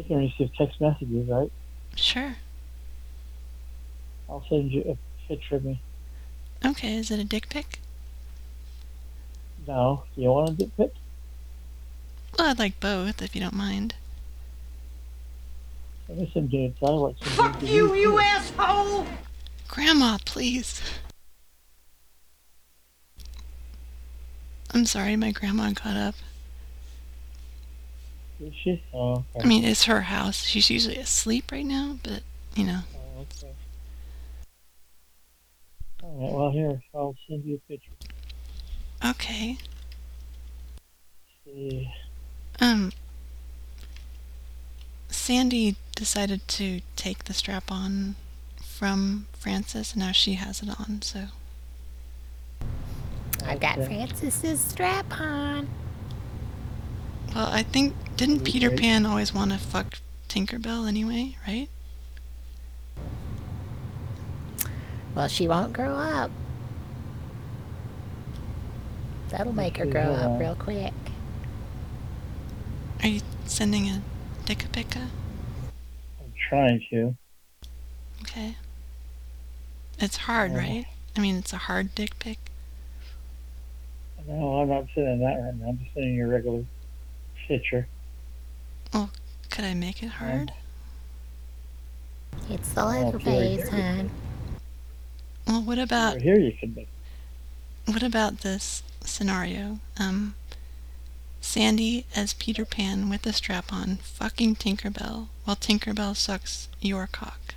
can receive text messages, right? Sure. I'll send you a picture of me. Okay. Is it a dick pic? No. You want a dick pic? Well, I'd like both, if you don't mind. There's some dudes. I like some Fuck dudes. you, you asshole! Grandma, please. I'm sorry, my grandma got up. Is she? Oh, okay. I mean, it's her house. She's usually asleep right now, but, you know. Oh, okay. All right. Well, here I'll send you a picture. Okay. See. Um, Sandy decided to take the strap on from Frances, and now she has it on, so. I've got Francis's strap on. Well, I think, didn't Peter Pan always want to fuck Tinkerbell anyway, right? Well, she won't grow up. That'll make her grow up real quick. Are you sending a dick a pic? I'm trying to. Okay. It's hard, Yeah. right? I mean, it's a hard dick pic. No, I'm not sending that right now. I'm just sending you a regular picture. Well, could I make it hard? It's all over Okay. face, hon. Well, what about Right here you can make. what about this scenario? Um, Sandy as Peter Pan with a strap on, fucking Tinkerbell, while Tinkerbell sucks your cock.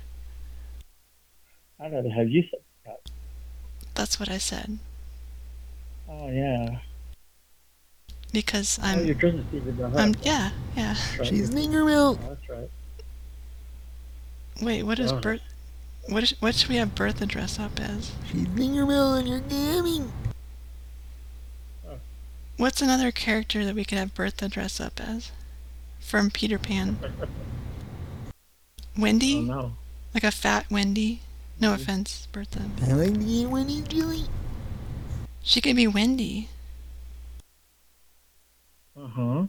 I'd rather have you say that. That's what I said. Oh yeah. Because oh, I'm, you're trying to see the I'm, yeah, yeah. She's Tinkerbell. Oh, that's right. Wait, what is Oh. Bert? What is, what should we have Bertha dress up as? She's Tinkerbell and you're gaming. Oh. What's another character that we could have Bertha dress up as? From Peter Pan. Wendy? Oh no. Like a fat Wendy? No offense, Bertha. I like to eat Wendy's jelly. She could be Wendy. Uh huh.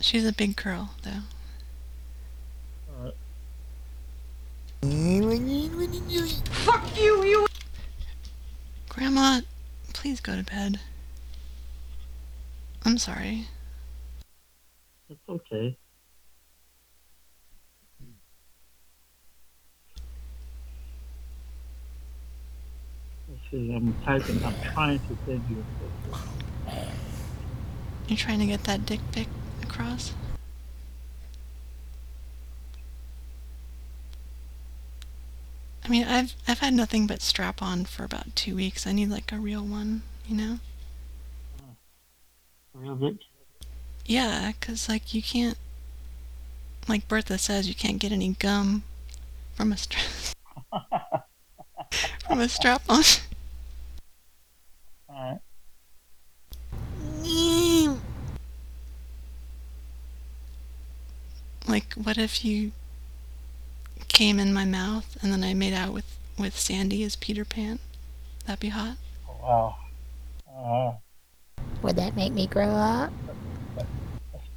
She's a big girl, though. Alright. I like to eat Wendy's jelly. Fuck you, you Grandma, please go to bed. I'm sorry. It's okay. Let's. I'm typing. I'm trying to send you a picture. You're trying to get that dick pic across? I mean, I've I've had nothing but strap on for about two weeks. I need like a real one, you know? Real dick. Yeah, 'cause like you can't, like Bertha says, you can't get any gum from a strap from a strap on. Alright. Like, what if you came in my mouth and then I made out with with Sandy as Peter Pan? That'd be hot. Wow. Uh, Would that make me grow up?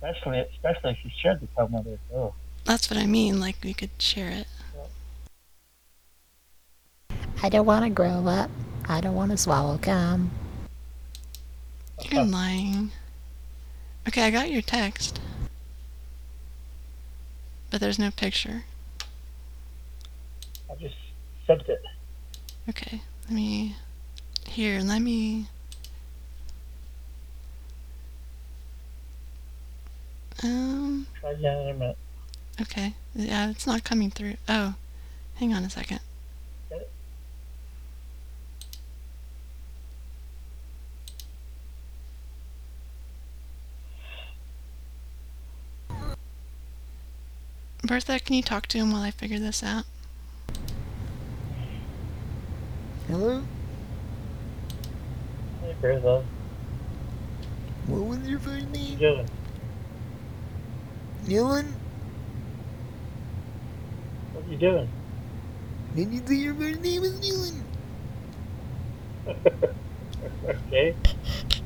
especially, especially if you shared the cum with her. Oh. That's what I mean. Like we could share it. I don't want to grow up. I don't want to swallow cum. You're lying. Okay, I got your text, but there's no picture. I just sent it. Okay, let me. Here, let me. Um. Try again in a minute. Okay. Yeah, it's not coming through. Oh, hang on a second. Bertha, can you talk to him while I figure this out? Hello? Hey, Bertha. What was your first What you name? doing? Dylan? What are you doing? Did you say your first name is Dylan? okay.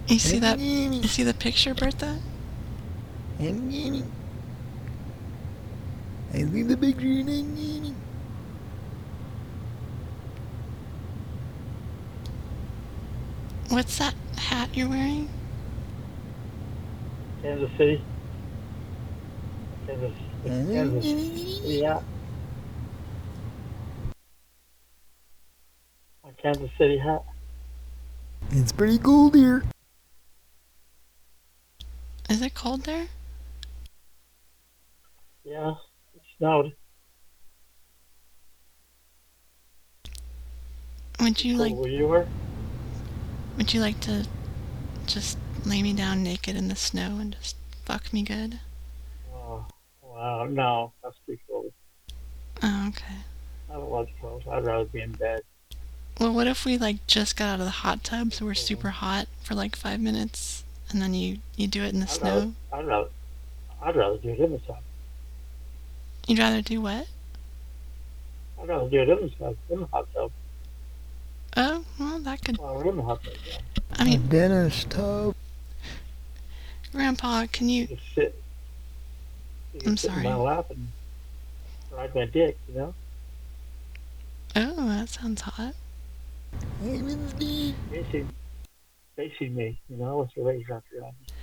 You see that? You see the picture, Bertha? I'm gaming. I see the picture and I'm gaming. What's that hat you're wearing? Kansas City. Kansas, uh-huh. Kansas City hat. A Kansas City hat. It's pretty cool here. Is it cold there? Yeah, it. Would you like Where you were? would you like to just lay me down naked in the snow and just fuck me good? Oh, wow. No, that's too cold. Oh, okay. I don't like cold. I'd rather be in bed. Well, what if we like just got out of the hot tub, so we're mm-hmm. super hot for like five minutes, and then you you do it in the I'd snow? rather, I'd rather, I'd rather do it in the sun. You'd rather do what? I'd rather do it in the in the hot tub. Oh, well, that could. Well, we're in the hot tub. Yeah. I mean, dentist tub. Grandpa, can you? You can sit. You can I'm sit sorry. in my lap and ride my dick, you know? Oh, that sounds hot. Facing, facing me, you know, with your legs wrapped around me.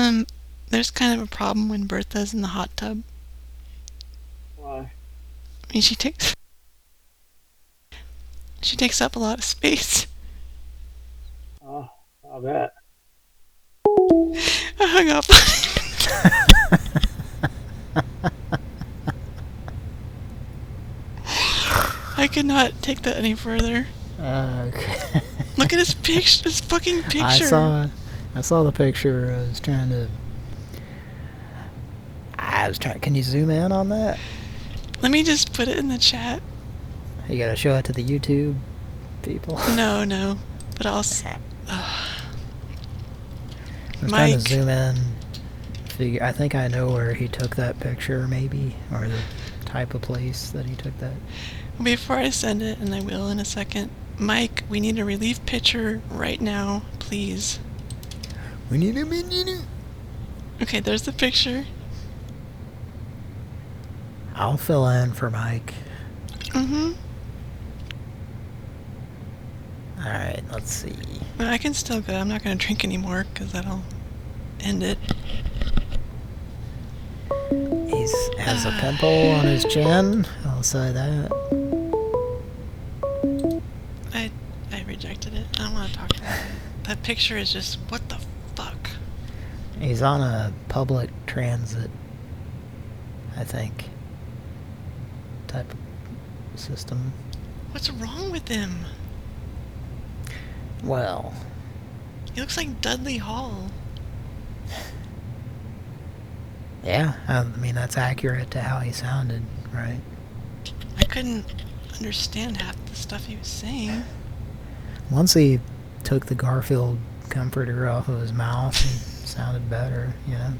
Um, there's kind of a problem when Bertha's in the hot tub. Why? I mean, she takes she takes up a lot of space. Oh, I bet. I hung up. I could not take that any further. Okay. Look at his picture, his fucking picture. I saw, I saw the picture. I was trying to. I was trying. Can you zoom in on that? Let me just put it in the chat. You gotta show it to the YouTube people. No, no, but I'll. s- I was trying Mike. to zoom in. Figure. I think I know where he took that picture, maybe, or the type of place that he took that. Before I send it, and I will in a second, Mike, we need a relief picture right now, please. We need a minute. Okay, there's the picture. I'll fill in for Mike. Mm-hmm. All right. Let's see. But I can still go. I'm not gonna drink anymore because that'll end it. He's has a pimple on his chin. I'll say that. I I rejected it. I don't want to talk to him. That picture is just what the. He's on a public transit, I think, type of system. What's wrong with him? Well, He looks like Dudley Hall. yeah, I mean, that's accurate to how he sounded, right? I couldn't understand half the stuff he was saying. Once he took the Garfield comforter off of his mouth, sounded better, you know?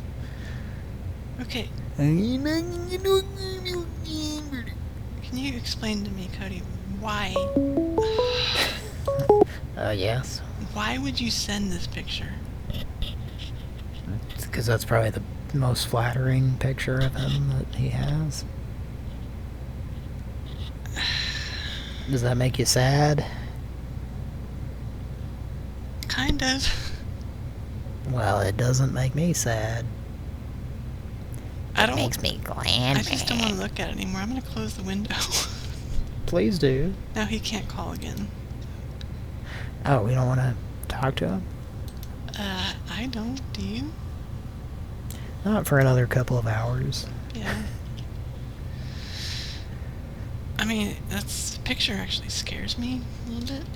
Okay, can you explain to me, Cody, why Uh, yes. why would you send this picture? Because that's probably the most flattering picture of him that he has. Does that make you sad? Kind of. Well, it doesn't make me sad. I don't. Makes me glad. I just don't want to look at it anymore. I'm gonna close the window. Please do. now he can't call again. Oh, we don't want to talk to him? Uh, I don't. Do you? Not for another couple of hours. Yeah. I mean, that's picture actually scares me a little bit.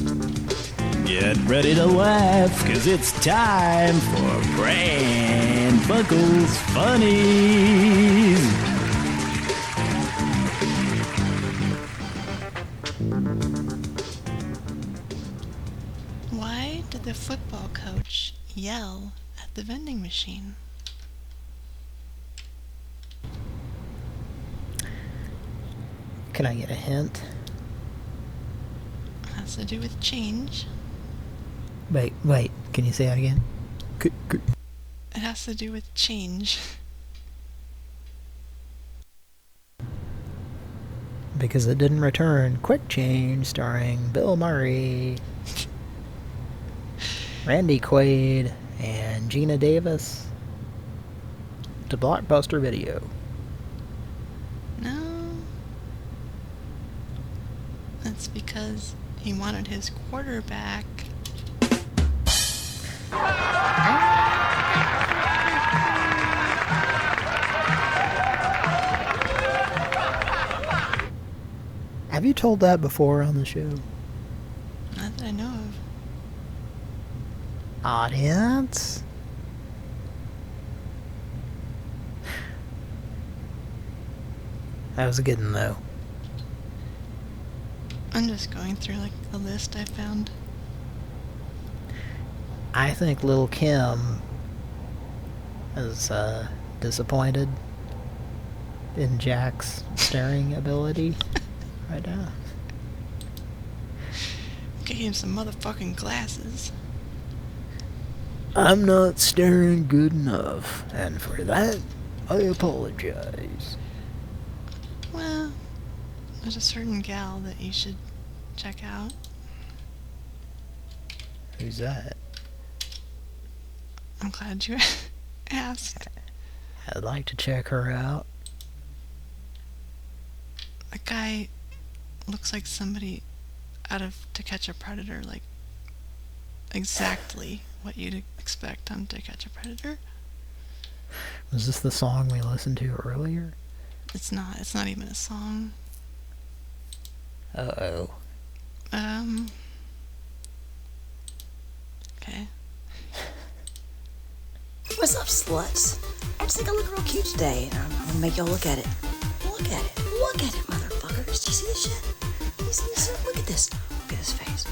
Get ready to laugh, cause it's time for Pran Funkels Funnies. Why did the football coach yell at the vending machine? Can I get a hint? Has to do with change. Wait, wait. Can you say that again? It has to do with change. Because it didn't return. Quick Change starring Bill Murray, Randy Quaid, and Geena Davis to Blockbuster Video. No. That's because he wanted his quarterback. Have you told that before on the show? Not that I know of. Audience? That was a good one, though. I'm just going through like the list I found. I think Lil Kim is uh, disappointed in Jack's staring ability right now. Get him some motherfucking glasses. I'm not staring good enough, and for that, I apologize. Well, there's a certain gal that you should check out. Who's that? I'm glad you asked. I'd like to check her out. The guy looks like somebody out of To Catch a Predator, like exactly what you'd expect on To Catch a Predator. Was this the song we listened to earlier? It's not. It's not even a song. Uh-oh. Um. Okay. What's up, sluts? I just think I look real cute today, and I'm, I'm gonna make y'all look at it. Look at it. Look at it, motherfuckers. Do you see this shit? You see this shit? Look at this. Look at his face.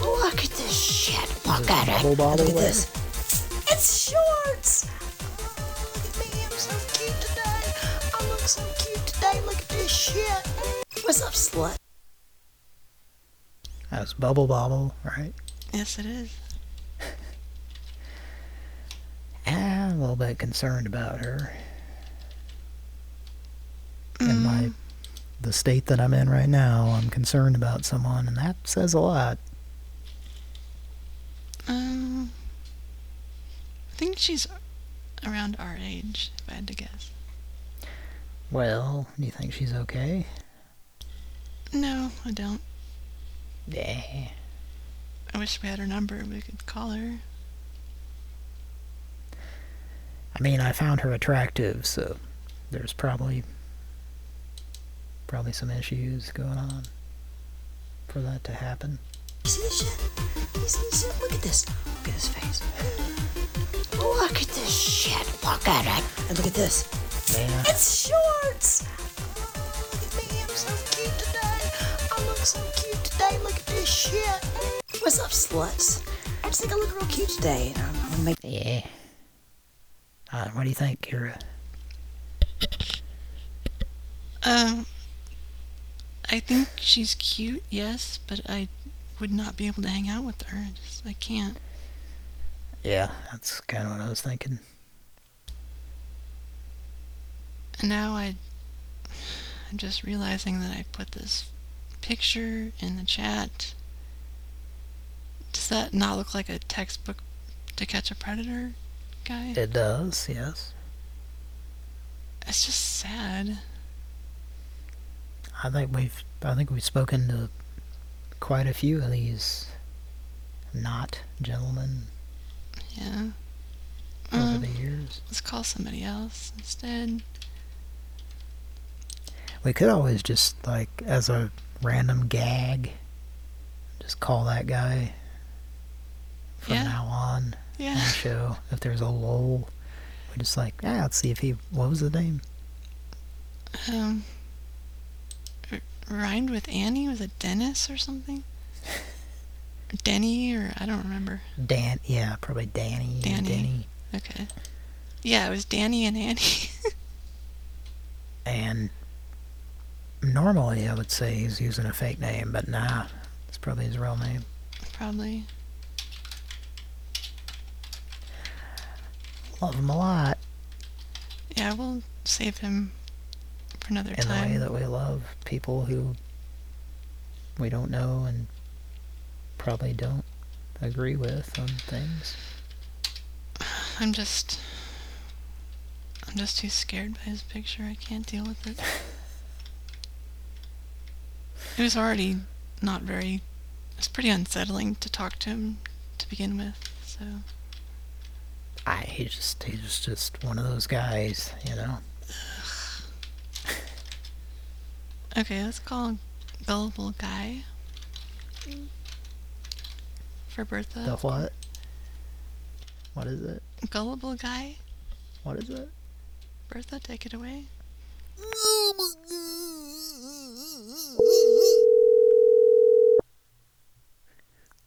Look at this shit. Look at it. Bubble Look at this. It's shorts. Oh, look at me. I'm so cute today. I look so cute today. Look at this shit. What's up, slut? That's Bubble Bobble, right? Yes, it is. I'm a little bit concerned about her. In my the state that I'm in right now, I'm concerned about someone, and that says a lot. Um. I think she's around our age, if I had to guess. Well, do you think she's okay? No, I don't. Yeah. I wish we had her number. We could call her. I mean, I found her attractive, so there's probably probably some issues going on for that to happen. You see this shit? You see this shit? Look at this. Look at his face. Look at this shit. Look at it. And look at this. Yeah. It's shorts. Oh, look me. I'm so cute today. I look so cute today. Look at this shit. What's up, sluts? I just think I look real cute today, and I'm, I'm gonna make. Yeah. Uh, what do you think, Kira? Um. I think she's cute, yes, but I would not be able to hang out with her. I just I can't. Yeah, that's kind of what I was thinking. And now I, I'm just realizing that I put this picture in the chat. Does that not look like a textbook to catch a predator guy? It does, yes. It's just sad. I think we've I think we've spoken to quite a few of these not gentlemen Yeah. over Um, the years. Let's call somebody else instead. We could always just like as a random gag just call that guy from Yeah. now on Yeah. on show. If there's a lull, we just like, yeah, let's see if he what was the name? Um. Rhymed with Annie? Was it Dennis or something? Denny or I don't remember. Dan yeah, probably Danny. Danny. Denny. Okay. Yeah, it was Danny and Annie. And normally I would say he's using a fake name, but nah, it's probably his real name. Probably. love him a lot. Yeah, we'll save him for another in time. the way that we love people who we don't know and probably don't agree with on things. I'm just... I'm just too scared by his picture. I can't deal with it. It was already not very... It's pretty unsettling to talk to him to begin with, so... I, he just, he's just one of those guys, you know? Okay, let's call him Gullible Guy. For Bertha. The what? What is it? Gullible Guy? What is it? Bertha, take it away.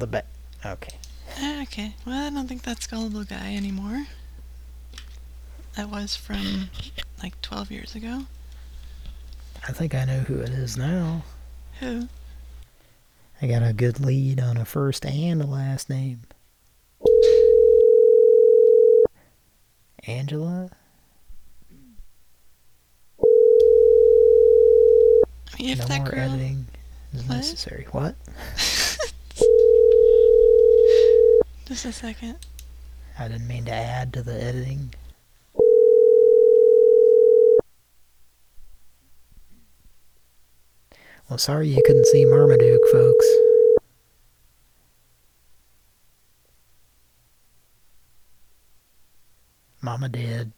The bet. Okay. Eh, Okay, well, I don't think that's Gullible Guy anymore. That was from like 12 years ago. I think I know who it is now. Who? I got a good lead on a first and a last name. Angela? I mean, if no that more girl... editing is What? necessary. What? Just a second. I didn't mean to add to the editing. Well, sorry you couldn't see Marmaduke, folks. Mama did.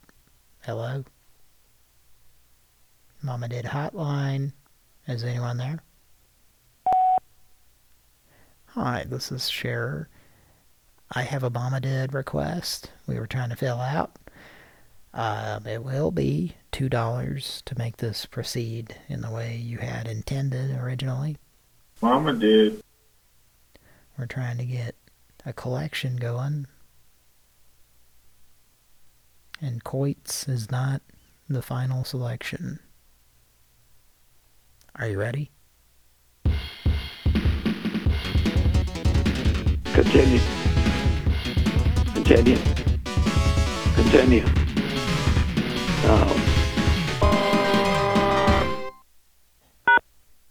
Hello? Mama did hotline. Is anyone there? Hi, this is Cher. I have a Mama did request we were trying to fill out. Um, it will be $2 to make this proceed in the way you had intended originally. Mama did. We're trying to get a collection going. And Coits is not the final selection. Are you ready? Continue. Continue. Continue. Oh.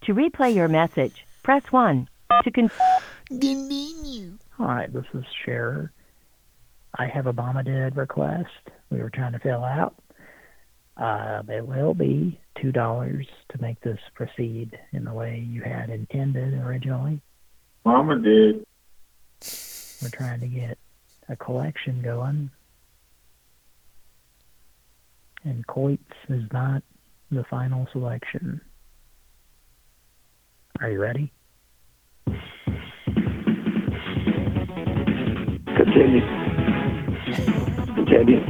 To replay your message, press 1. To con- Hi, this is Cher. I have a Obama did request we were trying to fill out. Um, it will be $2 to make this proceed in the way you had intended originally. Mama did. We're trying to get a collection going. And Coits is not the final selection. Are you ready? Continue. Continue.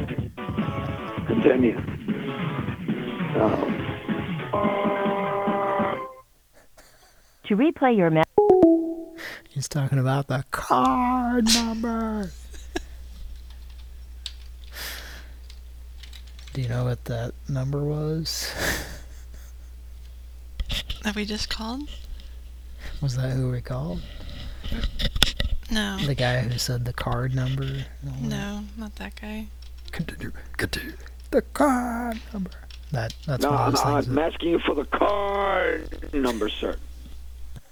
Continue. Oh. to replay your message, He's talking about the card number. Do you know what that number was? That we just called? Was that who we called? No. The guy who said the card number? No, not that guy. Continue. Continue. The card number. That that's no, one of those no, things. I'm asking you for the card number, sir.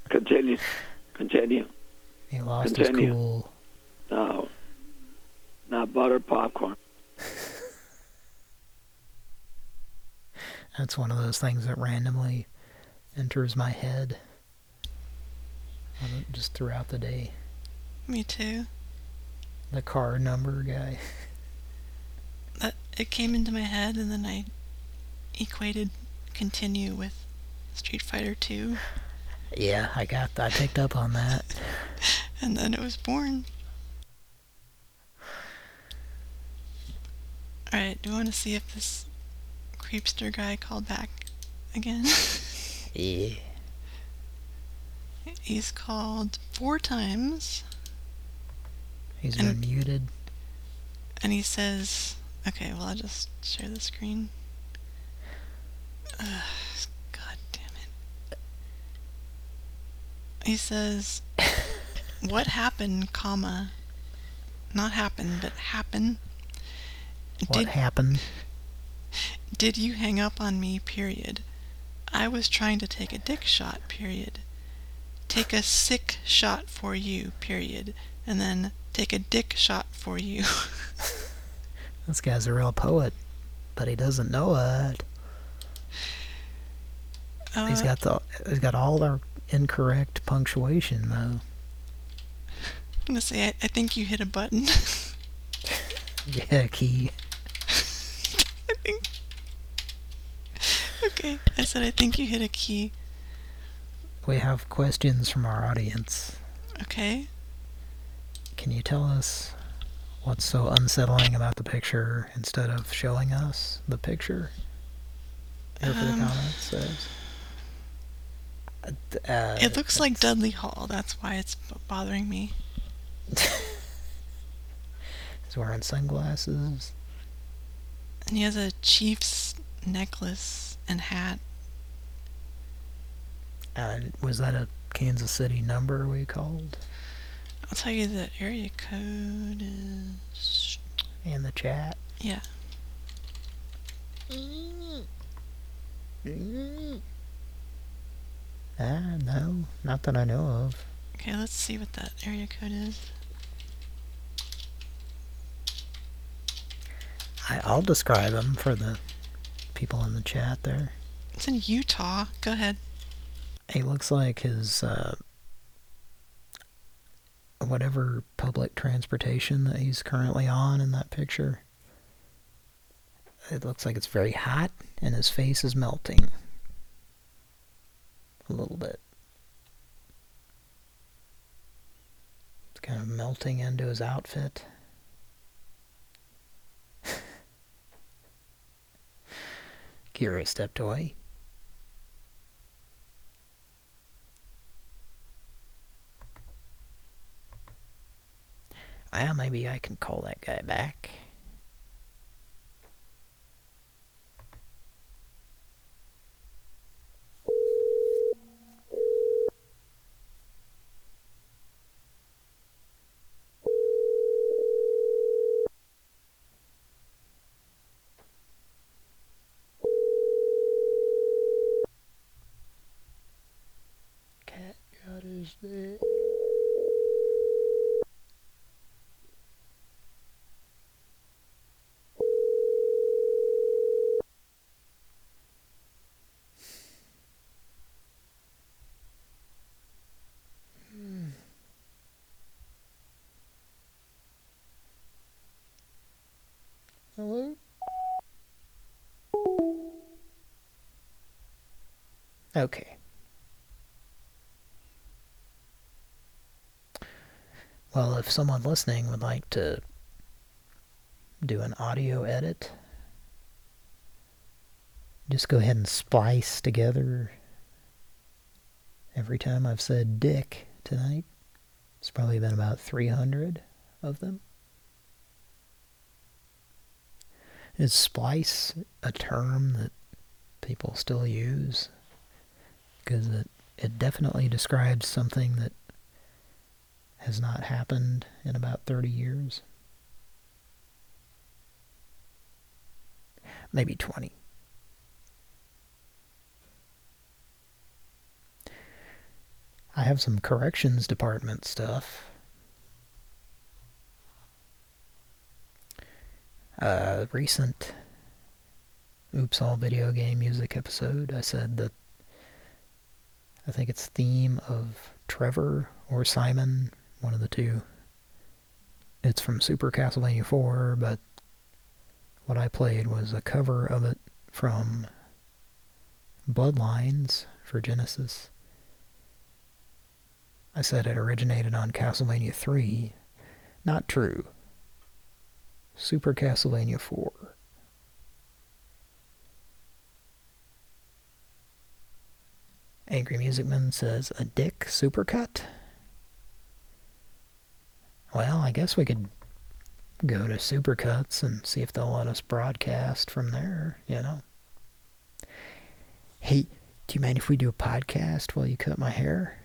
Continue. Continue. he lost his cool. No. Not butter popcorn. That's one of those things that randomly enters my head. Just throughout the day. Me too. The car number guy. That it came into my head and then I equated continue with Street Fighter 2 Yeah, I got I picked up on that. and then it was born. Alright, do you want to see if this creepster guy called back again? Yeah. He's called four times. He's And- been muted. And he says, okay, well, I'll just share the screen. Ugh, God damn it. He says, what happened, comma, not happened, but happen. What happened? Did you hang up on me, period? I was trying to take a dick shot, period. Take a sick shot for you, period. And then take a dick shot for you. This guy's a real poet, but he doesn't know it. he's Uh, got the he's got all the incorrect punctuation though. I'm gonna say, I, I think you hit a button. Yeah, key. I think. Okay, I said, I think you hit a key. We have questions from our audience. Okay. Can you tell us what's so unsettling about the picture instead of showing us the picture? Here for the Um, comments says. Uh, uh, it looks like Dudley Hall. That's why it's bothering me. He's wearing sunglasses. And he has a chief's necklace and hat. Uh, was that a Kansas City number we called? I'll tell you the area code is. In the chat. Yeah. Ah, no, not that I know of. Okay, let's see what that area code is. I, I'll describe him for the people in the chat there. It's in Utah. Go ahead. He looks like his, uh, whatever public transportation that he's currently on in that picture. It looks like it's very hot and his face is melting. A little bit. It's kind of melting into his outfit. Kira stepped away. Well, maybe I can call that guy back. Hello? Okay. Well, if someone listening would like to do an audio edit, just go ahead and splice together every time I've said dick tonight. It's probably been about 300 of them. Is splice a term that people still use? Because it, it definitely describes something that has not happened in about 30 years. Maybe 20. I have some corrections department stuff. A recent Oops All Video Game Music episode, I said that I think it's theme of Trevor or Simon, one of the two. It's from Super Castlevania 4, but what I played was a cover of it from Bloodlines for Genesis. I said it originated on Castlevania 3. Not true. Super Castlevania 4. Angry Music Man says, a dick supercut? Well, I guess we could go to Supercuts and see if they'll let us broadcast from there, you know. Hey, do you mind if we do a podcast while you cut my hair?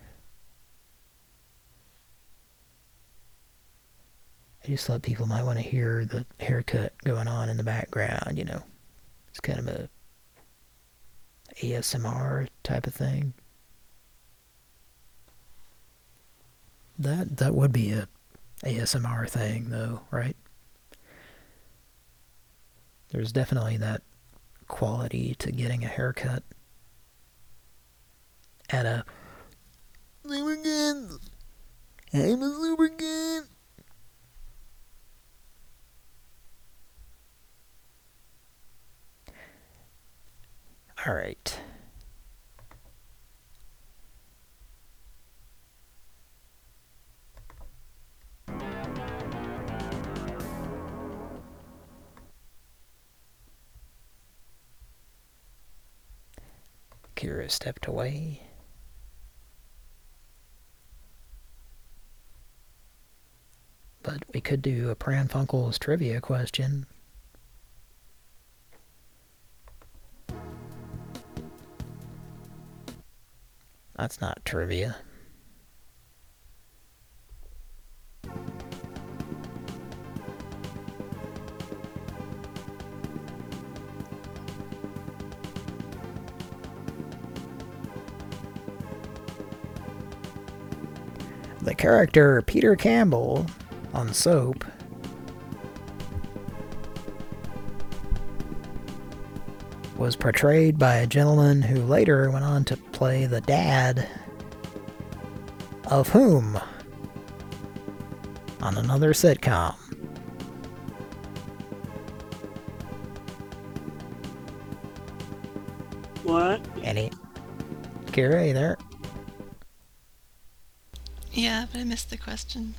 I just thought people might want to hear the haircut going on in the background, you know. It's kind of a ASMR type of thing. That that would be a ASMR thing though, right? There's definitely that quality to getting a haircut at a Lubricant. I'm a lubricant. All right. Kira stepped away. But we could do a Pran Funkels trivia question. That's not trivia. Character Peter Campbell on Soap was portrayed by a gentleman who later went on to play the dad of whom on another sitcom. What? Any you there? Yeah, but I missed the question.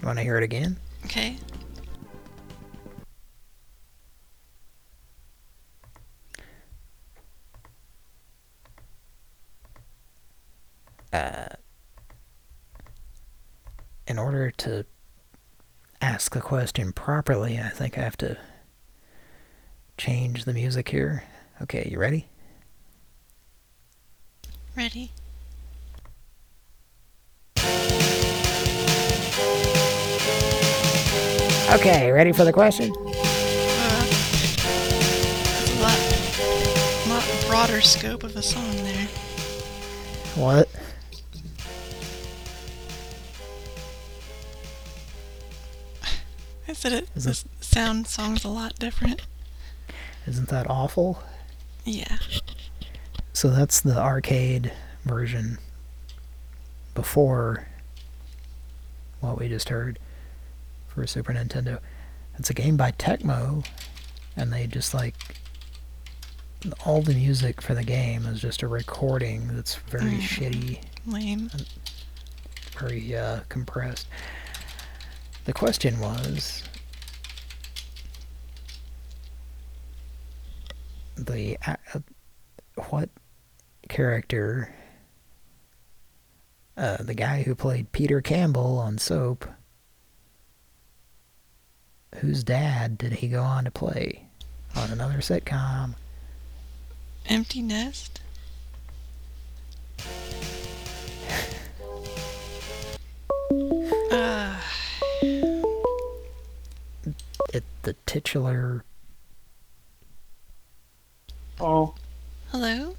You want to hear it again? Okay. Uh, in order to ask the question properly, I think I have to change the music here. Okay, you ready? Ready? Okay, ready for the question? Uh, a lot, lot broader scope of a song there. What? I said it. Is The it- sound song's a lot different. Isn't that awful? Yeah. So that's the arcade version before what we just heard for Super Nintendo. It's a game by Tecmo, and they just like all the music for the game is just a recording that's very Mm. shitty, Lame. very uh, compressed. The question was the uh, what character uh, the guy who played Peter Campbell on Soap whose dad did he go on to play on another sitcom Empty nest? Uh, it the titular Oh, hello?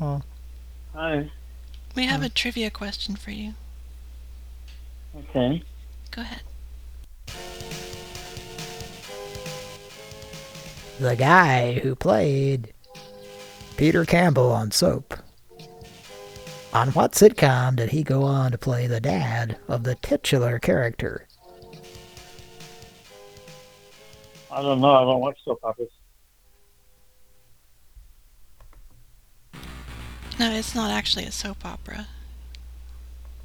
oh hi. We have a trivia question for you. Okay. Go ahead. The guy who played Peter Campbell on Soap. On what sitcom did he go on to play the dad of the titular character? I don't know. I don't watch soap operas. No, it's not actually a soap opera.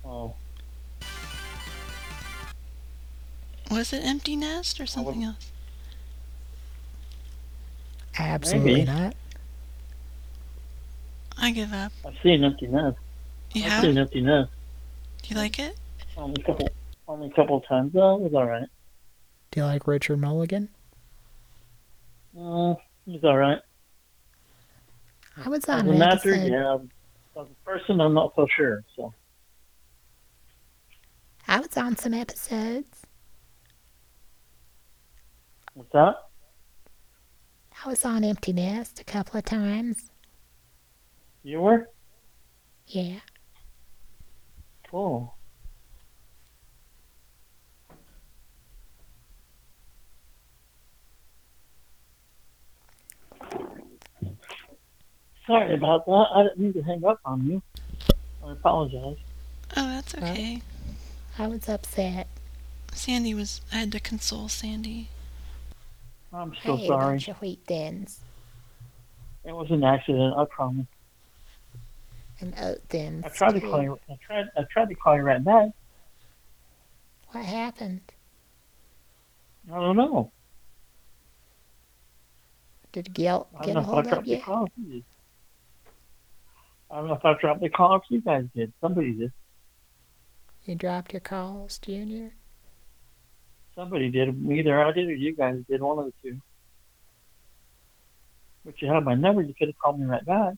Oh, Was it Empty Nest or something else? Absolutely Maybe. not. I give up. I've seen Empty Nest. You I've have? seen Empty Nest Do you like it? only a couple, only a couple of times. Oh, it was all right. Do you like Richard Mulligan? Uh, it was all right. I was As on an an actor, episode. yeah. As a person, I'm not so sure. So I was on some episodes. what's that? I was on Empty Nest a couple of times. You were? Yeah. Cool. Sorry about that. I didn't mean to hang up on you. I apologize. Oh, that's okay. I was upset. Sandy was. I had to console Sandy. I'm so hey, sorry. bunch of wheat thins It was an accident. I promise. and oat thins. I tried to call you. I tried. I tried to call you right back. What happened? I don't know. Did Gil get a know if I hold of you? call. You. I don't know if I dropped the call. If you guys did, somebody did. You dropped your calls, Junior? Somebody did. Either I did or you guys did. One of the two. But you have my number. You could have called me right back.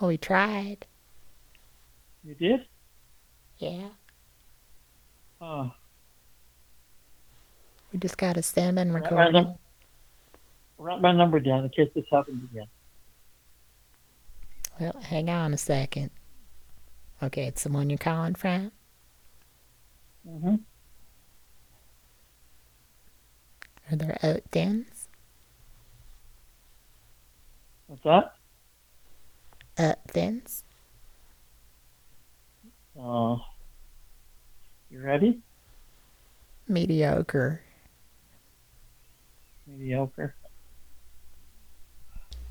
Oh, we tried. You did? Yeah. Oh. We just got a salmon Write my, recording. write my number down in case this happens again. Well, hang on a second. Okay, it's the one you're calling from? Mm-hmm. Are there oat thins? What's that? Oat thins? Uh, you ready? Mediocre. Mediocre.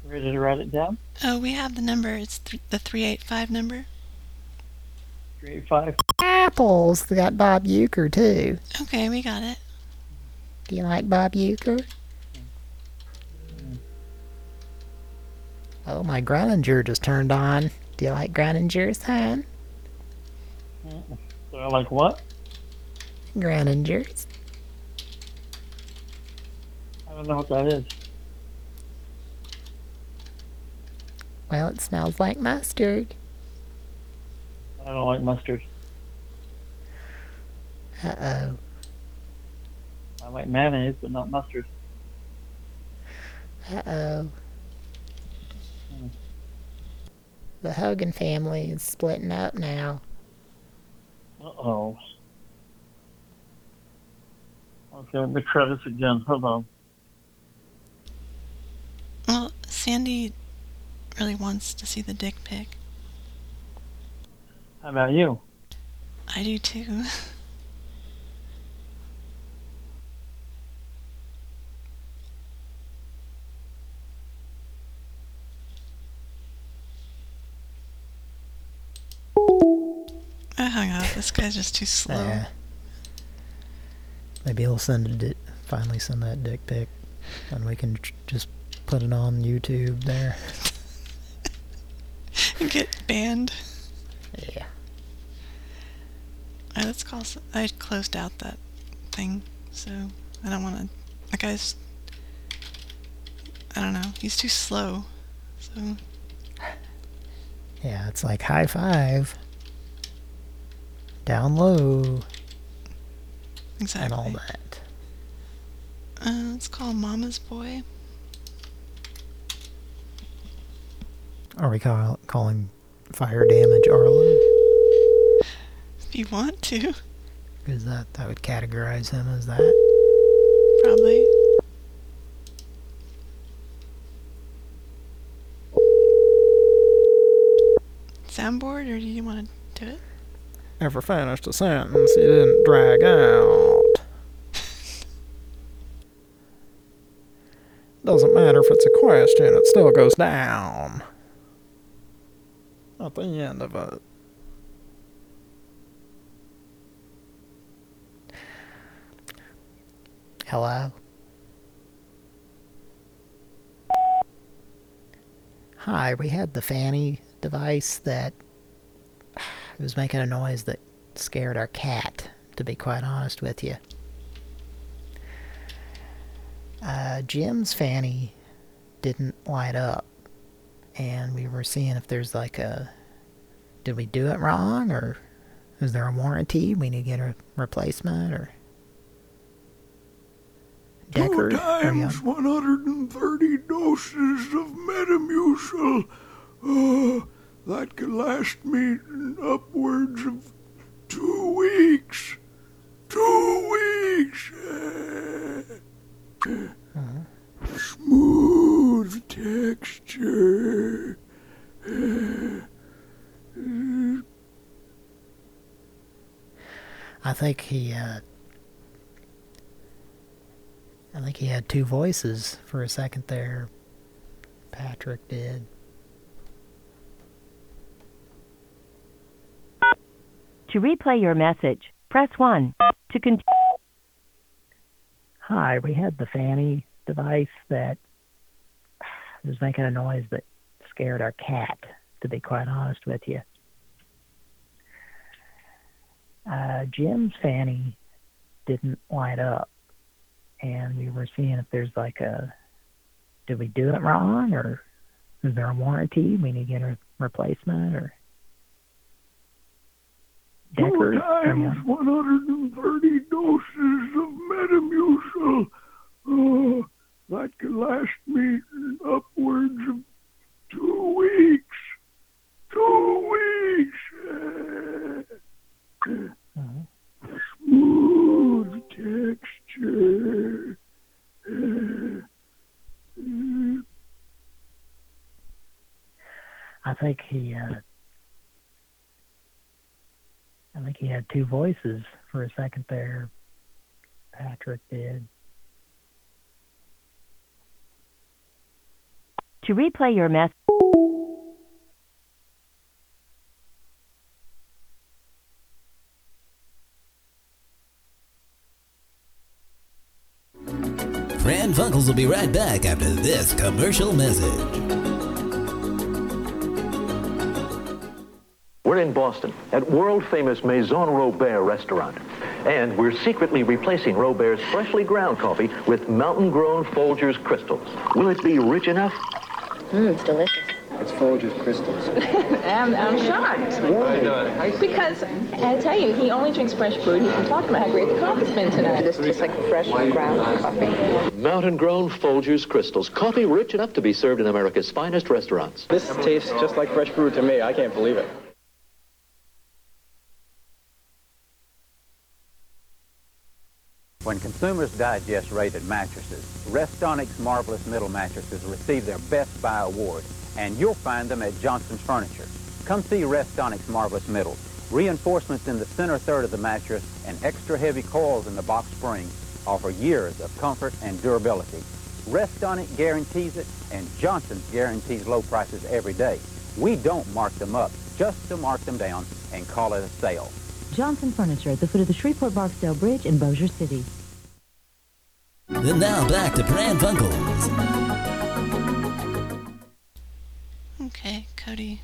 Ready to write it down? Oh, we have the number. It's th- the 385 number. Three eight five. Apples. They got Bob Uecker, too. Okay, we got it. Do you like Bob Uecker? Oh, my Groninger just turned on. Do you like Groningers, hon? So I like what? Groningers. I don't know what that is. Well, it smells like mustard. I don't like mustard. Uh-oh. I like mayonnaise, but not mustard. Uh-oh. The Hogan family is splitting up now. Uh oh. Okay, let me try this again. Hold on. Well, Sandy really wants to see the dick pic. How about you? I do too. I hung up. This guy's just too slow. Yeah. Maybe he'll send a di- finally send that dick pic, and we can tr- just put it on YouTube there. Get banned. Yeah. Alright, let's call. I closed out that thing, so I don't want to. That guy's. I don't know. He's too slow. So Yeah, it's like high five. Down low. exactly. And all that. Uh, let's call Mama's boy. Are we call, calling fire damage Arlo? If you want to, Because that, that would categorize him as that. probably. Soundboard, or do you want to do it? Ever finished a sentence you didn't drag out. Doesn't matter if it's a question, it still goes down. At the end of it. Hello? Hi, we had the Fanny device that it was making a noise that scared our cat, to be quite honest with you. Uh, Jim's Fanny didn't light up, and we were seeing if there's like a... Did we do it wrong, or is there a warranty? We need to get a replacement, or... Decker? Two times 130 doses of Metamucil. Uh, that could last me upwards of two weeks. Two weeks. Uh, Smooth texture. I think he, uh... I think he had two voices for a second there. Patrick did. To replay your message, press 1. To continue. Hi, we had the Fanny device that was making a noise that scared our cat, to be quite honest with you. Uh, Jim's Fanny didn't light up, and we were seeing if there's like a... Did we do it wrong, or is there a warranty? We need to get a replacement, or... Are times 130 doses of Metamucil. Uh, that could last me upwards of two weeks. Two weeks. Uh, Smooth texture. Uh, I think he, uh, I think he had two voices for a second there. Patrick did. To replay your message. Pran Funkels will be right back after this commercial message. We're in Boston at world famous Maison Robert restaurant. And we're secretly replacing Robert's freshly ground coffee with mountain grown Folgers crystals. Will it be rich enough? Mmm, it's delicious. It's Folgers crystals. I'm, I'm shocked. Because, I tell you, he only drinks fresh brewed. He can talk about how great the coffee's been tonight. This tastes like fresh ground coffee. Mountain grown Folgers crystals. Coffee rich enough to be served in America's finest restaurants. This tastes just like fresh brew to me. I can't believe it. When consumers digest rated mattresses, Restonic's Marvelous Middle Mattresses receive their Best Buy award, and you'll find them at Johnson's Furniture. Come see Restonic's Marvelous Middles. Reinforcements in the center third of the mattress and extra heavy coils in the box spring offer years of comfort and durability. Restonic guarantees it, and Johnson's guarantees low prices every day. We don't mark them up, just to mark them down and call it a sale. Johnson Furniture at the foot of the Shreveport Barksdale Bridge in Bossier City. Then now back to Pran Funkels. Okay, Cody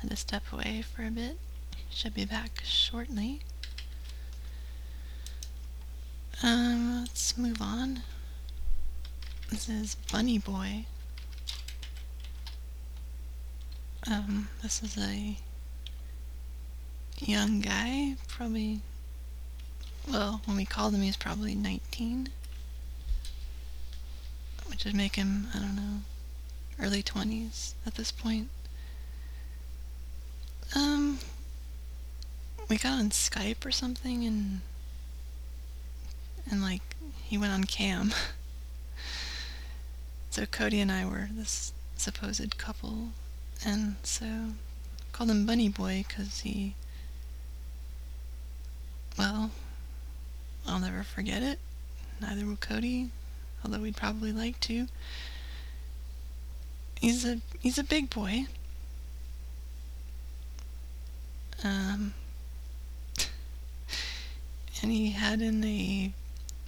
had to step away for a bit. Should be back shortly. Um, let's move on. This is Bunny Boy. Um, this is a young guy, probably, well, when we called him, he was probably 19. Which would make him, I don't know, early 20s at this point. Um, we got on Skype or something and, and like, he went on cam. so Cody and I were this supposed couple, and so called him Bunny Boy because he well, I'll never forget it. Neither will Cody, although we'd probably like to. He's a he's a big boy. Um, and he had in a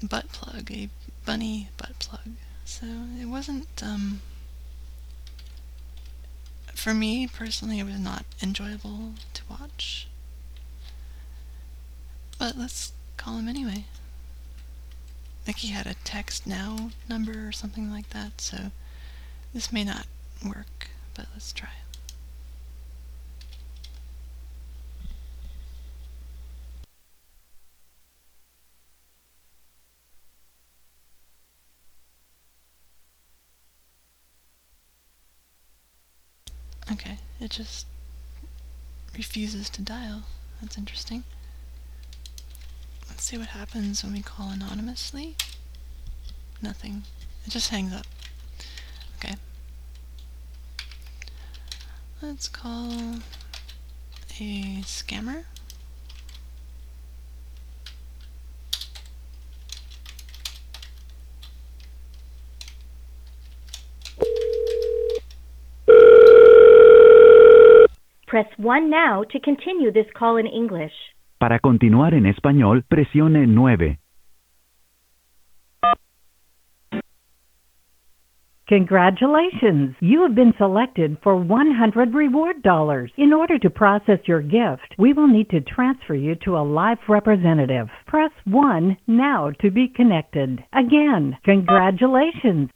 butt plug, a bunny butt plug. So it wasn't um for me personally, it was not enjoyable to watch. But let's call him anyway. I think he had a text now number or something like that, so this may not work, but let's try. Okay, it just refuses to dial. That's interesting. Let's see what happens when we call anonymously. Nothing. It just hangs up. Okay. Let's call a scammer. Press 1 now to continue this call in English. Para continuar en español, presione 9. Congratulations! You have been selected for 100 reward dollars. In order to process your gift, we will need to transfer you to a live representative. Press 1 now to be connected. Again, congratulations!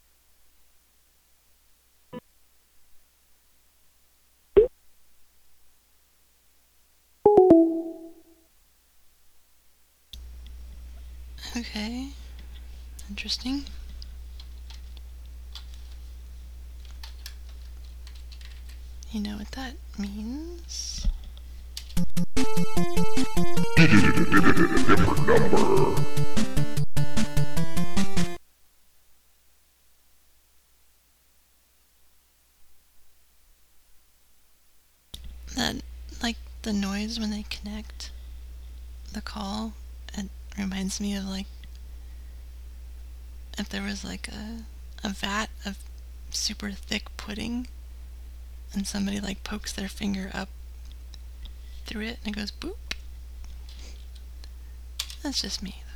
Interesting. You know what that means? Different number. That, like, the noise when they connect the call, it reminds me of, like, if there was, like, a, a vat of super thick pudding and somebody, like, pokes their finger up through it and it goes boop. That's just me, though.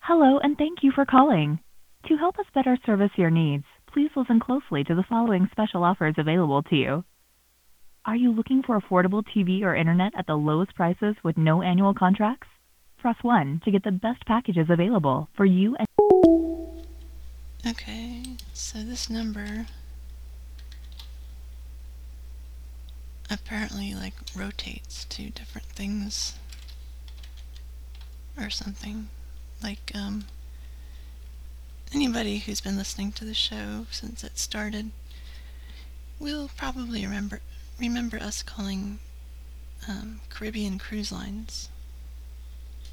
Hello, and thank you for calling. To help us better service your needs, please listen closely to the following special offers available to you. Are you looking for affordable TV or internet at the lowest prices with no annual contracts? Press 1 to get the best packages available for you and Okay, so this number apparently like rotates to different things or something. Like um anybody who's been listening to the show since it started will probably remember remember us calling um, Caribbean cruise lines.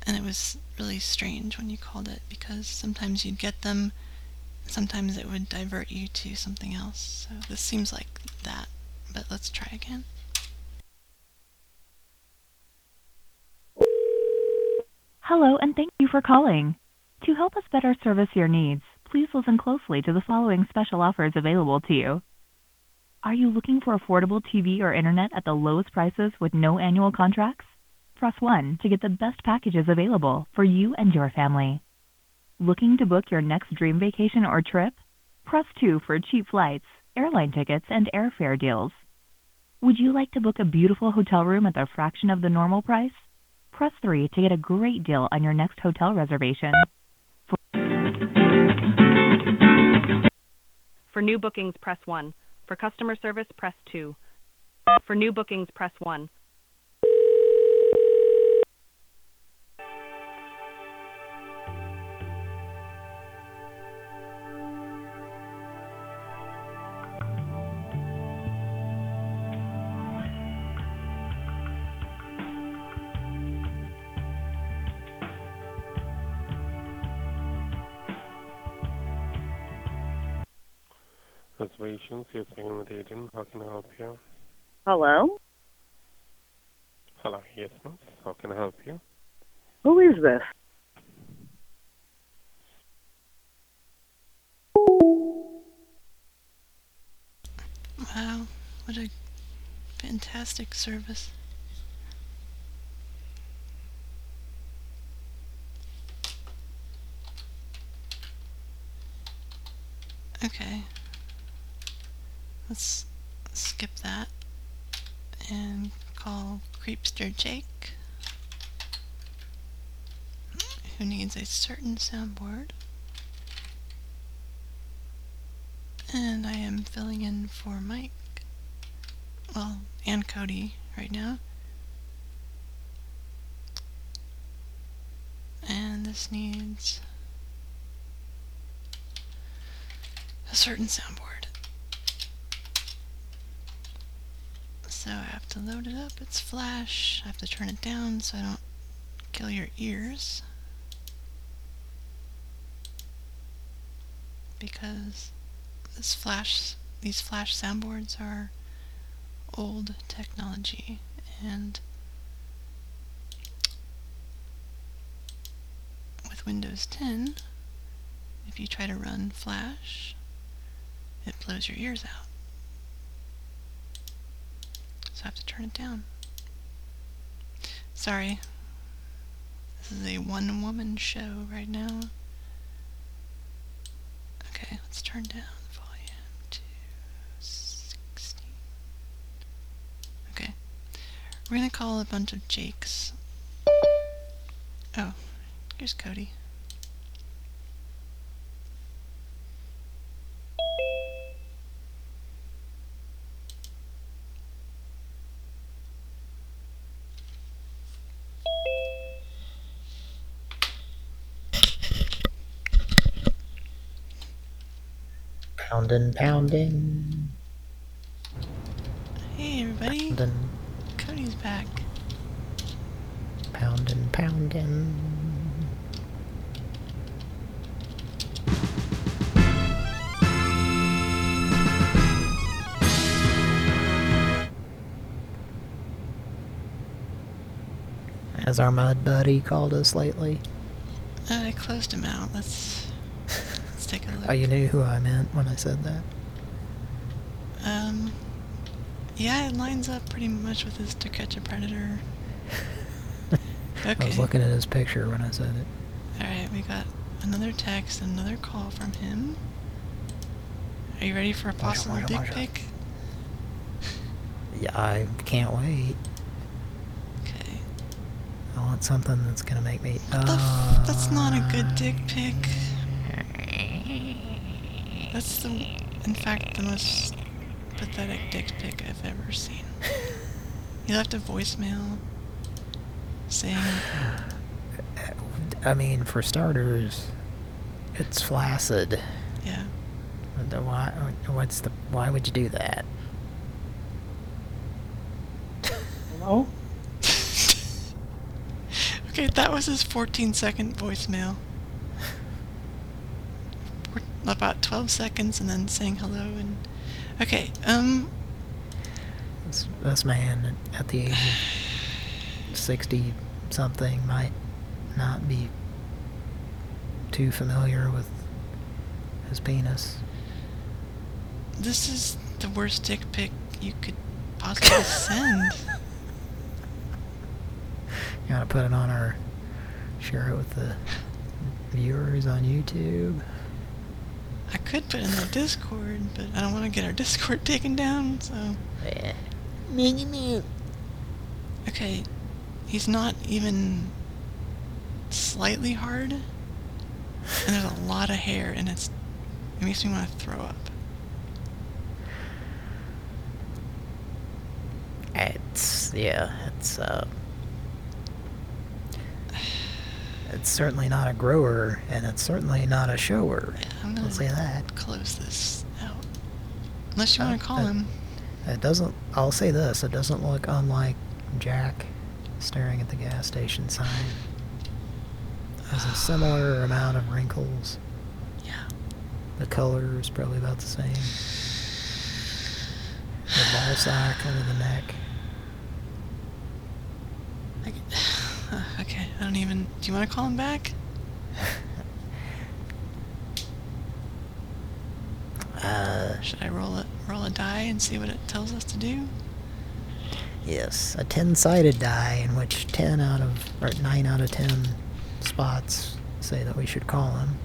And it was really strange when you called it because sometimes you'd get them sometimes it would divert you to something else. So this seems like that, but let's try again. Hello, and thank you for calling. To help us better service your needs, please listen closely to the following special offers available to you. Are you looking for affordable TV or internet at the lowest prices with no annual contracts? Press 1 to get the best packages available for you and your family. Looking to book your next dream vacation or trip? Press 2 for cheap flights, airline tickets, and airfare deals. Would you like to book a beautiful hotel room at a fraction of the normal price? Press 3 to get a great deal on your next hotel reservation. For new bookings, press 1. For customer service, press 2. For new bookings, press 1. Reservations, you're speaking with Aiden. How can I help you? Hello? Hello, yes, miss. How can I help you? Who is this? Wow, what a fantastic service. Okay. Let's skip that and call Creepster Jake, who needs a certain soundboard. And I am filling in for Mike, well, and Cody right now. And this needs a certain soundboard. So I have to load it up. It's flash. I have to turn it down so I don't kill your ears. Because this flash, these flash soundboards are old technology and with Windows 10, if you try to run flash, it blows your ears out. So I have to turn it down. Sorry. This is a one-woman show right now. Okay, let's turn down the volume to 16. Okay. We're gonna call a bunch of Jakes. Oh, here's Cody. Poundin', poundin'. Hey everybody, Pounding. Cody's back. poundin', poundin'. Has our mud buddy called us lately? Uh, I closed him out. Let's take a look. Oh, you knew who I meant when I said that? Um, yeah, it lines up pretty much with his To Catch a Predator. Okay. I was looking at his picture when I said it. Alright, we got another text, another call from him. Are you ready for a possible watch dick watch it. pic? Yeah, I can't wait. Okay. I want something that's gonna make me. What the Uh, f- that's not a good dick pic. That's the, in fact, the most pathetic dick pic I've ever seen. He left a voicemail saying, I mean, for starters, it's flaccid. yeah, The Why? What's the? Why would you do that? No? Okay, that was his 14 second voicemail. About 12 seconds and then saying hello and. Okay, um. This, this man at the age of sixty something might not be too familiar with his penis. This is the worst dick pic you could possibly send. You gotta put it on our. Share it with the viewers on YouTube. Could put in the Discord, but I don't want to get our Discord taken down, so. Okay, he's not even slightly hard, and there's a lot of hair, and it's it makes me want to throw up. It's yeah, it's uh It's certainly not a grower, and it's certainly not a shower. I'm gonna I'll say that. close this out. Unless you Uh, want to call uh, him. It doesn't. I'll say this: it doesn't look unlike Jack staring at the gas station sign. Has a similar amount of wrinkles. Yeah. The color is probably about the same. The ball sack under the neck. I, don't even. Do you want to call him back? Uh, Should I roll a roll a die and see what it tells us to do? yes, a ten-sided die in which ten out of or nine out of ten spots say that we should call him.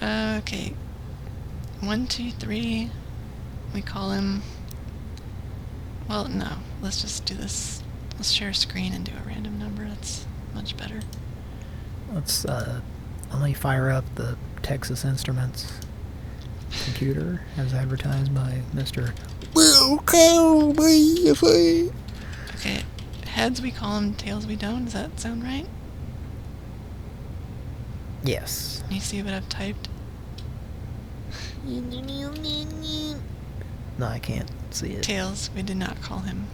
Uh, okay. one, two, three. We call him. Well, no. Let's just do this. Let's share a screen and do a random number. That's much better. Let's uh, let me fire up the Texas Instruments computer as advertised by Mr. Will call me if I. Okay, heads we call him, tails we don't. Does that sound right? Yes. Can you see what I've typed? No, I can't see it. Tails, we did not call him.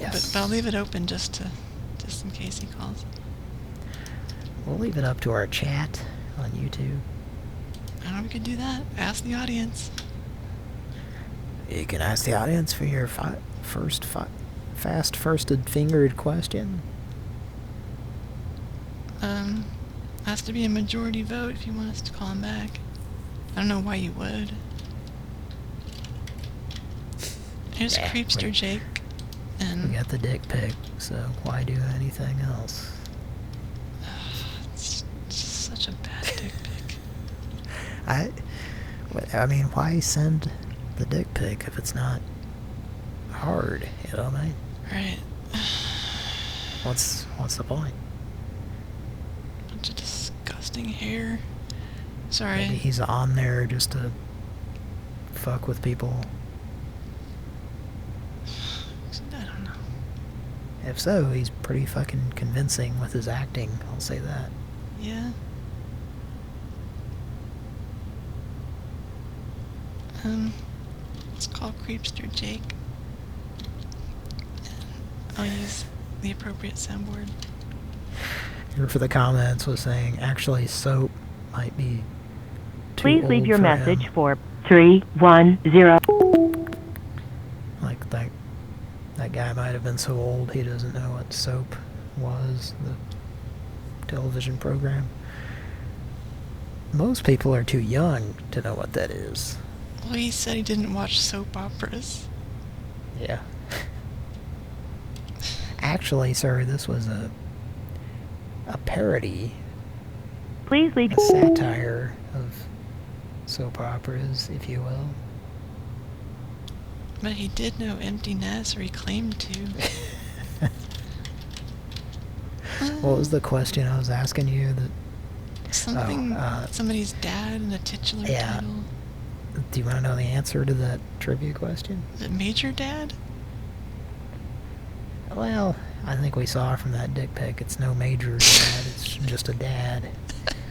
Yes. But, but I'll leave it open just to, just in case he calls. We'll leave it up to our chat on YouTube. Oh, we could do that. Ask the audience. You can ask the audience for your fi first fi fast firsted fingered question. Um, has to be a majority vote if you want us to call him back. I don't know why you would. Here's Yeah, Creepster we- Jake. We got the dick pic, so why do anything else? it's such a bad dick pic. I, I mean, why send the dick pic if it's not hard? You know what I mean? Right. What's what's the point? Bunch of disgusting hair. Sorry. Maybe he's on there just to fuck with people. I don't know. If so, he's pretty fucking convincing with his acting. I'll say that. Yeah. Um, let's call Creepster Jake. I'll use the appropriate soundboard. Here for the comments was saying actually soap might be. too Please leave your for message him. for 310. Guy might have been so old he doesn't know what soap was, the television program. Most people are too young to know what that is. Well, he said he didn't watch soap operas. Yeah. Actually, sir, this was a a parody, Please leave a satire of soap operas, if you will. But he did know Empty Nest, or he claimed to. What was the question I was asking you? That Something, Oh, uh, somebody's dad in a titular yeah. title. do you want to know the answer to that trivia question? It Major Dad? Well, I think we saw from that dick pic. It's no major dad. It's just a dad.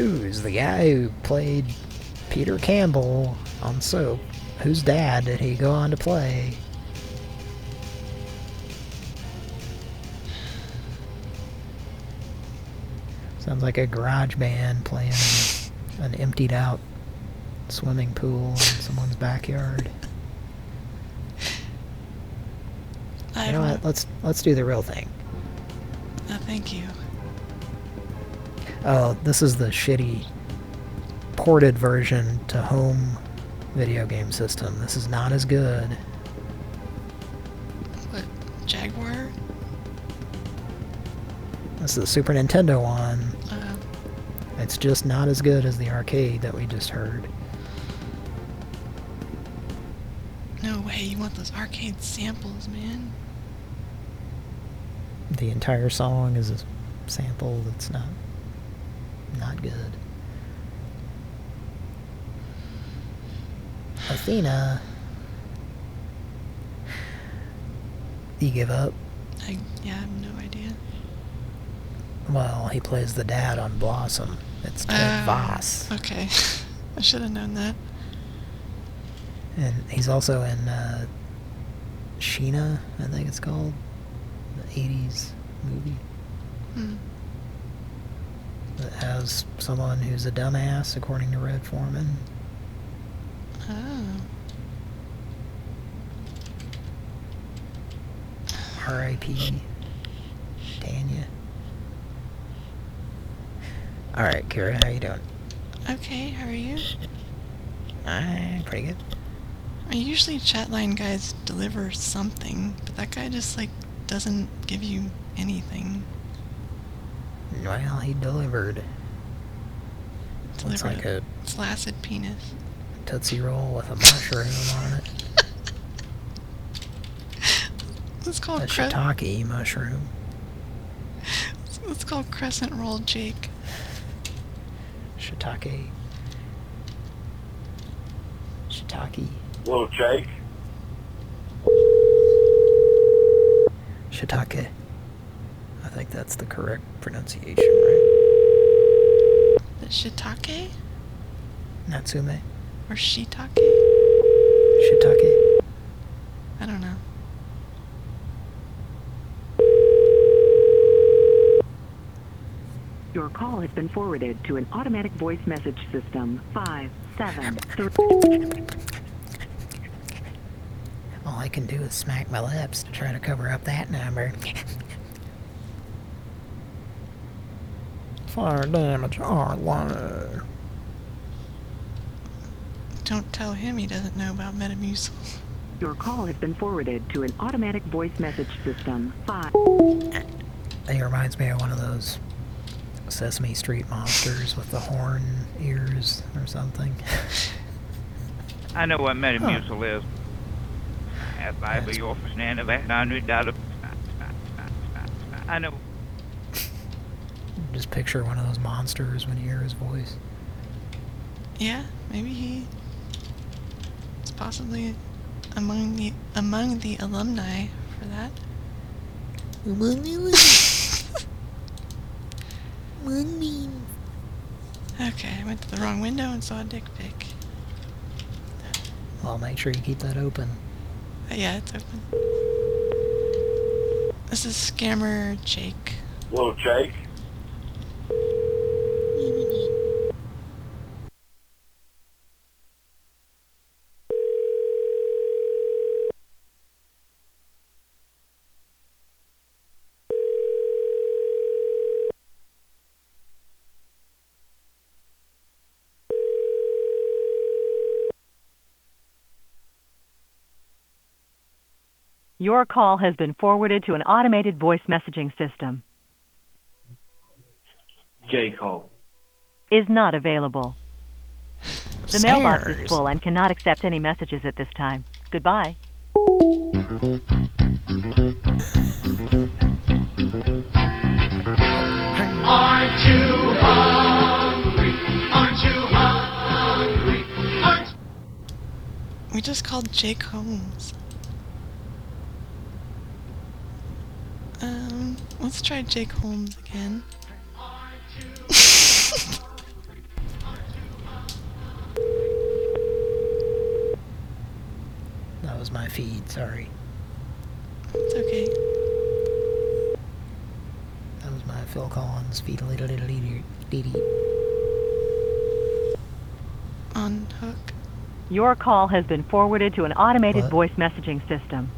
Who's the guy who played Peter Campbell on Soap? Whose dad did he go on to play? Sounds like a garage band playing an emptied out swimming pool in someone's backyard. I You know what? Let's let's do the real thing. Oh, thank you. Oh, this is the shitty ported version to home video game system. This is not as good. What? Jaguar? This is the Super Nintendo one. Uh, It's just not as good as the arcade that we just heard. no way, you want those arcade samples, man. The entire song is a sample that's not not good. Athena. You give up? I, yeah, I have no idea. Well, he plays the dad on Blossom. It's Ted Uh, Wass. Okay. I should have known that. And he's also in uh, Sheena, I think it's called. The 80s movie. Hmm. That has someone who's a dumbass, according to Red Foreman. Oh. R.I.P. Tanya. Alright, Kira, how you doing? Okay, how are you? I'm pretty good. I usually chatline guys deliver something, but that guy just like doesn't give you anything. Well, he delivered. Looks Delivered like a flaccid penis. Tootsie Roll with a mushroom on it. It's called A cre- shiitake mushroom. It's called crescent roll, Jake. Shiitake. Shiitake. Little Jake. Shiitake. I think that's the correct pronunciation, right? The shiitake Natsume? or shiitake? Shiitake? I don't know. Your call has been forwarded to an automatic voice message system. Five, seven, three. All I can do is smack my lips to try to cover up that number. Fire damage R1. Don't tell him he doesn't know about Metamucil. Your call has been forwarded to an automatic voice message system. Five. He reminds me of one of those Sesame Street monsters with the horn ears or something. I know what Metamucil is. If I be your stand of eight hundred dollar. I know. Just picture one of those monsters when you hear his voice. Yeah, maybe he is possibly among the among the alumni for that. Okay, I went to the wrong window and saw a dick pic. Well, make sure you keep that open. Uh, yeah, it's open. This is Scammer Jake. Little Jake. Your call has been forwarded to an automated voice messaging system. J. Cole. Is not available. The mailbox is full and cannot accept any messages at this time. Goodbye. Aren't you hungry? Aren't you hungry? Aren't We just called Jake Holmes. Um, let's try Jake Holmes again. That was my feed, sorry. It's okay. That was my Phil Collins feed. Little, little, little, little. On hook. Your call has been forwarded to an automated What? voice messaging system.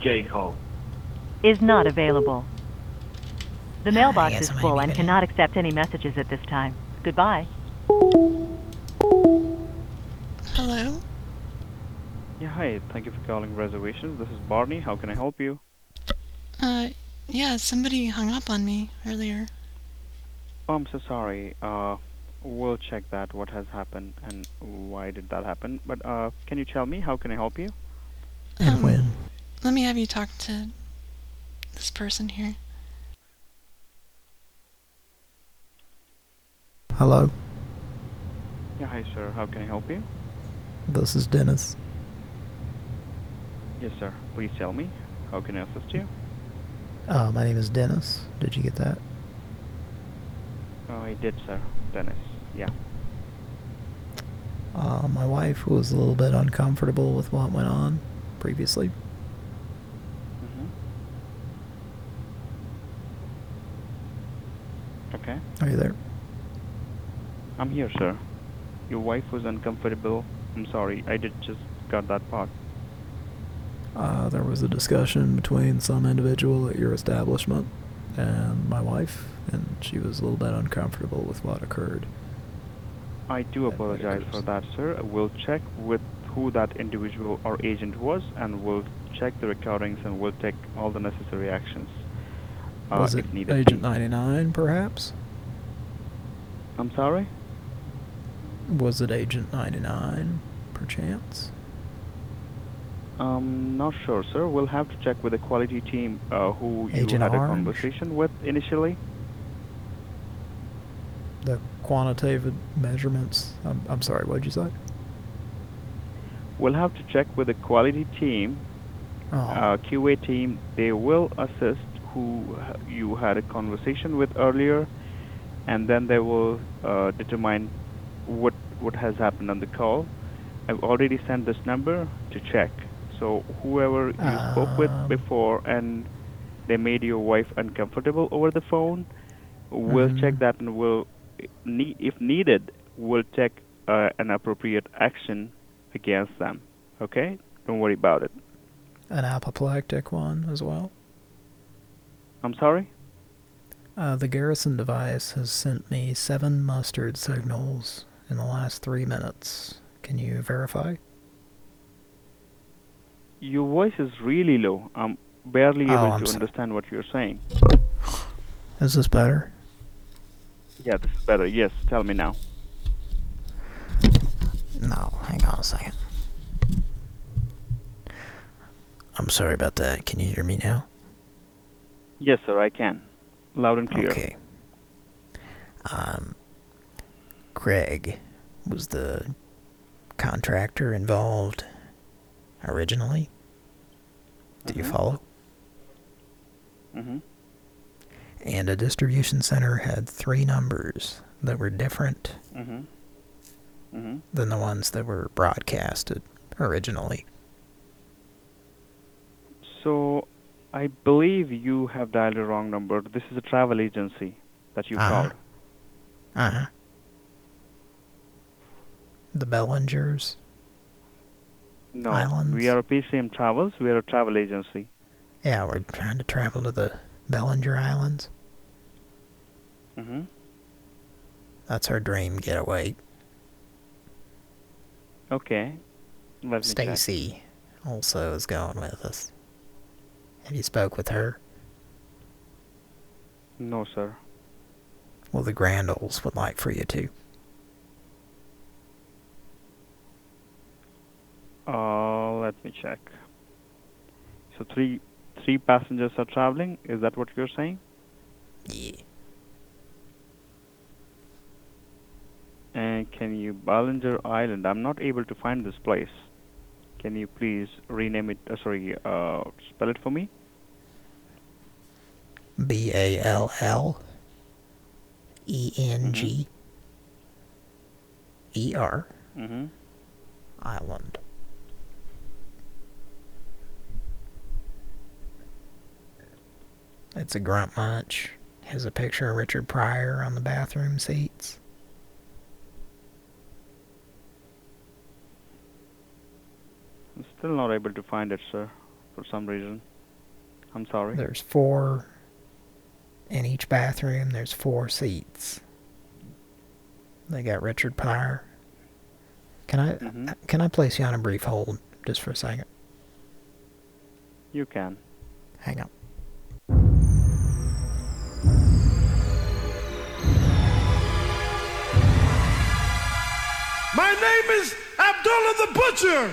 J. Cole. Is not available. The mailbox is full and cannot accept any messages at this time. Goodbye. Hello? Yeah, hi. Thank you for calling reservations. This is Barney. How can I help you? Uh, yeah, somebody hung up on me earlier. Oh, I'm so sorry. Uh, we'll check that. What has happened and why did that happen? But uh, can you tell me how can I help you? And Um, when? Let me have you talk to this person here. Hello, Yeah, hi, sir. How can I help you? this is Dennis. Yes, sir. Please tell me. How can I assist you? Uh, my name is Dennis. Did you get that? Oh, I did, sir. Dennis. Yeah. Uh, my wife who was a little bit uncomfortable with what went on previously. Mm-hmm. Okay. Are you there? I'm here, sir. Your wife was uncomfortable. I'm sorry. I did just got that part. Uh, there was a discussion between some individual at your establishment and my wife, and she was a little bit uncomfortable with what occurred. I do apologize for that, sir. We'll check with who that individual or agent was, and we'll check the recordings and we'll take all the necessary actions. Uh, Was it. Agent 99, perhaps? I'm sorry? Was it Agent 99, perchance? Um, not sure, sir. We'll have to check with the quality team uh, who you Agent had a conversation with initially. The quantitative measurements. I'm, I'm sorry, what did you say? We'll have to check with the quality team, Oh. uh, QA team. They will assist who you had a conversation with earlier, and then they will uh, determine what what has happened on the call. I've already sent this number to check. So whoever you spoke with Um. before and they made your wife uncomfortable over the phone, we'll Mhm. check that and we'll, if needed, we'll take uh, an appropriate action against them. Okay? Don't worry about it. An apoplectic one as well? I'm sorry? Uh, the Garrison device has sent me seven mustard signals in the last three minutes. Can you verify? Your voice is really low. I'm barely Oh, able I'm to so- understand what you're saying. Is this better? Yeah, this is better. Yes, tell me now. No, hang on a second. I'm sorry about that. Can you hear me now? Yes, sir, I can. Loud and clear. Okay. Um, Craig was the contractor involved originally. Do you Mhm. follow? Mm-hmm. And a distribution center had three numbers that were different Mm-hmm. Mm-hmm. than the ones that were broadcasted originally. So, I believe you have dialed the wrong number. This is a travel agency that you Uh-huh. called. Uh-huh. The Bellingers? No, Islands? we are a PCM Travels. We are a travel agency. Yeah, we're trying to travel to the Bellinger Islands. Mm-hmm. That's our dream getaway. Okay. Let me check. Stacy also is going with us. Have you spoke with her? No, sir. Well, the Grandals would like for you to. Uh, let me check. So three three passengers are traveling. Is that what you're saying? Yeah. And can you Ballinger Island? I'm not able to find this place. Can you please rename it? Uh, sorry, uh, spell it for me. B A L L E N G E R Mm-hmm. Island. It's a grunt munch. Has a picture of Richard Pryor on the bathroom seats. I'm still not able to find it, sir, for some reason. I'm sorry. There's four in each bathroom. There's four seats. They got Richard Pryor. Can I Mhm. can I place you on a brief hold just for a second? You can. Hang on. My name is Abdullah the Butcher.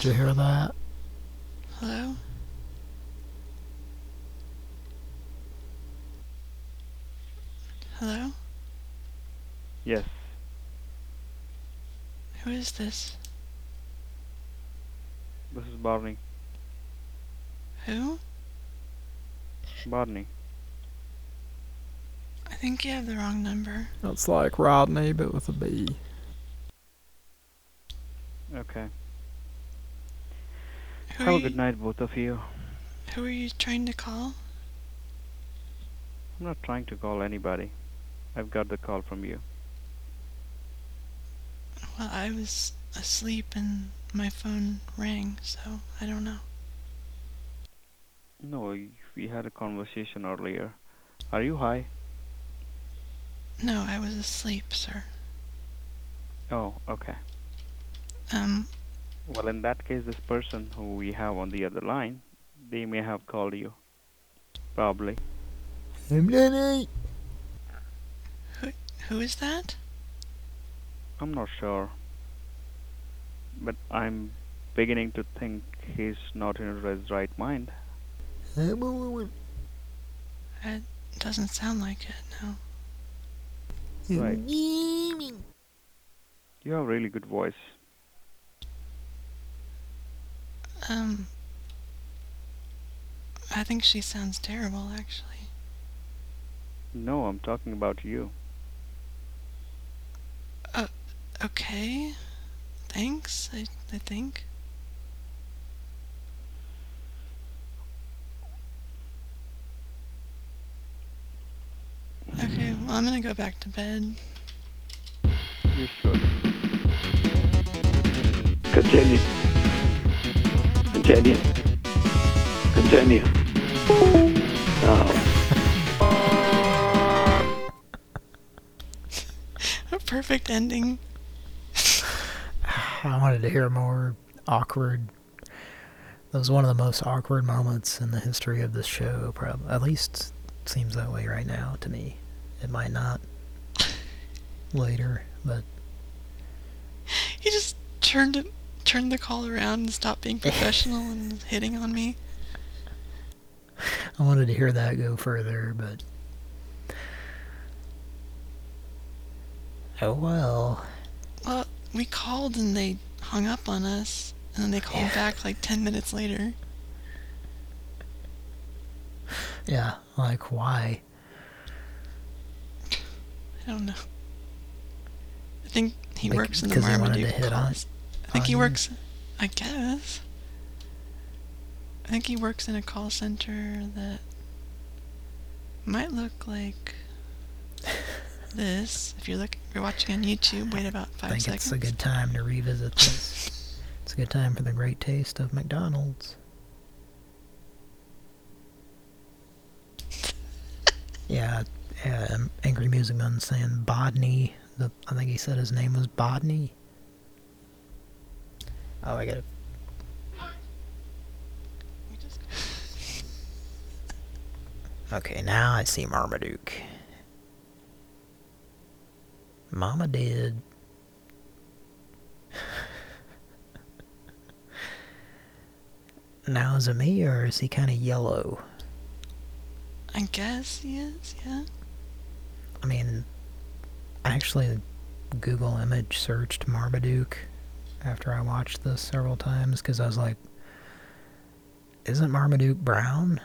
Did you hear that? Hello? Hello? Yes. Who is this? This is Barney. Who? Barney. I think you have the wrong number. That's like Rodney, but with a B. Okay. Who Have a good night, both of you. Who are you trying to call? I'm not trying to call anybody. I've got the call from you. Well, I was asleep and my phone rang, so I don't know. No, we had a conversation earlier. Are you high? No, I was asleep, sir. Oh, okay. Um, Well, in that case, this person who we have on the other line, they may have called you. Probably. Who, who is that? I'm not sure. But I'm beginning to think he's not in his right mind. That doesn't sound like it, no. Right. You have a really good voice. Um, I think she sounds terrible, actually. No, I'm talking about you. Uh, okay. Thanks, I, I think. Okay, well, I'm gonna go back to bed. You should. Continue. Continue. Continue. Oh. A perfect ending. I wanted to hear more awkward. That was one of the most awkward moments in the history of this show, probably. At least seems that way right now to me. It might not later, but He just turned it, turned the call around and stopped being professional and hitting on me. I wanted to hear that go further, but oh well. Well, we called and they hung up on us, and then they called back like 10 minutes later. Yeah, like why? I don't know. I think he works in the Marmaduke to hit on-. I think he works. I guess. I think he works in a call center that might look like this. If you're look, if you're watching on YouTube, wait about five I think seconds. it's a good time to revisit this. it's a good time for the great taste of McDonald's. yeah, yeah, um, Angry Music Man saying Bodney. The, I think he said his name was Bodney. Oh, I gotta. Okay, now I see Marmaduke. Mama did. Now is it me or is he kind of yellow? I guess he is. Yeah. I mean, I actually Google image searched Marmaduke after I watched this several times because I was like, isn't Marmaduke brown?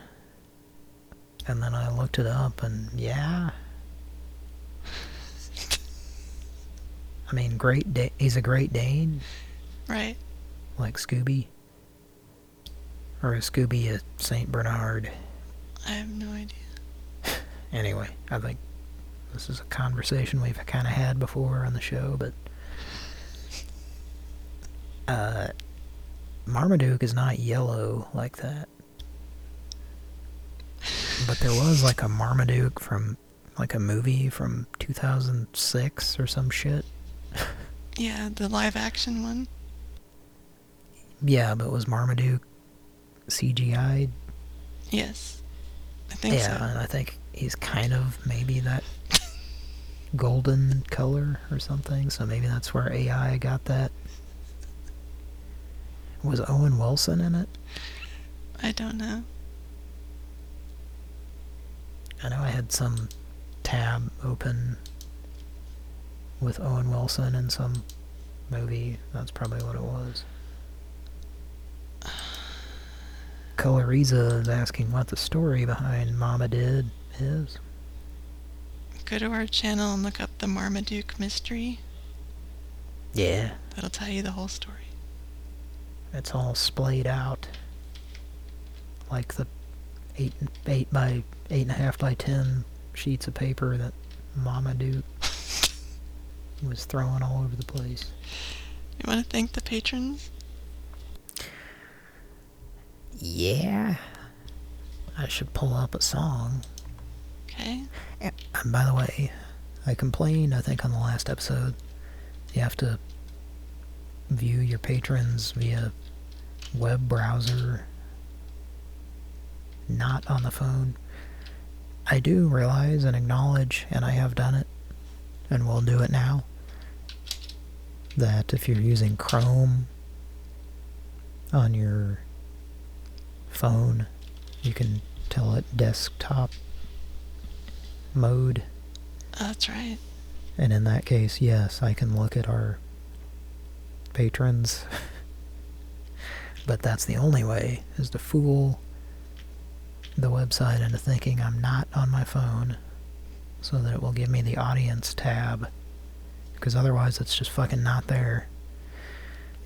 And then I looked it up and yeah. I mean, Great da he's a Great Dane, Right. like Scooby. Or is Scooby a Saint Bernard? I have no idea. Anyway, I think this is a conversation we've kind of had before on the show, but uh, Marmaduke is not yellow like that. But there was like a Marmaduke from like a movie from 2006 or some shit. Yeah, the live action one. Yeah, but was Marmaduke CGI? Yes. I think yeah, so. and I think he's kind of maybe that golden color or something, so maybe that's where AI got that. Was Owen Wilson in it? I don't know. I know I had some tab open with Owen Wilson and some movie. That's probably what it was. Coloriza is asking what the story behind Mama Did is. Go to our channel and look up the Marmaduke mystery. Yeah. That'll tell you the whole story. It's all splayed out. Like the eight eight by eight and a half by ten sheets of paper that Mama Duke was throwing all over the place. You want to thank the patrons? Yeah. I should pull up a song. Okay. And by the way, I complained, I think, on the last episode. You have to view your patrons via web browser, not on the phone. I do realize and acknowledge, and I have done it, and will do it now, that if you're using Chrome on your phone, you can tell it desktop mode. That's right. And in that case, yes, I can look at our patrons. but that's the only way, is to fool the website into thinking I'm not on my phone so that it will give me the audience tab. Because otherwise it's just fucking not there.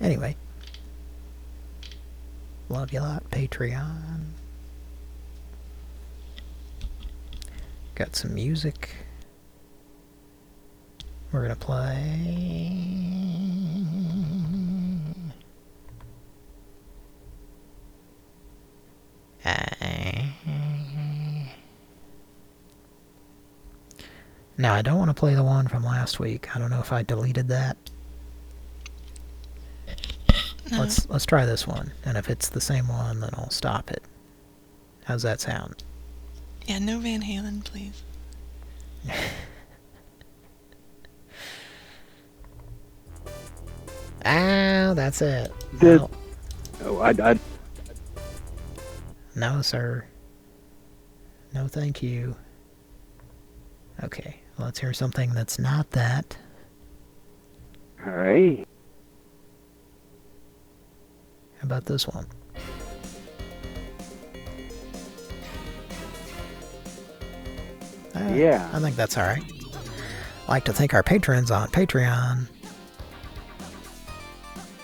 Anyway. Love you a lot, Patreon. Got some music. We're gonna play... Now, I don't want to play the one from last week. I don't know if I deleted that. No. Let's let's try this one, and if it's the same one, then I'll stop it. How's that sound? Yeah, no Van Halen, please. Ah, that's it. Did- No, Oh, I, I, no, sir. No, thank you. Okay, let's hear something that's not that. all right. How about this one? Ah, Yeah. I think that's alright. like to thank our patrons on Patreon.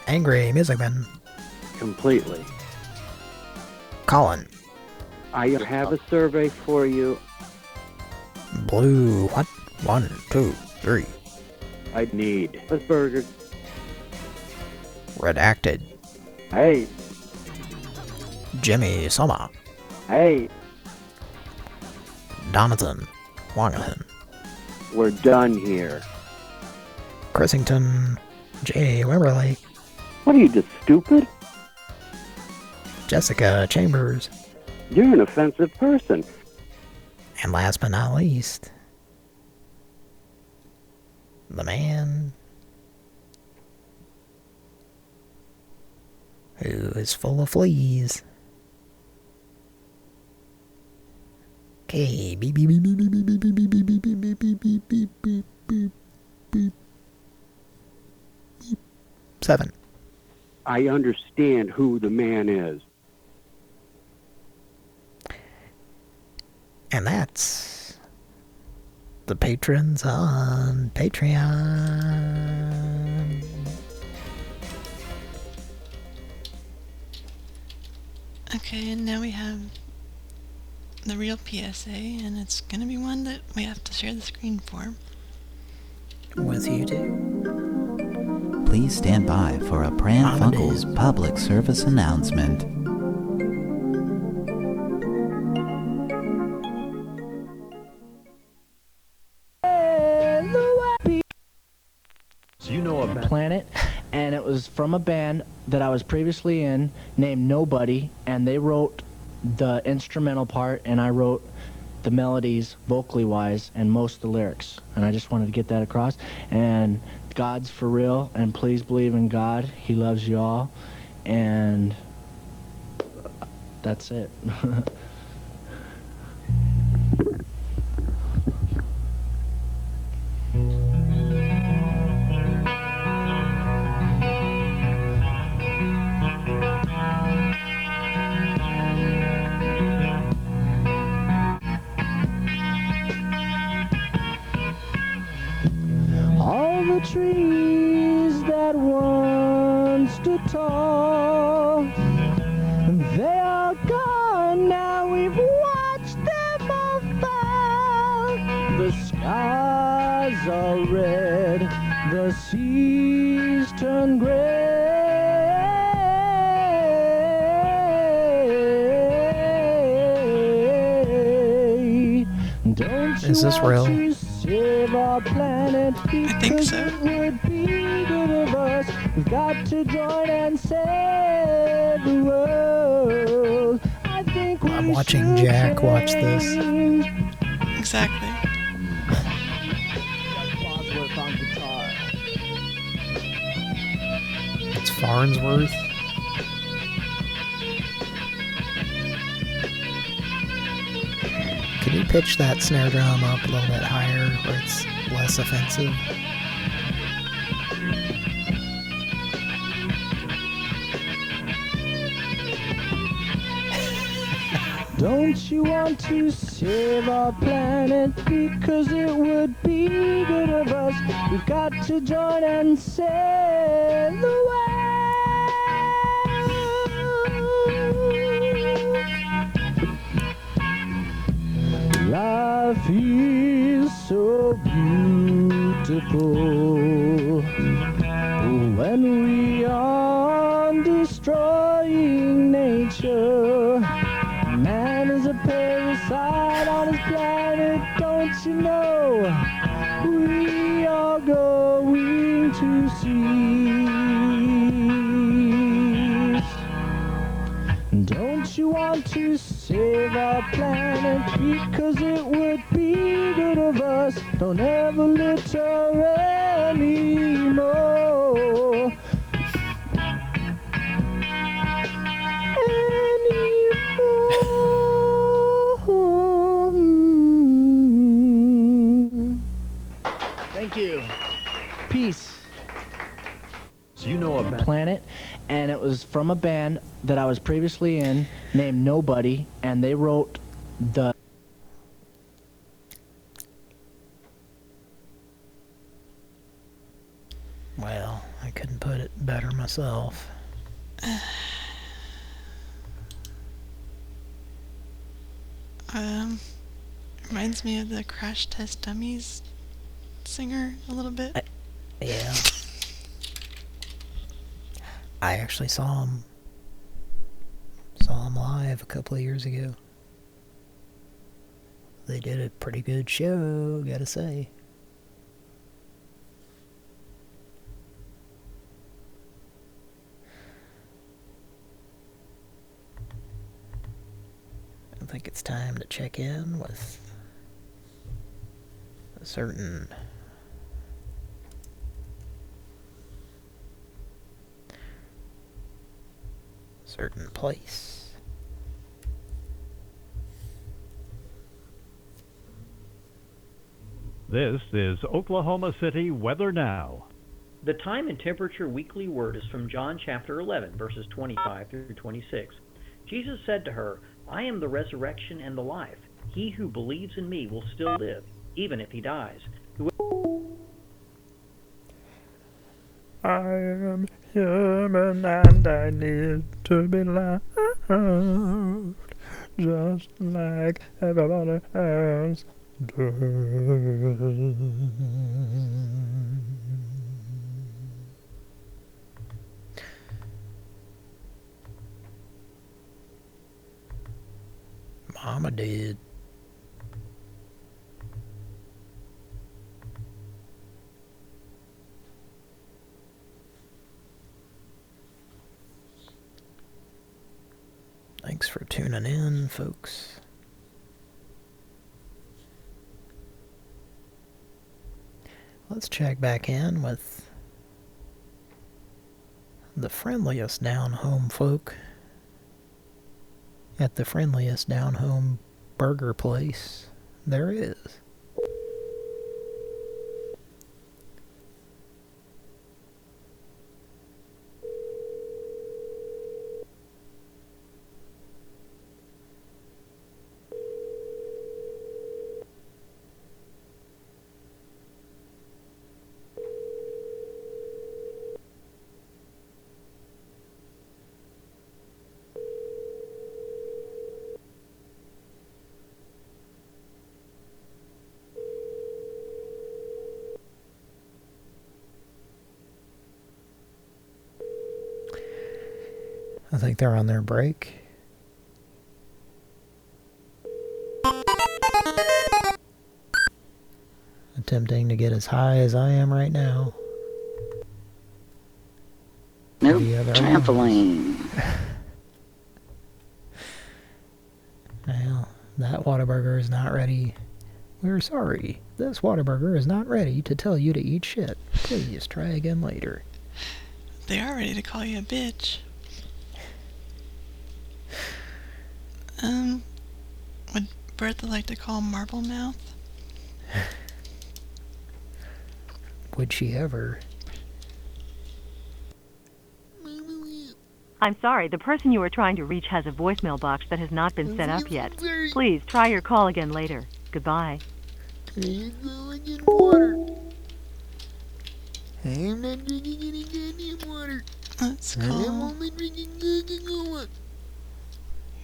Angry Music Man, Completely. Colin, I have a survey for you. Blue, what? One, two, three. I need a burger. Redacted, Hey, Jimmy Soma, hey, Donathan, Wangahan, we're done here. Chrisington, J. Wimberly, What are you, just stupid? Jessica Chambers, You're an offensive person. and last but not least, the man who is full of fleas. Okay, beep beep beep beep beep beep beep beep beep beep beep beep beep beep beep beep beep beep beep seven. I understand who the man is. And that's the patrons on Patreon. Okay, and now we have the real PSA, and it's gonna be one that we have to share the screen for. With you too. Please stand by for a Pran Funkels public service announcement. And it was from a band that I was previously in named Nobody, and they wrote the instrumental part, and I wrote the melodies vocally wise and most of the lyrics. And I just wanted to get that across. And God's for real, and please believe in God. He loves you all, and that's it. trees that once stood tall. They are gone now, we've watched them all fall. The skies are red, the seas turn gray. Don't you Is this real? To save our planet because it would be good of us. We've got to join and save the world. I think we I'm watching Jack watch this. Exactly. Bosworth. It's Farnsworth. Can you pitch that snare drum up a little bit higher where it's offensive? Don't you want to save our planet because it would be good of us? We've got to join and save the world. Life is so beautiful when we are destroying nature. Man is a parasite on his planet, don't you know? We are going to cease. Don't you want to save our planet because it would Don't ever litter anymore. Thank you. Peace. So you know about Planet, and it was from a band that I was previously in named Nobody, and they wrote the. Well, I couldn't put it better myself. Um, reminds me of the Crash Test Dummies singer a little bit. Yeah. I actually saw him. Saw him live a couple of years ago. They did a pretty good show, gotta say. Think it's time to check in with a certain certain place. This is Oklahoma City Weather Now. The time and temperature weekly word is from John chapter 11, verses 25 through 26. Jesus said to her, I am the resurrection and the life. He who believes in me will still live, even if he dies. I am human and I need to be loved just like everybody else Mama did. Thanks for tuning in, folks. Let's check back in with the friendliest down home folk at the friendliest down home burger place there is. I think they're on their break. Attempting to get as high as I am right now. Nope, other trampoline. Well, that Whataburger is not ready. We're sorry. This Whataburger is not ready to tell you to eat shit. Please try again later. They are ready to call you a bitch. Um, would Bertha like to call Marble Mouth? Would she ever? I'm sorry, the person you are trying to reach has a voicemail box that has not been set up yet. Please try your call again later. Goodbye. I'm not drinking any goddamn water. Let's I'm only drinking Coca-Cola.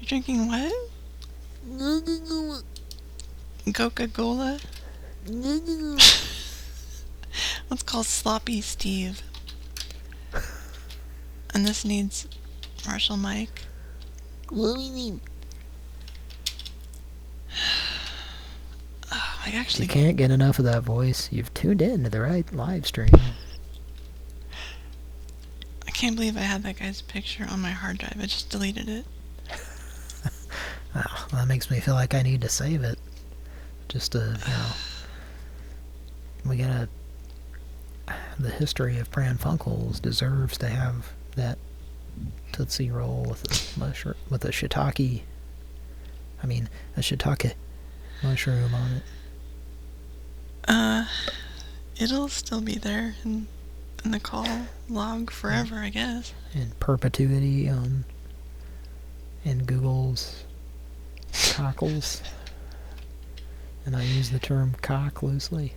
You're drinking what? Coca-Cola. Coca-Cola? Coca-Cola. Let's call Sloppy Steve. And this needs Marshall Mike. What do mean? Oh, I If you actually can't get enough of that voice, you've tuned in to the right live stream. I can't believe I had that guy's picture on my hard drive. I just deleted it. Wow, that makes me feel like I need to save it. Just to, you know... We gotta... The history of Pran Funkels deserves to have that Tootsie Roll with a mushroom, with a shiitake... I mean, a shiitake mushroom on it. Uh, it'll still be there in, in the call log forever, I guess. in perpetuity on in Google's cockles. And I use the term cock loosely.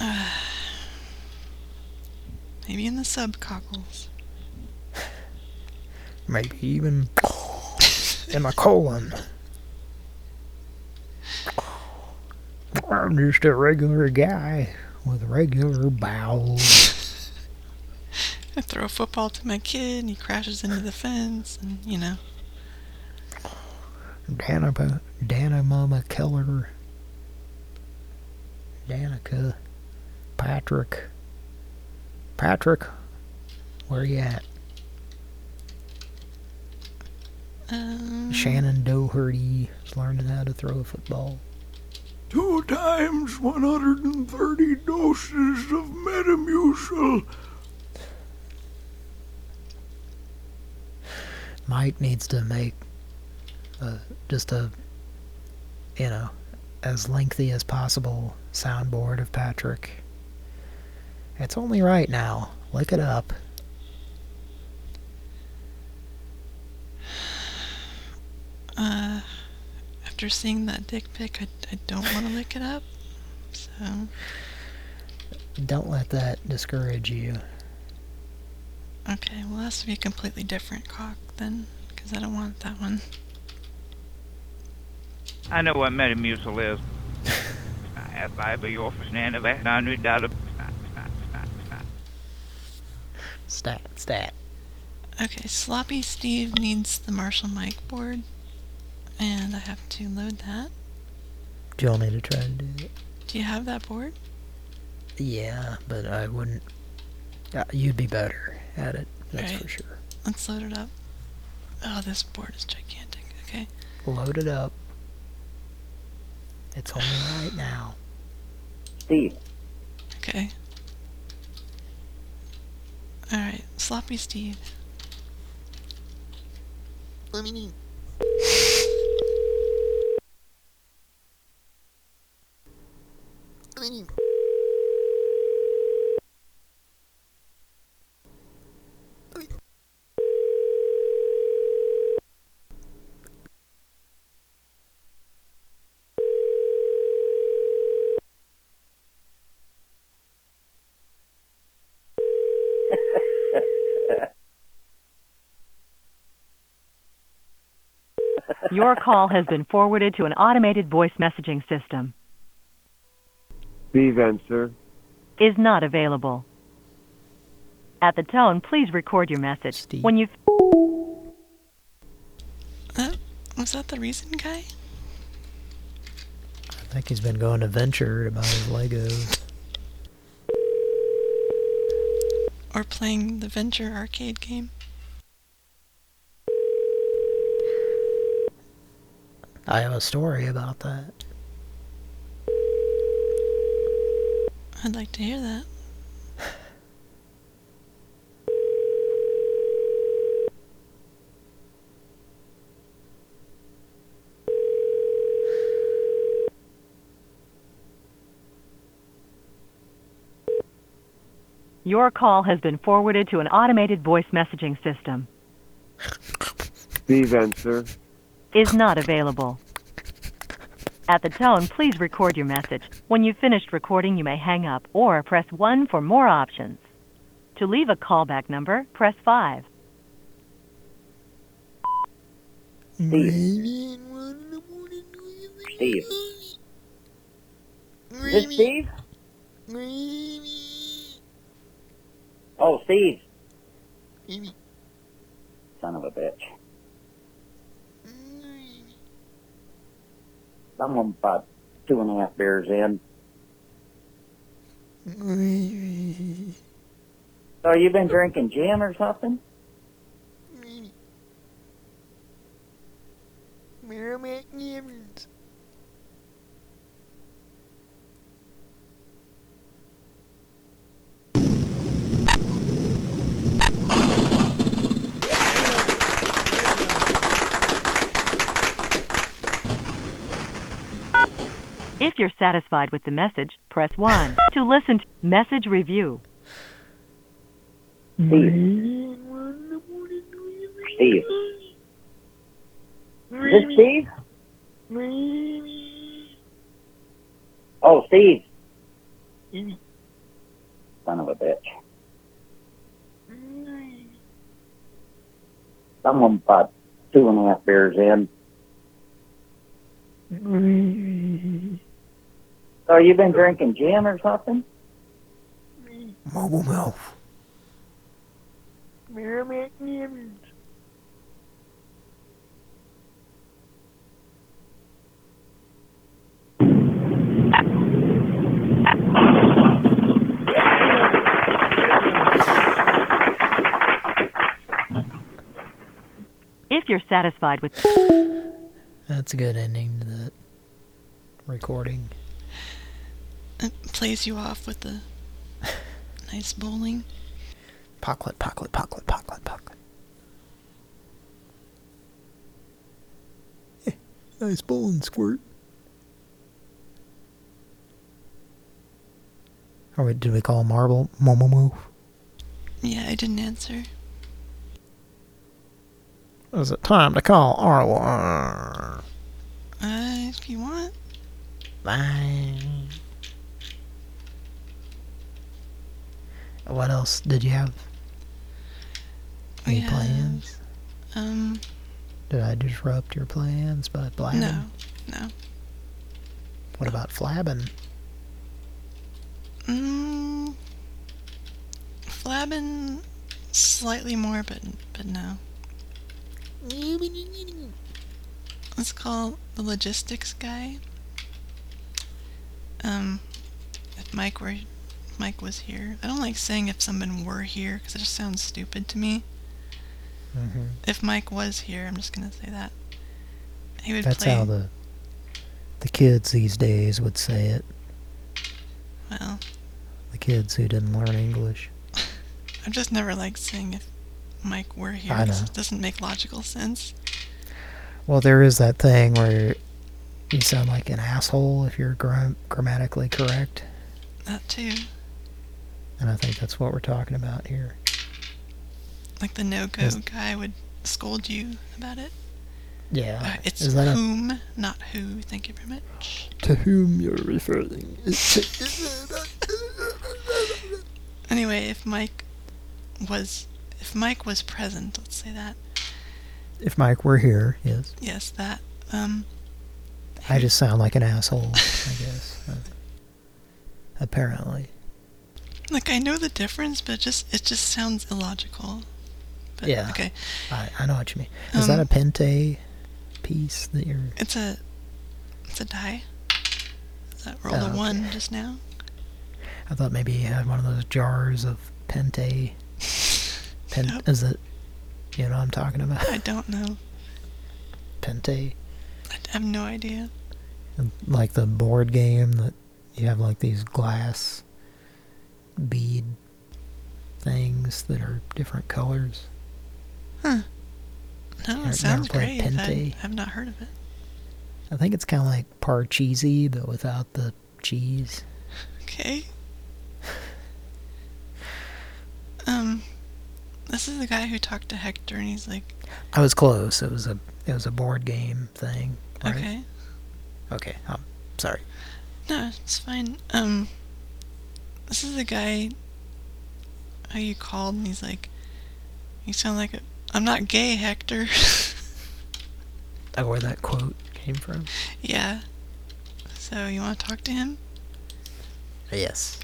Uh, maybe in the subcockles. Maybe even in my colon. I'm just a regular guy with regular bowels. I throw a football to my kid and he crashes into the fence and, you know. Danica, Dana Mama Keller, Danica, Patrick, Patrick, where you at? Um, Shannen Doherty is learning how to throw a football. Two times 130 doses of Metamucil. Mike needs to make uh, just a, you know, as lengthy as possible soundboard of Patrick. It's only right now. Look it up. Uh, after seeing that dick pic, I, I don't want to look it up. So, Don't let that discourage you. okay, well, it has to be a completely different cock then, because I don't want that one. I know what Metamucil is. If I be your office now, of that hundred dollar. Stat, stat. Okay, Sloppy Steve needs the Marshall mic board, and I have to load that. Do you want me to try to do it? Do you have that board? Yeah, but I wouldn't. Uh, you'd be better at it, that's Right. for sure. Let's load it up. Oh, this board is gigantic. Okay. Load it up. It's only right now. Steve. Okay. Alright, Sloppy Steve. Let me need. Let me need. Your call has been forwarded to an automated voice messaging system. Steve Enser. Is not available. At the tone, please record your message. Steve. When you. Uh, was that the reason, guy? I think he's been going to Venture about his Legos or playing the Venture arcade game. I have a story about that. I'd like to hear that. Your call has been forwarded to an automated voice messaging system. Steve Answer. Is not available. At the tone, please record your message. When you've finished recording, you may hang up or press 1 for more options. To leave a callback number, press 5. Steve. Steve. Is this Steve? Oh, Steve. Son of a bitch. I'm about two and a half beers in. So you been drinking gin or something? If you're satisfied with the message, press 1. to listen to message review. Steve. Steve. Is this Steve? Oh, Steve. Son of a bitch. I'm about two and a half beers in. So you've been drinking gin or something? Mobile mouth. If you're satisfied with That's a good ending to that recording. It plays you off with the nice bowling. Pocklet, pocklet, pocklet, pocklet, pocklet. Nice bowling squirt. Or wait, did we call marble Momo move? Yeah, I didn't answer. Is it time to call R1? Uh, if you want. Bye. What else did you have? Any have, plans? Um, Did I disrupt your plans by blabbing? no, no. What about flabbing? Mm, flabbing slightly more, but but no. Let's call the logistics guy. Um, if Mike were, Mike was here. I don't like saying if someone were here because it just sounds stupid to me. Mm-hmm. If Mike was here, I'm just gonna say that. He would That's play. how the the kids these days would say it. Well, The kids who didn't learn English. I've just never liked saying if Mike were here. I know. It doesn't make logical sense. Well, there is that thing where you sound like an asshole if you're gra grammatically correct. That too. And I think that's what we're talking about here. Like the no-go Is- guy would scold you about it. Yeah. Uh, it's is that a, whom, not who. Thank you very much. to whom you're referring? Anyway, if Mike was, if Mike was present, let's say that. if Mike were here, yes. Yes, that. Um, I just sound like an asshole, I guess. Uh, apparently. Like I know the difference, but just it just sounds illogical. But, yeah. Okay. I, I know what you mean. Is that Um, a pente piece that you're... It's a, it's a die. That rolled Oh, a okay. one just now. I thought maybe you had one of those jars of Pente. Pen, Is it... You know what I'm talking about? I don't know. Pente. I have no idea. Like the board game that you have like these glass bead things that are different colors. Huh. No, it sounds great. I've not heard of it. I think it's kind of like Parcheesi, but without the cheese. Okay. Um, this is the guy who talked to Hector, and he's like, I was close. It was a it was a board game thing. Right? okay, Okay. I'm sorry. no, it's fine. Um, this is the guy who you called, and he's like, you sound like a, I'm not gay, Hector. Oh, where that quote came from? yeah. So you want to talk to him? Yes.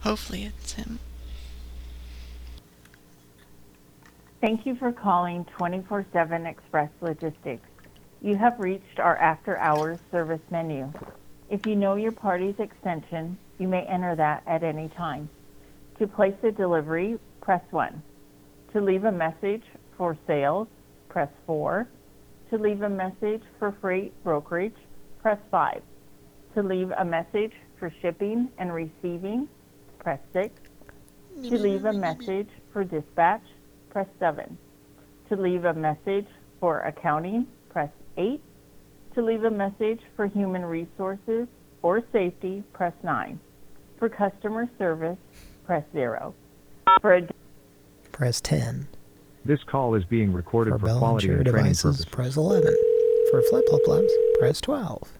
Hopefully, it's him. Thank you for calling 24 7 Express Logistics. You have reached our after hours service menu. If you know your party's extension, you may enter that at any time. To place a delivery, press 1. To leave a message for sales, press 4. To leave a message for freight brokerage, press 5. To leave a message for shipping and receiving, press 6. To leave a message for dispatch, press 7. To leave a message for accounting, press 8. To leave a message for human resources or safety, press 9. For customer service, press 0. For a Press 10. This call is being recorded For for, quality and and training devices, purposes. press 11. For flip flop flaps, press 12.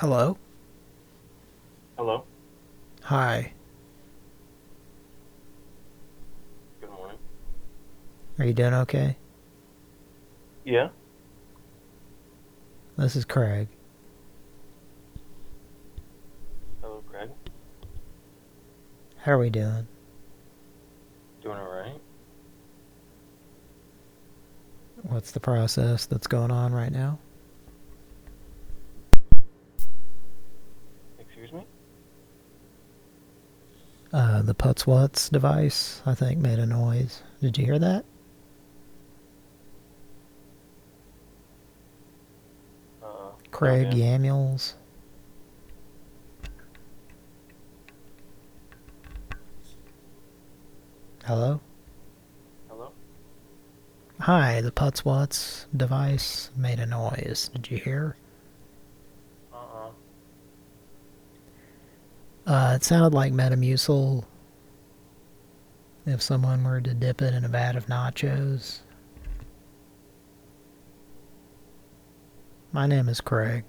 Hello? Hello. Hi. Good morning. Are you doing okay? Yeah. This is Craig. Hello, Craig. How are we doing? Doing all right. What's the process that's going on right now? Uh, the Putz What's device, I think, made a noise. Did you hear that? Uh, Craig okay. Yamuels. Hello? Hello. Hi, the Putz What's device made a noise. Did you hear? Uh-uh. Uh, it sounded like Metamucil if someone were to dip it in a vat of nachos. My name is Craig.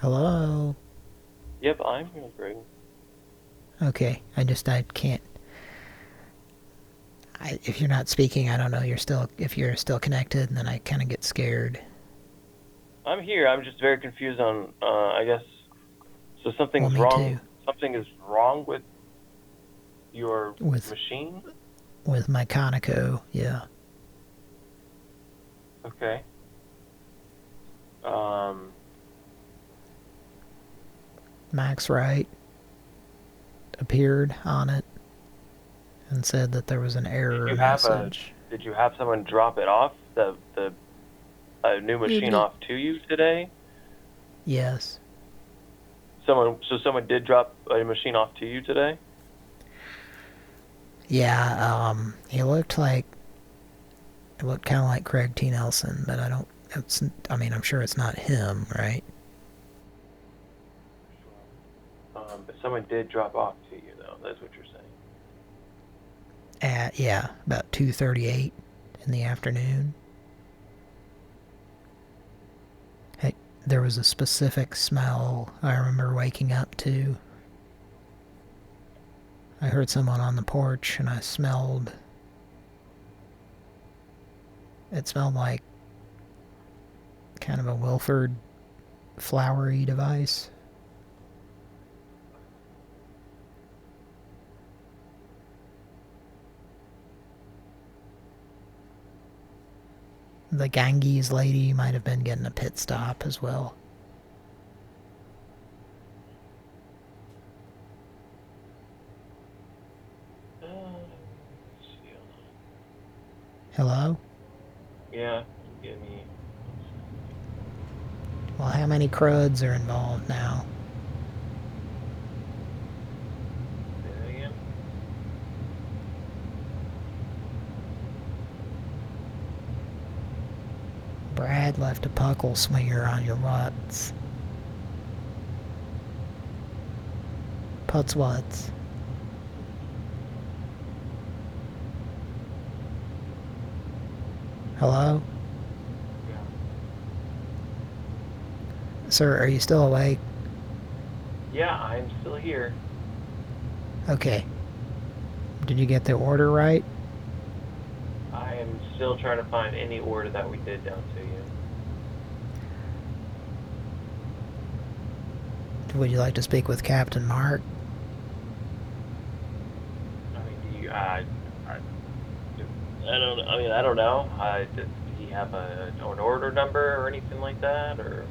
Hello? Yep, I'm here, Greg. Okay, I just, I can't. I, if you're not speaking, I don't know you're still, if you're still connected, and then I kind of get scared. I'm here. I'm just very confused on. Uh, I guess. So something's Well, wrong. too. Something is wrong with your With- machine. With my Conoco, yeah. Okay. Um. Max Wright appeared on it and said that there was an error Did you have message. a? Did you have someone drop it off the the a new machine did. off to you today? Yes. Someone. So someone did drop a machine off to you today. Yeah, um, he looked like, it looked kind of like Craig T. Nelson, but I don't, it's, I mean, I'm sure it's not him, right? Um, but someone did drop off to you though. That's what you're saying. At, yeah, about 2.38 in the afternoon. Hey, there was a specific smell I remember waking up to. I heard someone on the porch and I smelled... It smelled like kind of a Wilford flowery device. The Ganges lady might have been getting a pit stop as well. Hello? Yeah, give me. Well, how many cruds are involved now? Say that again. Brad left a puckle swinger on your what's. Putz what's. Hello? Sir, are you still awake? Yeah, I'm still here. Okay. Did you get the order right? Still trying to find any order that we did down to you. Would you like to speak with Captain Mark? I mean, do you? I, I, I don't. I mean, I don't know. I did he have a an order number or anything like that, or?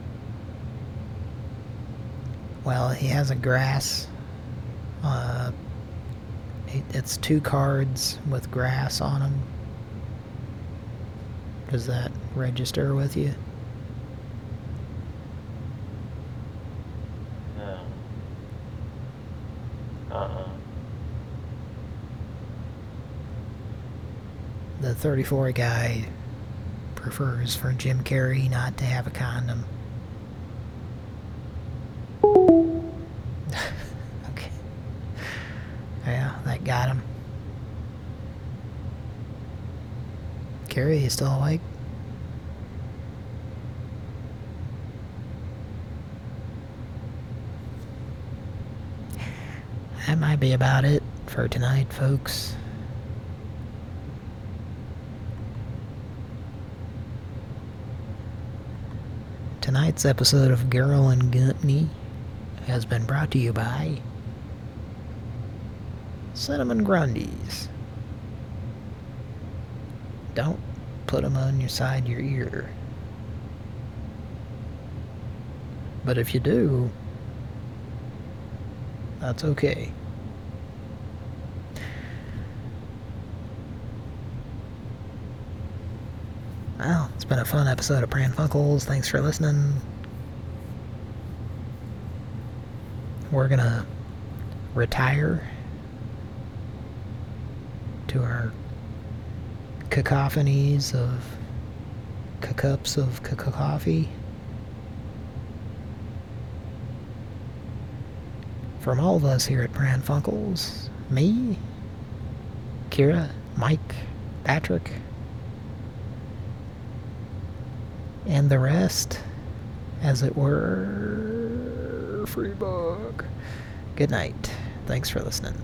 Well, he has a grass. Uh, it's two cards with grass on them. Does that register with you? No. Uh-uh. The 34 guy prefers for Jim Carrey not to have a condom. Carrie, you still awake? That might be about it for tonight, folks. Tonight's episode of Girl and Company has been brought to you by Cinnamon Grundies. Don't put them on your side your ear. But if you do, that's okay. Well, it's been a fun episode of Pran Funkels. Thanks for listening. We're gonna retire to our cacophonies of cups of coffee. From all of us here at Pran Funkels, me, Kira, Mike, Patrick, and the rest, as it were, free book. Good night. Thanks for listening.